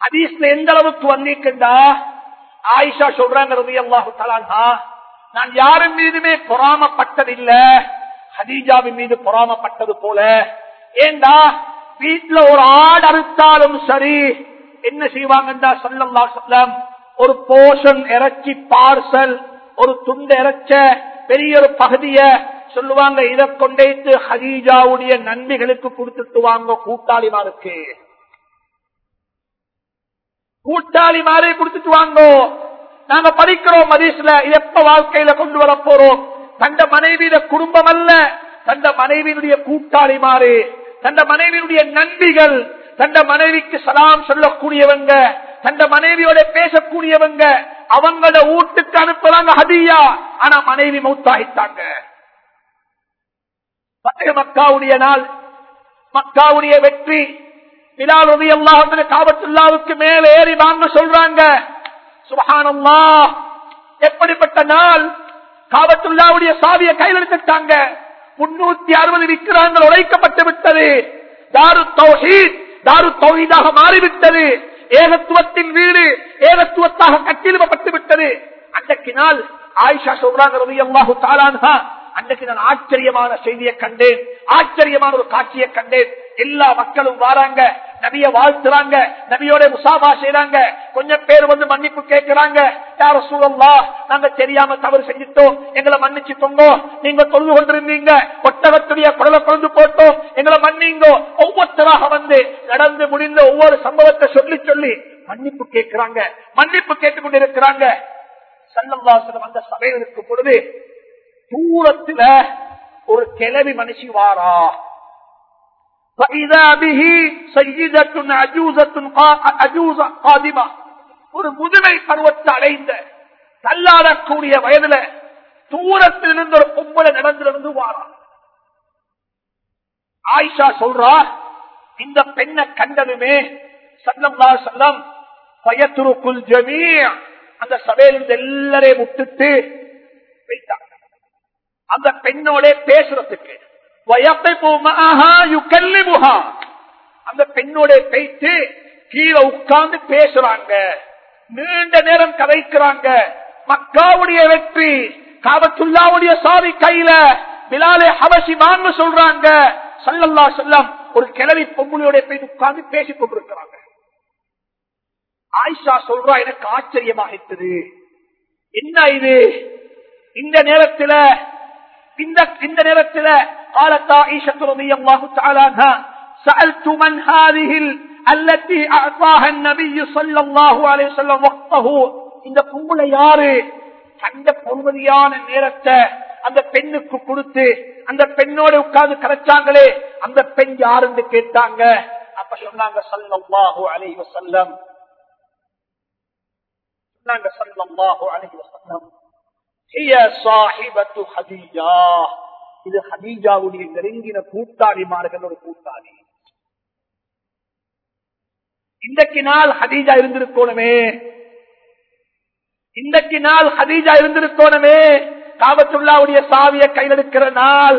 ஹதீஸ்ல எந்த அளவுக்கு வந்திருக்கின்றா ஆயிஷா சொல்றாங்க ரவி அல்லாஹு தலான்ஹா நான் யாரின் மீதுமே பொறாமப்பட்டதில்ல. ஹதீஜாவின் மீது பொறாமப்பட்டது போல. ஏண்டா? வீட்டுல ஒரு ஆடு அறுத்தாலும் சரி என்ன செய்வாங்கன்றா சொல்லல்லா சொல்லம் ஒரு போஷன் இறைச்சி பார்சல் ஒரு துண்டு இறைச்ச பெரிய ஒரு பகுதிய சொல்லுவாங்க இதை கொண்டேத்து ஹதீஜாவுடைய நன்மைகளுக்கு கொடுத்துட்டு வாங்க கூட்டாளிமாருக்கு. கூட்டாளி மாதிரி கொடுத்துட்டு வாங்கோ. நாங்க படிக்கிறோம் மதீஸ்ல இது எப்ப வாழ்க்கையில கொண்டு வர போறோம்? தந்த மனைவியிட குடும்பம் அல்ல தந்த மனைவியினுடைய கூட்டாளி மாறு தந்த மனைவியினுடைய நன்றிகள் தந்த மனைவிக்கு சலாம் சொல்லக்கூடியவங்க தந்த மனைவியோட பேசக்கூடியவங்க அவங்களோட வீட்டுக்கு அனுப்புறாங்க ஹதியா. ஆனா மனைவி மௌத்தாகிட்டாங்க. மக்காவுடைய நாள் மக்காவுடைய வெற்றி. பிலால் அல்லாஹ் காபத்துல்லாவுக்கு மேல ஏறி வாங்க சொல்றாங்க. சுபஹானல்லா எப்படிப்பட்ட நாள்? காபத்துல்லாவுடைய சாவியை கையில் எடுத்துட்டாங்க. முன்னூத்தி அறுபது விக்கிரகங்கள் உழைக்கப்பட்டு விட்டது. தாரு தௌஹீத் தாரு தௌஹீதாக மாறிவிட்டது. ஏகத்துவத்தின் வீடு ஏகத்துவத்தாக கட்டிலுமப்பட்டு விட்டது. அன்றைக்கு நாள் ஆயிஷா சொல்றாங்க ரவி அல்லாஹு தாலான்ஹா அன்றைக்கு நான் ஆச்சரியமான செய்தியை கண்டேன். ஆச்சரியமான ஒரு காட்சியை கண்டேன். எல்லா மக்களும் வாராங்க நபிய வாழ்த்துறாங்க நபியோட முசாபா செய்யறாங்க கொஞ்சம் பேர் வந்து மன்னிப்பு கேட்கிறாங்க. யார சூழல்லா நாங்க தெரியாம தவறு செஞ்சிட்டோம். எங்களை மன்னிச்சுக்கோங்க நீங்க தொழுது கொண்டிருந்தீங்க. ஒட்டகத்துடைய குடலை கொண்டு போட்டோம். எங்களை மன்னிங்கோ. ஒவ்வொருத்தராக வந்து நடந்து முடிந்த ஒவ்வொரு சம்பவத்தை சொல்லி சொல்லி மன்னிப்பு கேட்கிறாங்க. மன்னிப்பு கேட்டுக் கொண்டிருக்கிறாங்க சல்லம்லாசனம் அந்த சபையில் இருக்கும் பொழுது தூரத்துல ஒரு கிளவி மனுஷி வாரா. ஒரு முதுமை பருவத்தை அடைந்த தள்ளாடக்கூடிய வயதுல தூரத்திலிருந்து ஒரு பொம்பளை நடந்திருந்து வாரா. ஆயிஷா சொல்றா இந்த பெண்ணை கண்டதுமே சல்லம் செல்லம் பயத்துருக்குள் ஜமீ அந்த சபையிலிருந்து எல்லாரையும் விட்டுட்டு வைத்தாங்க அந்த பெண்ணோட பேசுறதுக்கு வயப்பைப்பு மஆஹா யுகல்லிமுஹா. அந்த பெண்ணோட பேச்சு கீழே உட்கார்ந்து பேசுறாங்க. நீண்ட நேரம் கதைக்கிறாங்க. மக்காவுடைய வெற்றி காபத்துல்லாவுடைய சாவி கையில பிலாலே ஹவசி வாங்க சொல்றாங்க. சல்லல்லா செல்லம் ஒரு கிளவி பொம்புளியோட போய் உட்கார்ந்து பேசிக் கொண்டிருக்கிறாங்க. ஆயிஷா சொல்றா எனக்கு ஆச்சரியமாகிட்டது என்ன இது இந்த நேரத்துல இந்த இந்த நேரத்துல قالت عائشة رضي الله تعالى عنها سألت من هذه ال- التي أعطاها النبي صلى الله عليه وسلم وقته இந்த பொம்பளை யாரு கண்ட பொறுமதியான நேரத்தை அந்த பெண்ணுக்கு கொடுத்து அந்த பெண்ணோட உட்கார்ந்து கரைச்சாங்களே அந்த பெண் யாருன்னு கேட்டாங்க அப்ப சொன்னாங்க சல்லல்லாஹு அலைஹி வஸல்லம் சொன்னாங்க சல்லல்லாஹு அலைஹி வஸல்லம் இது ஹதீஜாவுடைய நெருங்கின கூட்டாளிமார்கள் ஒரு கூட்டாளி. இன்றைக்கு நாள் ஹதீஜா இருந்திருக்கோணுமே. இன்றைக்கு நாள் ஹதீஜா இருந்திருக்கோணுமே. காபத்துள்ளாவுடைய சாவிய கையெடுக்கிற நாள்.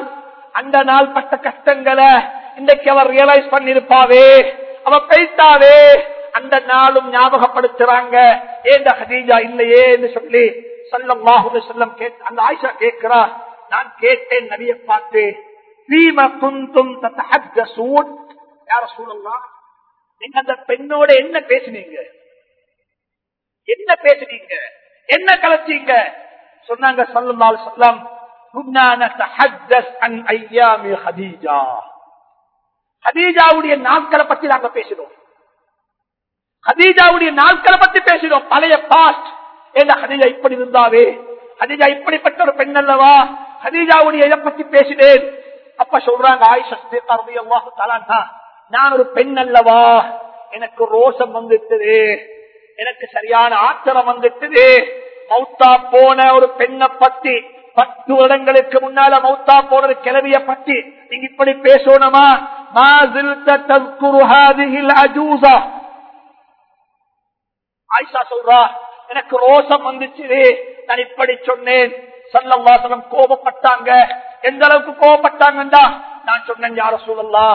அந்த நாள் பட்ட கஷ்டங்களை இன்றைக்கு அவர் ரியலைஸ் பண்ணிருப்பாவே அவ பேய்த்தாவே அந்த நாளும் ஞாபகப்படுத்துறாங்க. ஏந்த ஹதீஜா இல்லையே என்று சொல்லி சொல்லம் செல்லம் கேட் அந்த ஆயிஷா கேட்கிறா நான் கேட்டேன் நபியை பார்த்து தீம குந்தும் யார யா நீங்க அந்த பெண்ணோட என்ன பேசுனீங்க? என்ன பேசுனீங்க? என்ன கலச்சீங்க சொன்னாங்க சொல்லுமாள் சொல்லம் ஹதீஜா. ஹதீஜாவுடைய நாட்களை பத்தி நாங்க பேசினோம். ஹதீஜாவுடைய நாட்களை பத்தி பேசினோம். பழைய பாஸ்ட் ஏன் ஹதீஜா இப்படி இருந்தாவே? ஹதீஜா இப்படிப்பட்ட ஒரு பெண் அல்லவா? ஹதீஜாவுடைய இதை பத்தி பேசினேன். அப்ப சொல்றாங்க ஆயிஷா நான் ஒரு பெண் அல்லவா? எனக்கு ரோஷம் வந்துட்டது. எனக்கு சரியான ஆத்திரம் வந்துட்டது. மௌத்தா போன ஒரு பெண்ணை பத்தி பத்து வருடங்களுக்கு முன்னால மௌத்தா போன ஒரு கிளவிய பத்தி நீங்க இப்படி பேசணுமா? மா ஆயிஷா சொல்றா எனக்கு ரோசம் வந்துச்சு நான் இப்படி சொன்னேன். சல்லல்லாசலம் கோபப்பட்டாங்க. எந்த அளவுக்கு கோபப்பட்டாங்கண்டா? நான் சொன்னேன் யார சூழல்லா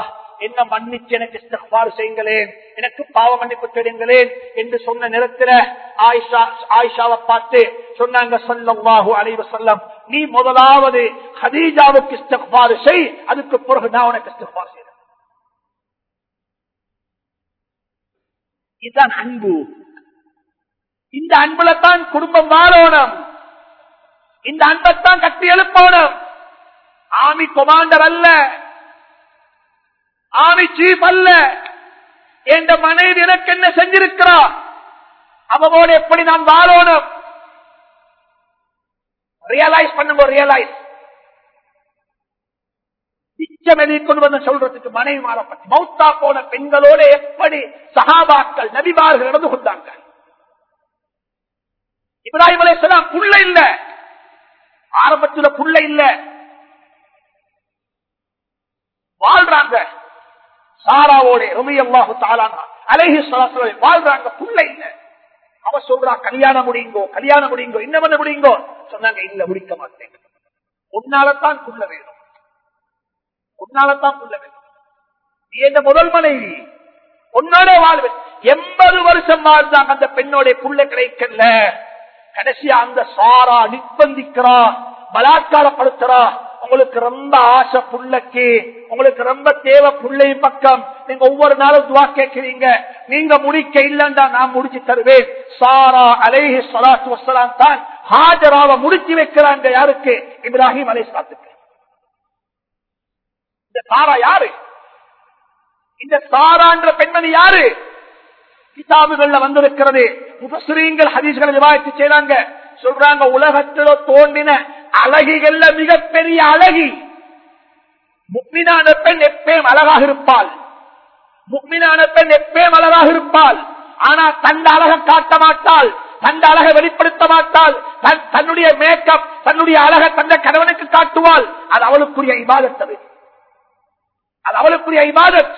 என்ன மன்னிச்சு எனக்கு இஸ்திக்பார் செய்யுங்களேன் எனக்கு பாவ மன்னிப்பு தேடுங்களேன் என்று சொன்ன நிறத்தில ஆயிஷா ஆயிஷாவை பார்த்து சொன்னாங்க சொல்லவாகு அலைவ சொல்லம் நீ முதலாவது ஹதீஜாவுக்கு இஸ்திக்பார் செய் அதுக்கு பிறகு நான் உனக்கு இஸ்திக்பார் செய்யறேன் இதுதான் அன்பு. இந்த அன்புல தான் குடும்பம் வாழணும். இந்த அன்பைத்தான் கட்டி எழுப்பணும். ஆமி கொமாண்டர் அல்ல. ஆமி சீப் அல்ல. என்ற மனைவி எனக்கு என்ன செஞ்சிருக்கிறா அவனோடு எப்படி நான் வாழணும்? ரியலைஸ் பண்ணும்போது ரியலைஸ் நிச்சயமெதி கொண்டு வந்து சொல்றதுக்கு மனைவி மாறப்பட்டு மௌத்தா போன பெண்களோட எப்படி சகாபாக்கள் நபிமார்கள் நடந்து கொண்டாங்க இப்ராஹிம் அலைஹிஸ்ஸலாம் புள்ள இல்ல. ஆரம்பத்துல புள்ள இல்ல. வாழ்றாங்க. சாராவோட ரபியல்லாஹு தாலானா அலைஹி ஸலாத்து வாழ்றாங்க. புள்ள இல்ல. அவ சொல்றா கல்யாணம் முடியுங்கோ கல்யாணம் முடியுங்கோ என்ன பண்ண முடியுங்கோ? சொன்னாங்க இல்ல முடிக்க மாட்டேன். உன்னாலத்தான் புள்ள வேணும். உன்னாலத்தான் புள்ள வேணும். நீ என்ற முதல் மனைவி? உன்னோட வாழ்வேன் எண்பது வருஷம் வாழ்ந்தாங்க அந்த பெண்ணோட புள்ள கிடைக்கல. கடைசியா அந்த சாரா நிர்பந்திக்கிறா பலாத்காரப்படுத்துறா. உங்களுக்கு ரொம்ப ஆசை புள்ளக்கு உங்களுக்கு ரொம்ப தேவை புள்ளை பக்கம். நீங்க ஒவ்வொரு நாளும் துவா கேட்கிறீங்க. நீங்க முடிக்க இல்லைன்னா நான் முடிச்சு தருவேன். சாரா அலேஹி சலாத்து வசலாம் தான் ஹாஜராவ முடிச்சு வைக்கிறாங்க யாருக்கு? இப்ராஹிம் அலை சலாத்துக்கு இந்த சாரா யாரு? இந்த சாரான்ற பெண்மணி யாரு? கிதாபுகள்ல வந்திருக்கிறது. முபஸ்ரீங்கள் ஹதீஸ்களை விவாதித்து செய்றாங்க. சொல்றாங்க உலகத்தில தோன்றின அழகிகள்ல மிகப்பெரிய அழகி. முக்மினான பெண் எப்பயும் அழகாக இருப்பாள். முக்மினான பெண் எப்பயும் அழகாக இருப்பாள். ஆனா தன் அழகை காட்ட மாட்டாள். தன் அழகை வெளிப்படுத்த மாட்டாள். தன்- தன்னுடைய மேக்கப் தன்னுடைய அழகை தந்த கணவனுக்கு காட்டுவாள். அது அவளுக்குரிய இபாதத் அது. அது அவளுக்குரிய இபாதத்.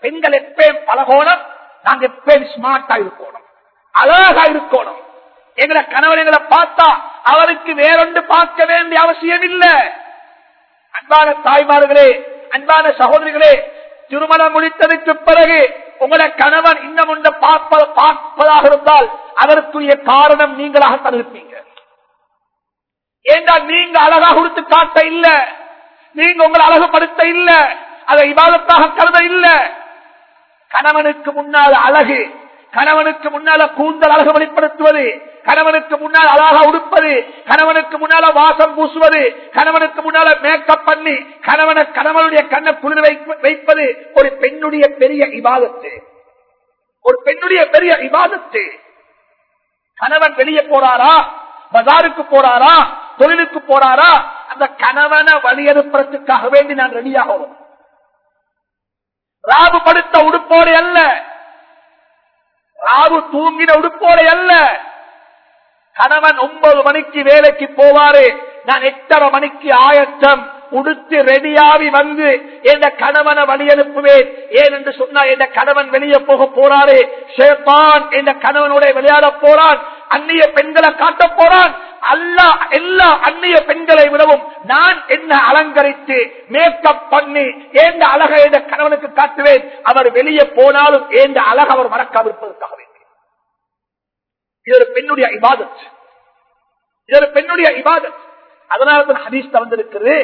பெண்கள் எப்பயும் பலகோணம் நாங்க எப்பயும் ஸ்மார்ட்டா இருக்கணும்? அழகா இருக்கணும். எங்களை கணவன் எங்களை பார்த்தா அவருக்கு வேறொன்று பார்க்க வேண்டிய அவசியம் இல்லை. அன்பான தாய்மார்களே அன்பான சகோதரிகளே திருமணம் முடித்ததற்கு பிறகு உங்களை கணவன் இன்னும் ஒன்று பார்ப்ப- பார்ப்பதாக இருந்தால் அதற்குரிய காரணம் நீங்களாக இருப்பீங்க. ஏண்டா நீங்க அழகா கொடுத்து காட்ட இல்ல? நீங்க உங்களை அழகுபடுத்த இல்ல? அதை இவாதத்தாக கருத இல்ல? கணவனுக்கு முன்னால் அழகு கணவனுக்கு முன்னால கூந்தல் அழகு வெளிப்படுத்துவது கணவனுக்கு முன்னால் அழகா உடுப்பது கணவனுக்கு முன்னால வாசம் பூசுவது கணவனுக்கு முன்னால மேக்கப் பண்ணி கணவனை கணவனுடைய கண்ணை குளிர் வைப்பது ஒரு பெண்ணுடைய பெரிய இபாதத்து. ஒரு பெண்ணுடைய பெரிய இபாதத்து. கணவன் வெளியே போறாரா? பஜாருக்கு போறாரா? தொழிலுக்கு போறாரா? அந்த கணவனை வழியறுப்புறதுக்காக வேண்டி நான் ரெடியாகணும் ராவு படுத்த உடுப்போடு அல்ல. ராவு தூங்கின உடுப்போடு அல்ல. கணவன் ஒன்பது மணிக்கு வேலைக்கு போவாரு. நான் எட்டரை மணிக்கு ஆயத்தம். உடுத்து ரெடியாவி வந்து என் கணவனை வழி அனுப்புவேன். ஏன் என்று சொன்னா என் கணவன் வெளியே போக போறாரு. ஷேப்பான் என் கணவனோட விளையாட போறான். அந்நிய பெண்களை காட்ட போறான். அல்லா எல்லா அந்நிய பெண்களை விடவும் நான் என்ன அலங்கரித்து மேக்கப் பண்ணி ஏந்த அழகை என் கணவனுக்கு காட்டுவேன். அவர் வெளியே போனாலும் ஏந்த அழக அவர் மறக்காவிருப்பதற்காக வேண்டி இது ஒரு பெண்ணுடைய இபாதத். இது ஒரு பெண்ணுடைய இபாதத். அதனால தான் ஹதீஸ் வந்திருக்கிறது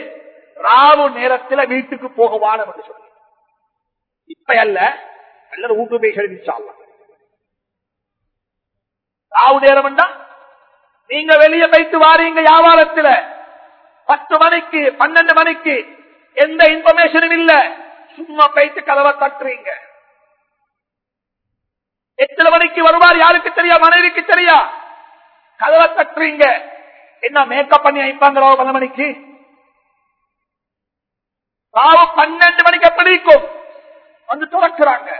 ராவு நேரத்தில் வீட்டுக்கு போகவான என்று சொல்லி. இப்ப அல்ல அல்லது ஊட்டுமைகள் ராவு நேரம் என்றா நீங்க வெளியே வைத்து வாரீங்க வியாபாரத்துல. பத்து மணிக்கு பன்னெண்டு மணிக்கு எந்த இன்ஃபர்மேஷனும் இல்ல. சும்மா போயிட்டு கதவை தட்டுறீங்க. எத்தனை மணிக்கு வருவார் யாருக்கு தெரியா மனைவிக்கு தெரியா? கதவை தட்டுறீங்க. என்ன மேக்கப் பண்ணி வைப்பாங்க பல மணிக்கு? ராவு பன்னெண்டு மணிக்கு எப்படி வந்து துறக்கிறாங்க.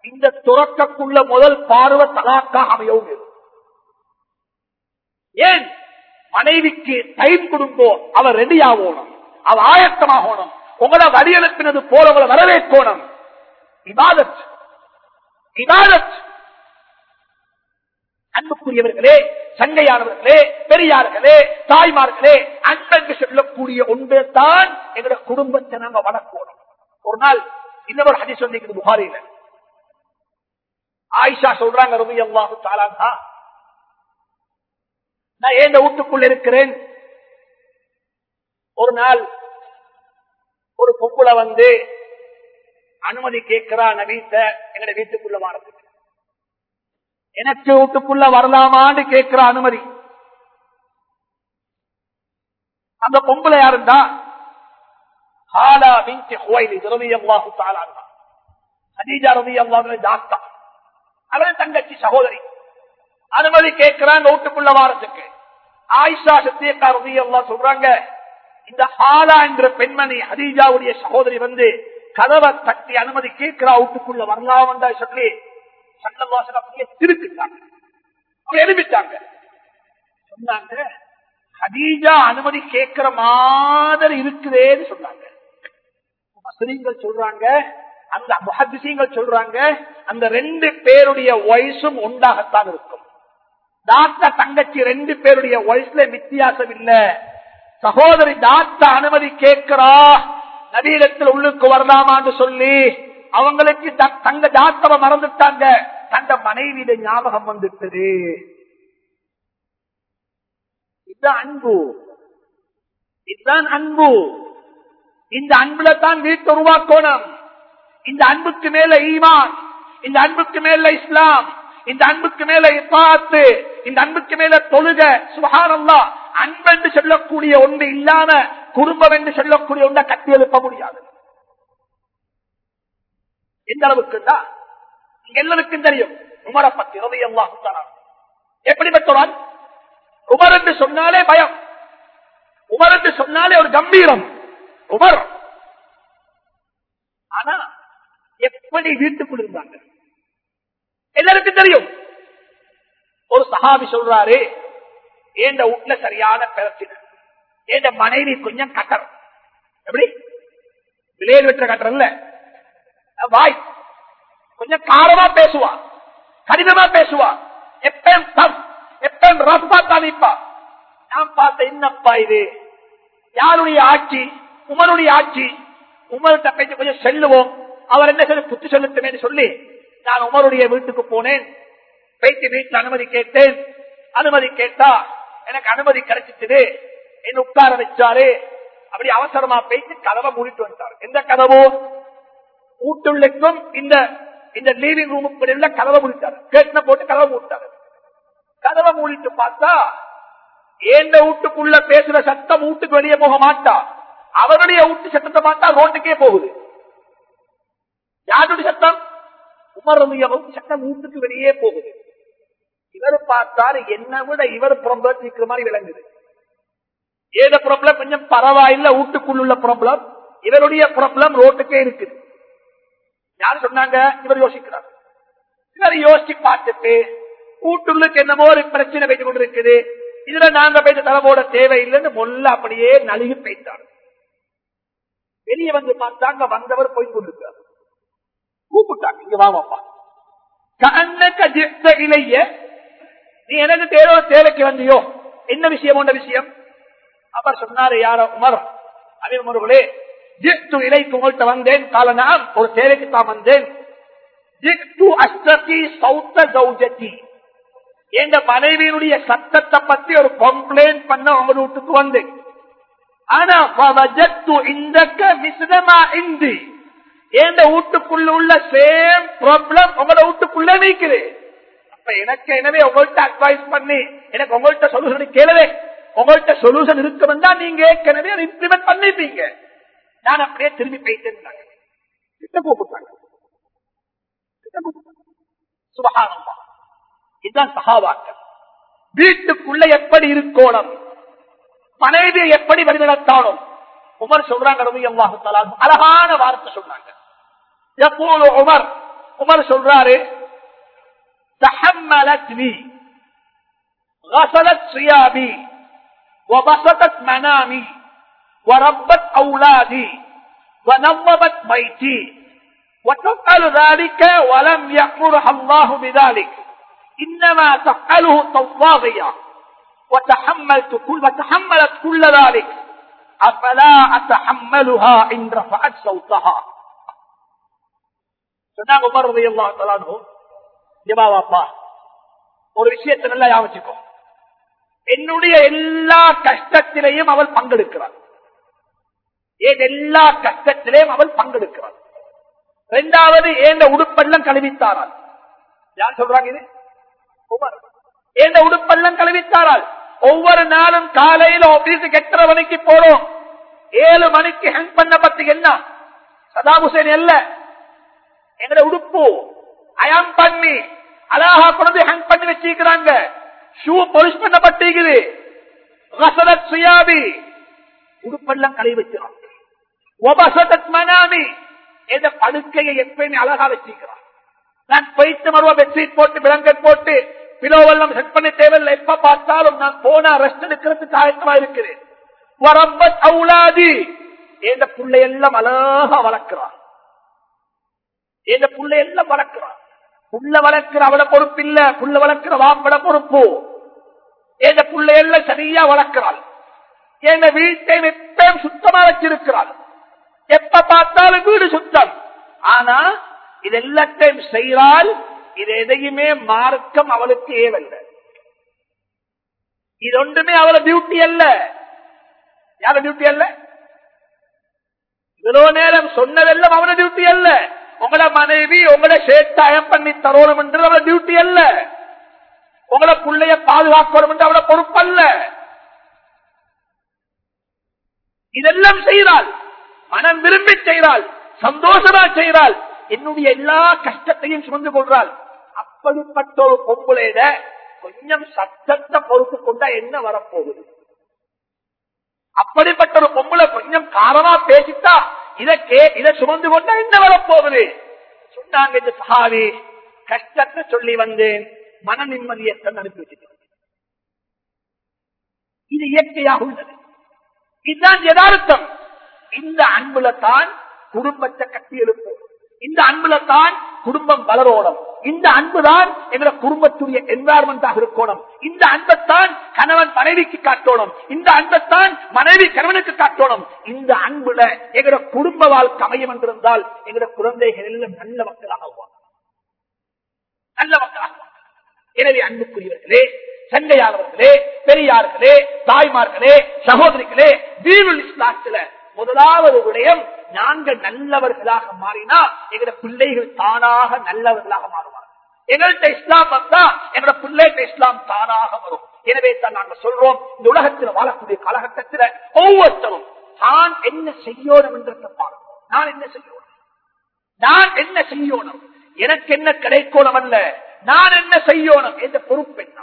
இந்த துறக்கக்குள்ள முதல் பார்வை தலாக்கா அமையவும் ஏன்? மனைவிக்கு டைம் கொடுங்கோ அவர் ரெடி ஆகணும் அவர் ஆயத்தமாகணும் உங்களை வழி எழுப்பினது போல உங்களை வரவேற்கணும். இபாதத். இபாதத். அன்புக்குரியவர்களே சங்கையானவர்களே பெரியார்களே தாய்மார்களே அன்பென்று சொல்லக்கூடிய ஒன்று தான் எங்களுடைய குடும்பத்தை நாங்க வளர்க்கணும். ஒரு நாள் இன்னொரு ஹதி சொல்லிக்கிறது புகாரில. ஆயிஷா சொல்றாங்க ரவி அல்லாஹு தாலாந்தா நான் ஏன் வீட்டுக்குள்ள இருக்கிறேன்? ஒரு நாள் ஒரு பொம்புல வந்து அனுமதி கேட்கிறா நவீத்த எங்கட வீட்டுக்குள்ள வாரத்துக்கு எனக்கு வீட்டுக்குள்ள வரலாமான்னு கேட்கிற அனுமதி. அந்த பொம்பளை யாருந்தா ஹாலா பின்தி ஹுவைலித் ரலியல்லாஹு தஆலா அன்ஹா. ஹதீஜா ரலியல்லாஹு அன்ஹா தாத்தா அவள் தங்கச்சி சகோதரி. அனுமதி கேட்கிறாங்க வீட்டுக்குள்ள வாரத்துக்கு. ஆயிஷா சத்தியக்கா ரலியல்லாஹு சொல்றாங்க இந்த ஹாலா என்ற பெண்மணி ஹதீஜாவுடைய சகோதரி வந்து கதவை தட்டி அனுமதி கேட்கிறா வீட்டுக்குள்ள வரலாம் சொல்லி சண்டவாசன் அப்படியே திருப்பிட்டாங்க அவங்க எழுப்பிட்டாங்க சொன்னாங்க ஹதீஜா அனுமதி கேட்கிற மாதிரி இருக்குதேன்னு சொன்னாங்க. முஃபஸ்ஸரீன்கள் சொல்றாங்க அந்த முஹத்திசீன்கள் சொல்றாங்க அந்த ரெண்டு பேருடைய வயசும் ஒன்றாகத்தான் இருக்கும். தாத்தா தங்கச்சி ரெண்டு பேருடைய வயசுல வித்தியாசம் இல்ல. சகோதரி தாத்தா அனுமதி கேட்கிறா நவீனத்தில் உள்ளுக்கு வரலாமான்னு சொல்லி அவங்களுக்கு த- தங்க ஜாத்தவ மறந்துட்டாங்க. தந்த மனைவியிட ஞாபகம் வந்துட்டது. இதுதான் அன்பு. இதுதான் அன்பு. இந்த அன்புல தான் வீட்டு உருவாக்கணும். இந்த அன்புக்கு மேல ஈமான் இந்த அன்புக்கு மேல இஸ்லாம் இந்த அன்புக்கு மேல இப்பாத்து இந்த அன்புக்கு மேல தொழுக சுகானல்லா அன்பென்று சொல்லக்கூடிய ஒன்று இல்லாம குடும்பம் என்று சொல்லக்கூடிய ஒன்றை கட்டி எழுப்ப முடியாது. எந்த அளவுக்கு இங்க எல்லாருக்கும் தெரியும். உமரை பத்தி ரவி அல்லாஹ் எப்படிப்பட்டவன் உமர் என்று சொன்னாலே பயம். உமர் என்று சொன்னாலே ஒரு கம்பீரம். உமர். ஆனா எப்படி வீட்டுக்குள் இருந்தாங்க எல்லாருக்கும் தெரியும். ஒரு சஹாபி சொல்றாரு ஏண்ட வீட்டுல சரியான பிரச்சனை ஏண்ட மனைவி கொஞ்சம் கட்டர் எப்படி? விலையில் வெற்ற கட்டர் இல்ல வாய். கொஞ்சம் காரமா பேசுவா. கடினமா பேசுவா. எப்பயும் தம். எப்பயும் ரஃபா தானிப்பா நான் பார்த்த என்னப்பா இது? யாருடைய ஆட்சி? உமருடைய ஆட்சி. உமர்கிட்ட பேச்சு கொஞ்சம் செல்லுவோம். அவர் என்ன சொல்லி? புத்தி செலுத்துமே சொல்லி நான் உமருடைய வீட்டுக்கு போனேன். பேச்சு வீட்டுல அனுமதி கேட்டேன். அனுமதி கேட்டா எனக்கு அனுமதி கிடைச்சிட்டு என்ன உட்கார வச்சாரு. அப்படி அவசரமா பேசி கதவை மூடிட்டு வந்தார் எந்த கதவோ? கூட்டுள்ளைக்கும் இந்த இந்த லீவிங் ரூமுக்கு உள்ள கதவை மூடிட்டாரு. கேட்ன போட்டு கதவை மூடிட்டாரு. கதவை மூடிட்டு பார்த்தா ஏந்த வீட்டுக்குள்ள பேசுற சத்தம் வீட்டுக்கு வெளியே போக மாட்டா. அவருடைய வீட்டு சத்தத்தை பார்த்தா ரோட்டுக்கே போகுது. யாருடைய சத்தம்? உமருடைய சத்தம் வீட்டுக்கு வெளியே போகுது. இவர் பார்த்தாரு என்ன விட இவர் ப்ராப்ளம் இருக்கிற மாதிரி விளங்குது. ஏத ப்ராப்ளம் கொஞ்சம் பரவாயில்ல வீட்டுக்குள்ள ப்ராப்ளம் இவருடைய ப்ராப்ளம் ரோட்டுக்கே இருக்குது. யாரு சொன்னாங்க? இவர் யோசிக்கிறார். இவர் யோசிச்சு பார்த்துட்டு கூட்டுள்ளுக்கு என்னமோ ஒரு பிரச்சனை பெய்து கொண்டிருக்குது. இதுல நாங்க போயிட்டு தலைவோட தேவையில்லைன்னு மொல்ல அப்படியே நழுகி பெய்தார் வெளியே வந்து பார்த்தாங்க வந்தவர் போய் கொண்டிருக்கார் கூப்பிட்டாங்க இங்க வாங்கப்பா கண்ணக்க இலைய நீ எனக்கு தேவை தேவைக்கு வந்தியோ. என்ன விஷயம் உண்ட விஷயம்? அவர் சொன்னாரு யார உமர். அதே உமர்களே ஜித்து இலைக்கு உங்கள்கிட்ட வந்தேன். கால நான் ஒரு தேவைக்கு தான் வந்தேன். ஜித்து அஸ்தி சௌத்த கௌஜதி எங்க மனைவியினுடைய சத்தத்தை பத்தி ஒரு கம்ப்ளைண்ட் பண்ண உங்க வீட்டுக்கு வந்தேன். ஆனா இந்த இந்தி. எந்த வீட்டுக்குள்ள உள்ள சேம் ப்ராப்ளம் உங்களோட வீட்டுக்குள்ள நீக்கிறேன் அப்ப எனக்கு எனவே உங்கள்கிட்ட அட்வைஸ் பண்ணி எனக்கு உங்கள்கிட்ட சொல்யூஷன் கேளவே. உங்கள்கிட்ட சொல்யூஷன் இருக்கும் தான் நீங்க ஏற்கனவே இம்ப்ளிமெண்ட் பண்ணிப்பீங்க நான் அப்படியே திரும்பி போயிட்டேன் கிட்ட கூப்பிட்டாங்க சுபகானந்தா இதுதான் சகாவாக்கள் வீட்டுக்குள்ள எப்படி இருக்கோணும் மனைவியை எப்படி வழிநடத்தாலும் உமர் சொல்றாங்க அழகான வார்த்தை சொல்றாங்க எப்போது உமர் உமர் சொல்றாரு تحملتني غسلت ثيابي وبسطت منامي وربت أولادي ونظمت بيتي وتفعل ذلك ولم يأمرها الله بذلك إنما تفعله طواغية وتحملت كل وتحملت كل ذلك أفلا أتحملها إن رفعت صوتها சொன்னாங்க உமர் ரலியல்லாஹு தஆலா அன்ஹு ஜமாவாப்பா ஒரு விஷயத்தை நல்லா யாவச்சுக்கோ என்னுடைய எல்லா கஷ்டத்திலையும் அவள் பங்கெடுக்கிறாள் ஏன் எல்லா கஷ்டத்திலையும் அவள் பங்கெடுக்கிறாள். இரண்டாவது ஏந்த உடுப்பெல்லாம் கழுவித்தாராள் யார் சொல்றாங்க இது? உமர். ஏந்த உடுப்பெல்லாம் கழுவித்தாராள் ஒவ்வொரு நாளும் காலையில ஆபீஸுக்கு எத்தனை மணிக்கு போறோம்? ஏழு மணிக்கு ஹேங் பண்ண பத்தி என்ன? சதாம் ஹுசேன் அல்ல. எங்கட உடுப்பு. அயம் பண்ணி. அழகா கொண்டு ஹேங் பண்ணி வச்சிருக்கிறாங்க. Shoe polish பண்ணப்பட்டிருக்குது. சுயாபி. உடுப்பெல்லாம் கழுவி வச்சிருக்காங்க மனாமி எந்த படுக்கையை எப்பயுமே அழகா வச்சிருக்கிறான் நான் போயிட்டு மறுவா பெட்ஷீட் போட்டு பிளங்கட் போட்டு பிலோவெல்லாம் செட் பண்ண தேவையில்லை எப்ப பார்த்தாலும் நான் போனா ரெஸ்ட் எடுக்கிறதுக்கு ஆயத்தமா இருக்கிறேன் வரம்பத் அவுலாதி எந்த புள்ளை அழகா வளர்க்கிறான் எந்த புள்ளை எல்லாம் வளர்க்கிறான் புள்ள வளர்க்கிற அவட பொறுப்பு இல்ல புள்ள வளர்க்கிற வாப்பட பொறுப்பு எந்த புள்ளை எல்லாம் சரியா வளர்க்கிறாள் எந்த வீட்டை எப்பயும் சுத்தமா வச்சிருக்கிறாள் எப்ப பார்த்தாலும் வீடு சுத்தம். ஆனா இது எல்லாத்தையும் செய்தால் இது எதையுமே மார்க்கம் அவளுக்கு ஏவல்ல. இது ஒன்றுமே அவள டியூட்டி அல்ல. யார டியூட்டி அல்ல? இவ்வளவு நேரம் சொன்னதெல்லாம் அவன டியூட்டி அல்ல. உங்களோட மனைவி உங்களை சேட்டாயம் பண்ணி தரணும் என்று அவள டியூட்டி அல்ல. உங்களை பிள்ளைய பாதுகாக்கணும் என்று அவள பொறுப்பல்ல. இதெல்லாம் செய்கிறாள் மனம் விரும்பி செய்கிறாள் சந்தோஷமா செய்கிறாள் என்னுடைய எல்லா கஷ்டத்தையும் சுமந்து கொள்றாள். அப்படிப்பட்ட ஒரு பொம்புளையிட கொஞ்சம் சத்தத்தை பொறுத்து கொண்டா என்ன வரப்போகுது? அப்படிப்பட்ட ஒரு பொம்பளை கொஞ்சம் காரமா பேசிட்டா இத கே இத சுமந்து கொண்டா என்ன வரப்போகுது? சொன்னாங்க இந்த சஹாவி கஷ்டத்தை சொல்லி வந்தேன் மன நிம்மதியை அனுப்பி வச்சுட்டு இது இயற்கையாக உள்ளது. இதுதான் யதார்த்தம். இந்த அன்புல தான் குடும்பத்தை கட்டி எழுப்போம். இந்த அன்புல தான் குடும்பம் வளரோடும் இந்த அன்புதான் எங்களோட குடும்பத்துடைய என்வாரன்மெண்டாக இருக்கணும். இந்த அன்பைத்தான் கணவன் மனைவிக்கு காட்டணும். இந்த அன்பைத்தான் மனைவி கணவனுக்கு காட்டணும். இந்த அன்புல எங்களோட குடும்ப வாழ்க்கை அமையும் என்றிருந்தால் எங்களோட குழந்தைகள் எல்லாம் நல்ல மக்களாக நல்ல மக்களாக எனவே அன்புக்குரியவர்களே சண்டையாளர்களே பெரியார்களே தாய்மார்களே சகோதரிகளே தீனுல் இஸ்லாத்துல முதலாவது விடயம் நாங்கள் நல்லவர்களாக மாறினா எங்களோட பிள்ளைகள் தானாக நல்லவர்களாக மாறுவார்கள். எங்கள்கிட்ட இஸ்லாம் வந்தா எங்களோட பிள்ளைகிட்ட இஸ்லாம் தானாக வரும். எனவே தான் நாங்க சொல்றோம் இந்த உலகத்தில் வாழக்கூடிய காலகட்டத்தில் ஒவ்வொருத்தரும் தான் என்ன செய்யணும் என்று பாருங்க நான் என்ன செய்யணும்? நான் என்ன செய்யணும்? எனக்கு என்ன கிடைக்கணும் அல்ல? நான் என்ன செய்யணும்? என்ற பொறுப்பு என்ன?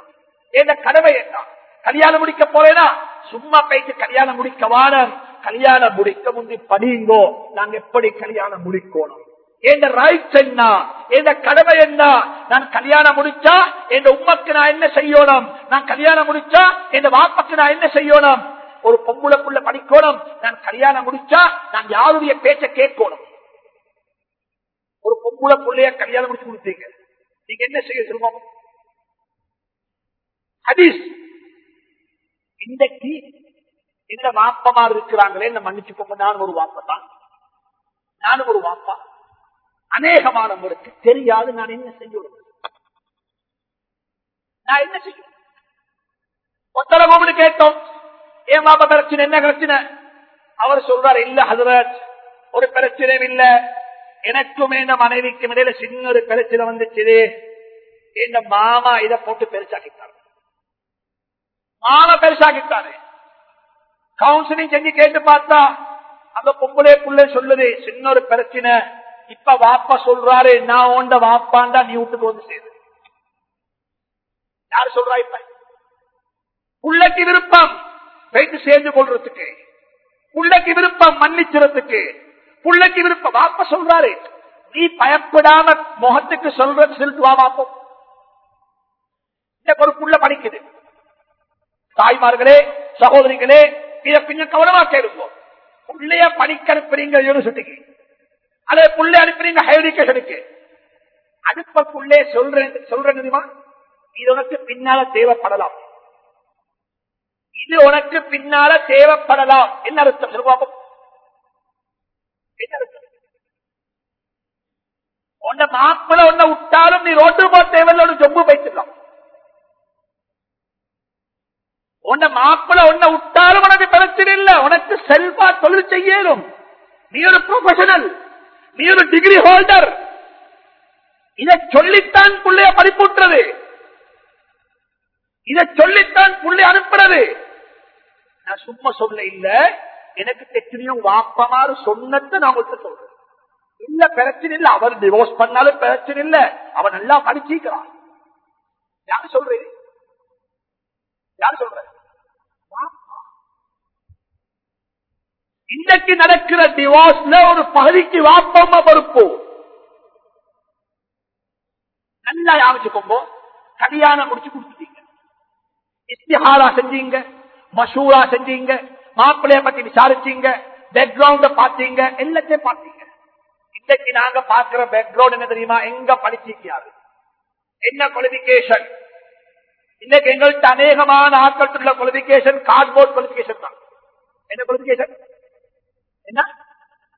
என்ற கடமை என்ன? கல்யாணம் முடிக்க போறேனா? சும்மா பேச்சு கல்யாணம் முடிக்க வானம் கல்யாணம் முடிக்க முந்தி படியுங்கோ. நாங்க எப்படி கல்யாணம் முடிக்கணும்? எந்த ரைட்ஸ் என்ன? எந்த கடமை என்ன? நான் கல்யாணம் முடிச்சா என் உமக்கு நான் என்ன செய்யணும்? நான் கல்யாணம் முடிச்சா என் வாப்பக்கு நான் என்ன செய்யணும்? ஒரு பொம்புளக்குள்ள படிக்கணும். நான் கல்யாணம் முடிச்சா நான் யாருடைய பேச்ச கேட்கணும்? ஒரு பொம்புள கல்யாணம் முடிச்சு கொடுத்தீங்க. நீங்க என்ன செய்ய சொல்லுவோம் ஹதீஸ். இன்றைக்கு இந்த வாப்பமா இருக்கிறாங்களே என்ன மன்னிச்சுக்கோங்க நான் ஒரு வாப்பா தான் நானும் ஒரு வாப்பா. அநேகமானவருக்கு தெரியாது நான் என்ன செய்யணும்? நான் என்ன செய்யணும்? ஒத்தரை கோவிடு கேட்டோம். ஏன் பாப்பா பிரச்சனை என்ன பிரச்சனை? அவர் சொல்றாரு இல்ல ஹசரத் ஒரு பிரச்சனையும் இல்ல. எனக்கும் இந்த மனைவிக்கும் இடையில சின்ன ஒரு பிரச்சனை வந்துச்சு என் மாமா இதை போட்டு பெருசாக்கிட்டாரு. மாமா பெருசாக்கிட்டாரு. கவுன்சிலிங் செஞ்சு கேட்டு பார்த்தா அந்த பொம்பளை புள்ள சொல்லுது சின்ன ஒரு பிரச்சனை. இப்ப வாப்பா சொல்றாரு நான் உண்ட வாப்பாண்டா நீ வீட்டுக்கு வந்து சேரு. யாரு சொல்றா இப்ப? புள்ளைக்கு விருப்பம் வைத்து சேர்ந்து கொள்றதுக்கு. புள்ளைக்கு விருப்பம் மன்னிச்சுறதுக்கு. புள்ளக்கு விருப்பம் வாப்ப சொல்றாரு. நீ பயப்படாம முகத்துக்கு சொல்றது சொல்லிட்டு வா பாப்போம் இந்த ஒரு புள்ள படிக்குது. தாய்மார்களே சகோதரிகளே இதை கொஞ்சம் கவனமா கேளுங்க. புள்ளைய படிக்க அனுப்புறீங்க யூனிவர்சிட்டிக்கு அதே பிள்ளை அனுப்புறீங்க ஹையர் எஜுகேஷனுக்கு அனுப்ப புள்ளே சொல்றேன் சொல்றேன் தெரியுமா? இது உனக்கு பின்னால தேவைப்படலாம். இது உனக்கு பின்னால தேவைப்படலாம். என்ன அர்த்தம்? சொல்லுவாங்க என்ன அர்த்தம்? உன்னை மாப்பிள உன்னை விட்டாலும் நீ ரோட்டு போக தேவையில்லை ஒரு ஜொம்பு வைத்துக்கலாம் உன்ன மாப்பிள உன்னை விட்டாலும் உனக்கு பிரச்சனை இல்லை. உனக்கு செல்வா தொழில் செய்யலும். நீ ஒரு ப்ரொஃபஷனல் நீ ஒரு டிகிரி ஹோல்டர் இதை சொல்லித்தான் புள்ளைய படிப்புற்றது இதை சொல்லித்தான் புள்ளை அனுப்புறது. நான் சும்மா சொல்ல இல்ல. எனக்கு எத்தனையோ வாப்பமாறு சொன்னத்தை நான் உங்களுக்கு சொல்றேன். இல்ல பிரச்சனை இல்ல. அவர் டிவோர்ஸ் பண்ணாலும் பிரச்சனை இல்ல. அவன் நல்லா படிச்சிருக்கிறான். யாரு சொல்றேன் யாரு சொல்ற இன்னைக்கு நடக்கிற டிவோர்ஸ்ல ஒரு பகுதிக்கு வாப்பமா பொறுப்போம் நல்லா யாமிச்சுக்கோங்க கல்யாணம் முடிச்சு கொடுத்துட்டீங்க. இஸ்திஹாரா செஞ்சீங்க. மசூரா செஞ்சீங்க. மாப்பிள்ளைய பத்தி விசாரிச்சீங்க. பேக்ரவுண்ட பாத்தீங்க எல்லாத்தையும் பாத்தீங்க இன்னைக்கு நாங்க பாக்குற பேக்ரவுண்ட் என்ன தெரியுமா? எங்க படிச்சிருக்காரு என்ன குவாலிபிகேஷன் இன்னைக்கு எங்கள்கிட்ட அநேகமான ஆட்கள் உள்ள குவாலிபிகேஷன் கார்ட்போர்ட் குவாலிபிகேஷன் தான். என்ன குவாலிபிகேஷன் என்ன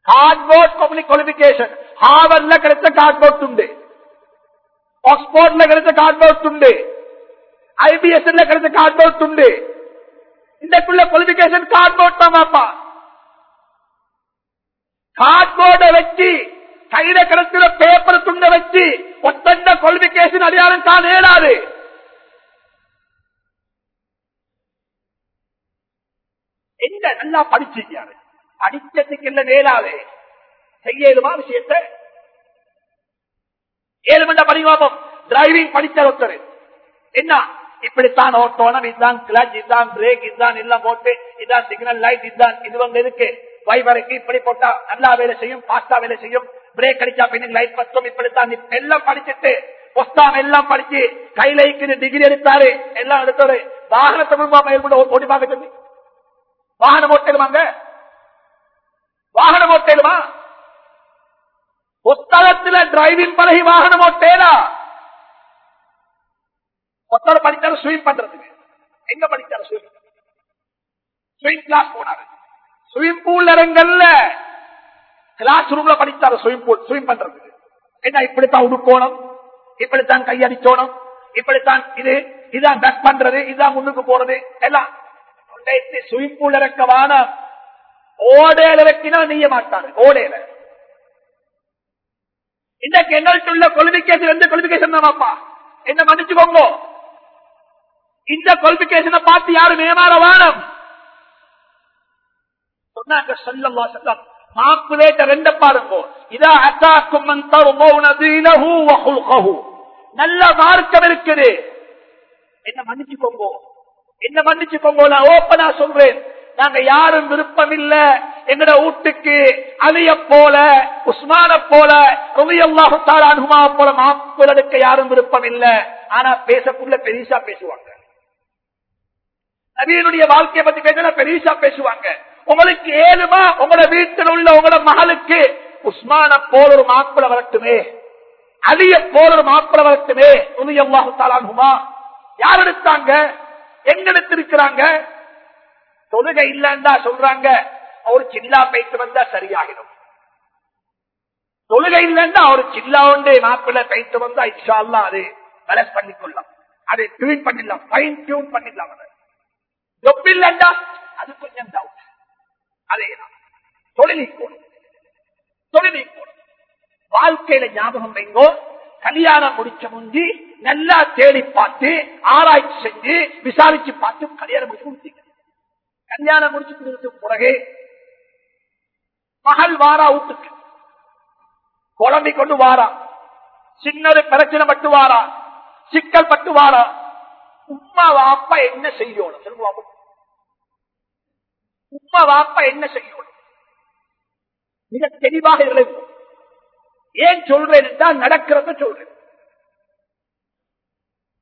கார்ட்போர்ட் பப்ளிக் குவாலிபிகேஷன் ஹாவர்ல கிடைச்ச கார்ட்போர்ட் உண்டு ஆக்ஸ்போர்ட்ல கிடைச்ச கார்ட்போர்ட் உண்டு ஐபிஎஸ்ல கிடைச்ச கார்ட்போர்ட் உண்டு இன்றைக்குள்ள குவாலிபிகேஷன் கார்ட்போர்ட் தான் பாப்பா கார்ட்போர்டை வச்சு கையில கிடைக்கிற பேப்பர் துண்டை வச்சு ஒத்தண்ட குவாலிபிகேஷன் அடையாளம் தான் ஏறாது எங்க நல்லா படிச்சிருக்காரு படிச்சதுக்கு இல்ல மேலாவே. செய்யலுமா விஷயத்த? ஏழு மண்டா படிவாபம் டிரைவிங் படிச்ச ஒருத்தர். என்ன? இப்படித்தான் ஓட்டோனம் இதுதான் கிளச் இதுதான் பிரேக் இதுதான் எல்லாம் போட்டு இதுதான் சிக்னல் லைட் இதுதான் இது வந்து இருக்கு. வைபருக்கு இப்படி போட்டா நல்லா வேலை செய்யும் பாஸ்டா வேலை செய்யும். பிரேக் அடிச்சா பின்னுக்கு லைட் பத்தும் இப்படித்தான் எல்லாம் படிச்சுட்டு புஸ்தகம் எல்லாம் படிச்சு கையில டிகிரி எடுத்தாரு எல்லாம் எடுத்தாரு. வாகனத்தை முன்பா மேற்கொண்டு ஓட்டி பார்க்க சொல்லி வாகனம் ஓட்டிடுவாங்க. வாகனம் ஓட்டேடுமா புத்தகத்துல டிரைவிங் பழகி வாகனம் ஓட்டேடா புத்தகம் படித்தாலும் ஸ்விம் பண்றதுக்கு. எங்க படித்தாலும் ஸ்விம் ஸ்விம் கிளாஸ் போனாரு. ஸ்விம் பூல் இடங்கள்ல கிளாஸ் ரூம்ல படித்தாரு ஸ்விம் பூல் ஸ்விம் பண்றதுக்கு. என்ன இப்படித்தான் உடுக்கோணும் இப்படித்தான் கையடிச்சோணும் இப்படித்தான் இது இதான் டக் பண்றது இதான் முன்னுக்கு போறது. எல்லாம். ஸ்விம் பூல் இறக்க வானம் ஓடையில வெட்டினா நீய மாட்டாரு. ஓடையில. இந்த கென்னல்ட் உள்ள குவாலிபிகேஷன் எந்த குவாலிபிகேஷன் தான்ப்பா என்ன மன்னிச்சுக்கோங்க. இந்த குவாலிபிகேஷனை பார்த்து யாரும் ஏமாற வானம்? சொன்னாங்க சொல்லல்லா சொல்லம் மாப்பிளேட்ட ரெண்ட பாருங்க. இதா அத்தாக்கும் நல்ல மார்க்கம் இருக்குது. என்ன மன்னிச்சுக்கோங்க. என்ன மன்னிச்சுக்கோங்க நான் ஓப்பனா சொல்றேன். நாங்க யாரும் விருப்பம் இல்ல எங்கட வீட்டுக்கு அலிய போல உஸ்மான போல அனுமா போல மாப்பிள் யாரும் விருப்பம் இல்ல ஆனா பேசக்குள்ள பெரிசா பேசுவாங்க. நவீனுடைய வாழ்க்கையை பத்தி பேசினா பெரிசா பேசுவாங்க. உங்களுக்கு ஏழுமா உங்களோட வீட்டில் உள்ள உங்களோட மகளுக்கு உஸ்மான போல ஒரு மாப்பிள வரட்டுமே. அலிய போல ஒரு மாப்பிள வரட்டுமே. உதயல்லாஹுமா யார் எடுத்தாங்க? எங்க எடுத்திருக்கிறாங்க? தொழுகை இல்லன்னா சொல்றாங்க. ஒரு சில்லா போயிட்டு வந்தா சரியாகிடும். தொழுகை இல்லன்னா ஒரு சில்லா உண்டு மாப்பிள்ள போயிட்டு வந்தா இஷா அது பேலன்ஸ் பண்ணிக்கொள்ளலாம். அதை டியூன் பண்ணிடலாம் ஃபைன் டியூன் பண்ணிடலாம் அதை. ஜொப் அது கொஞ்சம் டவுட் அதே தொழிலை போடும் தொழிலை போடும் வாழ்க்கையில ஞாபகம் வைங்கோ கல்யாணம் முடிச்ச முந்தி நல்லா தேடி பார்த்து ஆராய்ச்சி செஞ்சு விசாரிச்சு பார்த்து கல்யாணம் முடிச்சு முடிச்சீங்க கல்யாணம் முடிச்சு கொடுத்த பிறகு மகள் வாரா வீட்டுக்கு குழம்பி கொண்டு வாரா. சின்னது பிரச்சனை பட்டு வாரா. சிக்கல் பட்டு வாரா. உமா வாப்பா என்ன செய்யணும்? சொல்லுவாங்க உமா வாப்பா என்ன செய்யணும்? மிக தெளிவாக இருக்க. ஏன் சொல்றேன் என்றால் நடக்கிறத சொல்றேன்.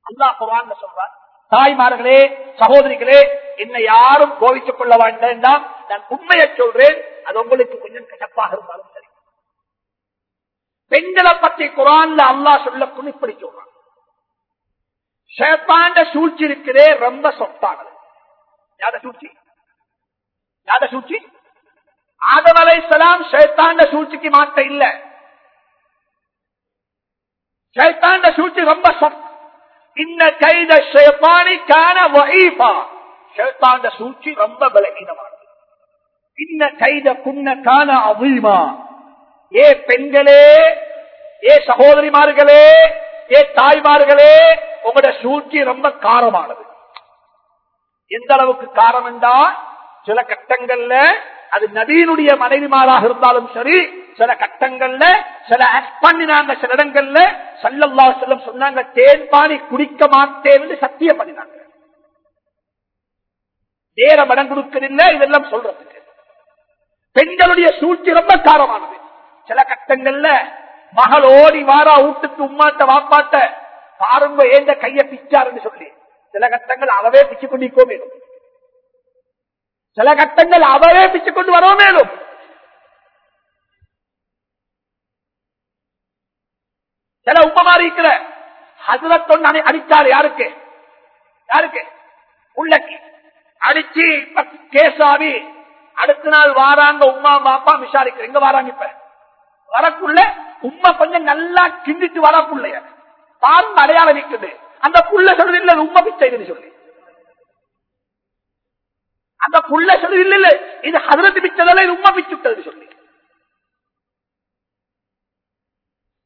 அல்லா சொல்றான் தாய்மார்களே சகோதரிகளே என்னை யாரும் கோவித்துக் கொள்ள வேண்டாம். நான் உண்மையை சொல்றேன். அது உங்களுக்கு கொஞ்சம் கசப்பாக இருந்தாலும் சரி. பெண்களை பற்றி குரான்ல அல்லா சொல்லக்கும் இப்படி சொல்றான். சூழ்ச்சி இருக்கிறே ரொம்ப சொத்தானது. யாத சூழ்ச்சி? யாத சூழ்ச்சி? ஆதவலை சலாம் சேத்தாண்ட சூழ்ச்சிக்கு மாட்ட இல்ல. சேத்தாண்ட சூழ்ச்சி ரொம்ப சொத்த இன்ன கைத ஷேத்தானி கான வகைபா ஷேத்தாண்ட சூழ்ச்சி ரொம்ப பலகீனமானது. இன்ன கைத குன்ன கான ஏ பெண்களே ஏ சகோதரிமார்களே ஏ தாய்மார்களே உங்களோட சூழ்ச்சி ரொம்ப காரமானது. எந்த அளவுக்கு காரம் என்றா சில கட்டங்கள்ல அது நவீனுடைய மனைவிமாராக இருந்தாலும் சரி சில கட்டங்கள்ல சில ஆக்ட் பண்ணினாங்க சில இடங்கள்ல சல்லல்லா செல்லம் சொன்னாங்க தேன் குடிக்க மாட்டேன்னு சத்திய பண்ணினாங்க. நேரம் இடம் கொடுக்கவில்லை இதெல்லாம் சொல்றதுக்கு. பெண்களுடைய சூழ்ச்சி ரொம்ப காரமானது. சில கட்டங்கள்ல மகள் ஓடி வாரா வீட்டுக்கு உம்மாட்ட வாப்பாட்ட பாருங்க ஏந்த கைய பிச்சாருன்னு சொல்லி. சில கட்டங்கள் அவவே பிச்சு கொண்டிக்கோ மேலும். சில கட்டங்கள் அவவே பிச்சு கொண்டு வரோ மேலும். சில உப்பமாரி இருக்கிற ஹசரத்தொன்னு அடிச்சாரு யாருக்கு? யாருக்கு? உள்ளக்கு. அடிச்சு கேசாவி அடுத்த நாள் வாராங்க உமா பாப்பா விசாரிக்கிற. எங்க வாராங்க இப்ப? வரக்குள்ள உமா கொஞ்சம் நல்லா கிண்டிட்டு வரக்குள்ளைய பாருங்க அடையாளம் நிற்குது அந்த புள்ள சொல்றது இல்ல உமா பிச்சைன்னு சொல்லி. அந்த புள்ள சொல்றது இல்ல இல்ல. இது ஹதரத்து பிச்சதல்ல இது உமா பிச்சுட்டது சொல்லி.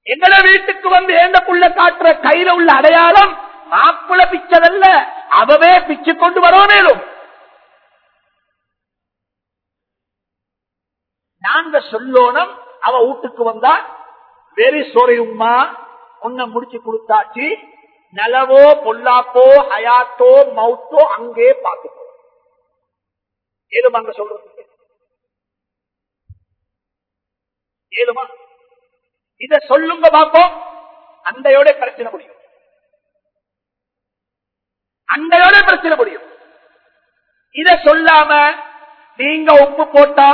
எங்களை வீட்டுக்கு வந்து ஏந்த புள்ள காட்டுற கையில உள்ள அடையாளம் மாப்பிள பிச்சதல்ல. அவவே பிச்சு கொண்டு வரோமேலும் நாங்க சொல்லோனும் அவ வீட்டுக்கு வந்தா வெறி சோரி உமா உன்னை முடிச்சு கொடுத்தாச்சு. நலவோ பொல்லாப்போ ஹயாத்தோ மவுத்தோ அங்கே பார்த்துக்கோ. ஏதும் அங்க சொல்றது? ஏதுமா? இத சொல்லுங்க பார்ப்போம். அண்டையோட பிரச்சனை முடியும். அண்டையோட பிரச்சனை முடியும். இத சொல்லாம நீங்க உப்பு போட்டா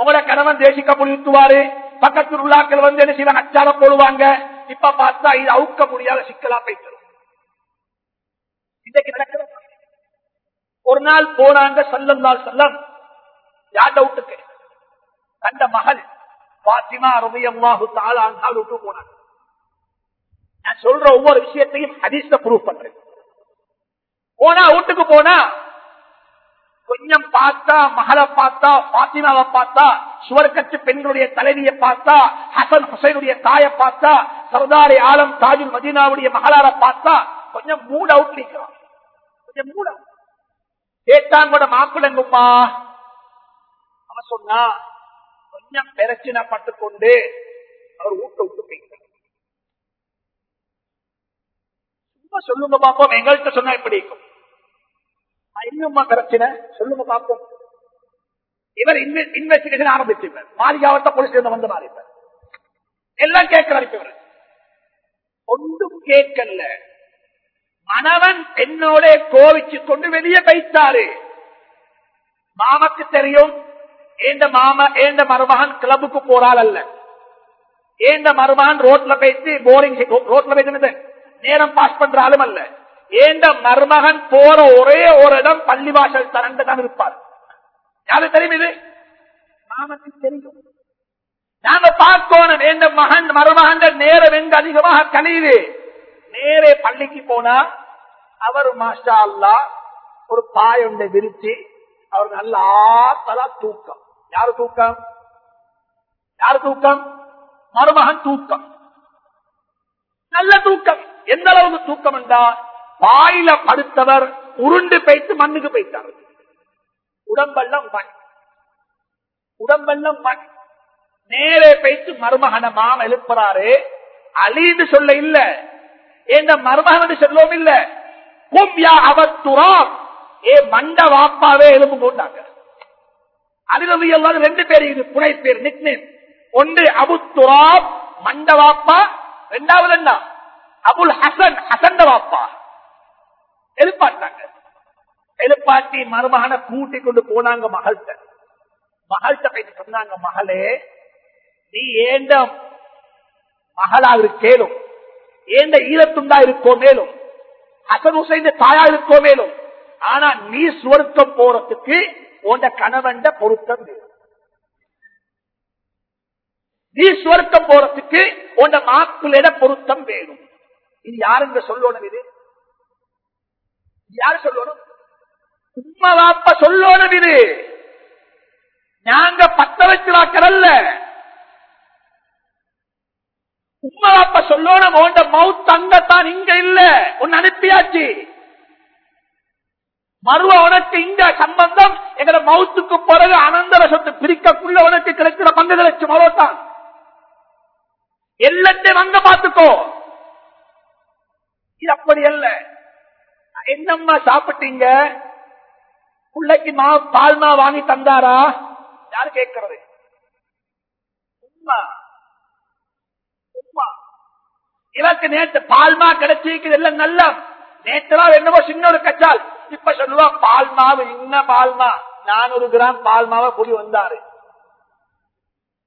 உங்களை கணவன் தேசிக்க முடித்துவாரு பக்கத்து உள்ளாக்கள் வந்து என்ன செய்வாங்க? அச்சால போடுவாங்க. இப்ப பார்த்தா இது அவுக்க முடியாத சிக்கலா போயிட்டு ஒரு நாள் போனாங்க சல்லல்லால் சொல்லம் யார் டவுட்டுக்கு கண்ட மகள். பாத்திமா ரபியம்மாஹு தாளான் விட்டு போனாங்க. நான் சொல்ற ஒவ்வொரு விஷயத்தையும் ஹதீஸ்ல ப்ரூவ் பண்றேன். போனா வீட்டுக்கு போனா கொஞ்சம் பார்த்தா மகளை பார்த்தா பாத்திமாவை பார்த்தா சுவர்க்கத்து பெண்களுடைய தலைவியை பார்த்தா ஹசன் ஹுசைனுடைய தாயை பார்த்தா சர்தாரி ஆலம் தாஜுல் மதீனாவுடைய மகளார பார்த்தா கொஞ்சம் மூட் அவுட் நிற்கிறான் கொஞ்சம் மூட் அவுட் கேட்டாங்கோட மாப்பிளங்கும்மா அவன் சொன்னா கொஞ்சம் பிரச்சனை பட்டுக்கொண்டு அவர் ஊட்ட விட்டு போயிட்டார். சும்மா சொல்லுங்க பாப்போம் எங்கள்கிட்ட சொன்னா எப்படி இருக்கும்? இன்னும்மா பிரச்சனை சொல்லுங்க பாப்போம் இவர் இன்வெஸ்டிகேஷன் ஆரம்பிச்சிருப்பார். மாளிகாவட்ட போலீஸ் வந்து மாறிப்பார். எல்லாம் கேட்கிறார் இப்ப இவர். ஒன்றும் கேட்கல. மணவன் பெண்ணோட கோவிச்சு கொண்டு வெளியே வைத்தாரு மாமக்கு தெரியும் ஏந்த மாமா ஏந்த மருமகன் கிளப்புக்கு போறாள் அல்ல ஏந்த மருமகன் ரோட்ல போயிட்டு போரிங் ரோட்ல போயிட்டு நேரம் பாஸ் பண்றாலும் அல்ல ஏந்த மருமகன் போற ஒரே ஒரு இடம் பள்ளி வாசல் தரண்டு தான் இருப்பார். யாரு தெரியும் இது? மாமனுக்கு தெரியும். நாங்க பார்க்கணும். எந்த மகன் மருமகன் நேரம் எங்க அதிகமாக கழியுது நேரே பள்ளிக்கு போனா அவர் மாஷா அல்லா ஒரு பாயொண்டை விரிச்சு அவர் நல்ல ஆத்தலா தூக்கம். யாரு தூக்கம்? யாரு தூக்கம்? மருமகன் தூக்கம். நல்ல தூக்கம். எந்த அளவுக்கு தூக்கம் என்றா வாயில படுத்தவர் உருண்டு பைத்து மண்ணுக்கு பைத்தார் உடம்பெல்லாம் மண். உடம்பெல்லாம் மண். நேரே பைத்து மருமகன மாம எழுப்புறாரு. அழிந்து சொல்ல இல்ல. எந்த மருமகன் சொல்லவும் இல்ல. கும்யா அவர் துறாம் ஏ மண்ட வாப்பாவே எலும்பு போட்டாங்க அதில் எல்லாரும் ரெண்டு பேர் இது புனை பேர் நிக்னேம் ஒன்று அபு துராப் மண்ட வாப்பா ரெண்டாவது என்ன? அபுல் ஹசன் ஹசன் வாப்பா. எழுப்பாட்டாங்க. எழுப்பாட்டி மருமகனை கூட்டி கொண்டு போனாங்க மகள்கிட்ட. மகள்கிட்ட போயிட்டு சொன்னாங்க மகளே நீ ஏண்ட மகளா இருக்கேலும் ஏண்ட ஈரத்துண்டா இருக்கோ மேலும். ஹசன் ஹுசைன் தாயா இருக்கோ மேலும். ஆனா நீ சுவர்க்கம் போறதுக்கு உண்ட கணவன் பொருத்தம் நீ சுவர்க்கம் போறதுக்கு உண்ட மாப்பிள்ளைட பொருத்தம் வேணும். இது யாருங்க சொல்லணும் இது? யாரு சொல்லணும்? உண்மை வாப்ப சொல்லணும் இது. நாங்க பத்த வச்சுவாக்கள் அல்ல. உண்மை வாப்ப சொல்லணும் உண்ட மவுத் அங்கத்தான் இங்க இல்ல. உன் அனுப்பியாச்சு. மறுவனுக்கு உனக்கு சம்பந்தம் எங்கட மவுத்துக்கு பிறகு அனந்தர சொத்து பிரிக்கக்குள்ளவனுக்கு கிடைக்கிற பங்குகளை வச்சு மறுவத்தான் எல்லாத்தையும் அங்க பார்த்துக்கோ. இது அப்படி அல்ல. என்னம்மா சாப்பிட்டீங்க? பிள்ளைக்கு மா பால்மா வாங்கி தந்தாரா? யாரு கேட்கறது? உண்மா உண்மா இவருக்கு நேற்று பால்மா கிடைச்சிருக்கு எல்லாம் நல்ல. நேற்றுலாம் என்னமோ சின்ன ஒரு கச்சால். இப்ப சொல்லுவா பால் மாவு இன்ன பால் மா. நானூறு கிராம் பால் மாவை புடி வந்தாரு.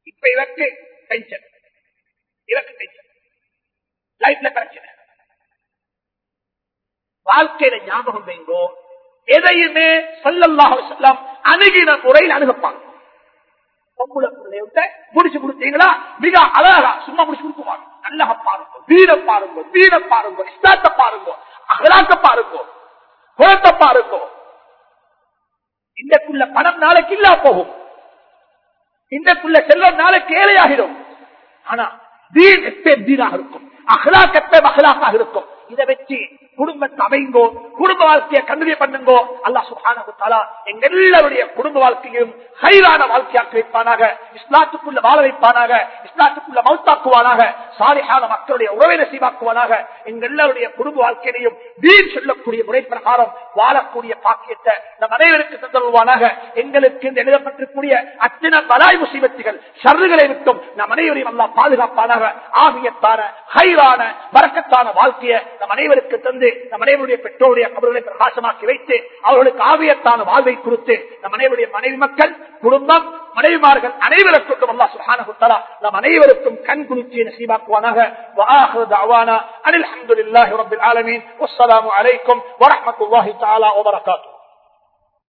இப்ப இவருக்கு டென்ஷன் இவருக்கு டென்ஷன் லைஃப்ல பிரச்சனை. வாழ்க்கையில ஞாபகம் வைங்கோ. எதையுமே சொல்லல்லாக செல்லம் அணுகின முறையில் அணுகப்பாங்க. பொம்புல பிள்ளையோட முடிச்சு கொடுத்தீங்களா? மிக அழகா சும்மா முடிச்சு கொடுக்குவாங்க நல்லா பாருங்க வீர பாருங்க வீர பாருங்க இஷ்டத்தை பாருங்க அகலாக்க பாருங்க. குழந்தப்பா இருக்கும் இந்தக்குள்ள பணம் நாளைக்கு இல்லா போகும். இந்தக்குள்ள செல்வம் நாளைக்கு ஏழையாகிடும். ஆனா தீன் எப்பே தீனாக இருக்கும். அகலாக் எப்பே மகளாக இருக்கும். இதை வச்சு குடும்பத்தை அமைங்கோ குடும்ப வாழ்க்கையை கண்டினியூ பண்ணுங்கோ அல்லா சுகானா எங்க எல்லாருடைய குடும்ப வாழ்க்கையும் ஹைரான வாழ்க்கையாக்கி வைப்பானாக இஸ்லாத்துக்குள்ள வாழ வைப்பானாக இஸ்லாத்துக்குள்ள மௌத்தாக்குவானாக சாலிஹான மக்களுடைய உறவை நசீவாக்குவானாக எங்க எல்லாருடைய குடும்ப வாழ்க்கையிலையும் வீண் சொல்லக்கூடிய முறை பிரகாரம் வாழக்கூடிய பாக்கியத்தை நம் அனைவருக்கு தந்தருவானாக எங்களுக்கு இந்த எழுதப்பட்டிருக்கூடிய அத்தனை பலாய் முசீபத்துகள் சருகளை விட்டும் நம் அனைவரையும் அல்லா பாதுகாப்பானாக ஆகியத்தான ஹைரான வரக்கத்தான வாழ்க்கையை நம் அனைவருக்கு தந்து நம் அனைவருடைய பெற்றோருடைய கபர்களை பிரகாசமாக்கி வைத்து அவர்களுக்கு ஆவியத்தான வாழ்வை கொடுத்து நம் அனைவருடைய மனைவி மக்கள் குடும்பம் மனைவிமார்கள் அனைவருக்கும் அல்லா சுஹானா நம் அனைவருக்கும் கண் குளிர்ச்சியை நசீபாக்குவானாக. அனில் அஹமதுல்லாஹி ரபில் ஆலமீன். அஸ்லாம் வலைக்கும் வரமத்துல்லாஹி தாலா வபரகாத்து.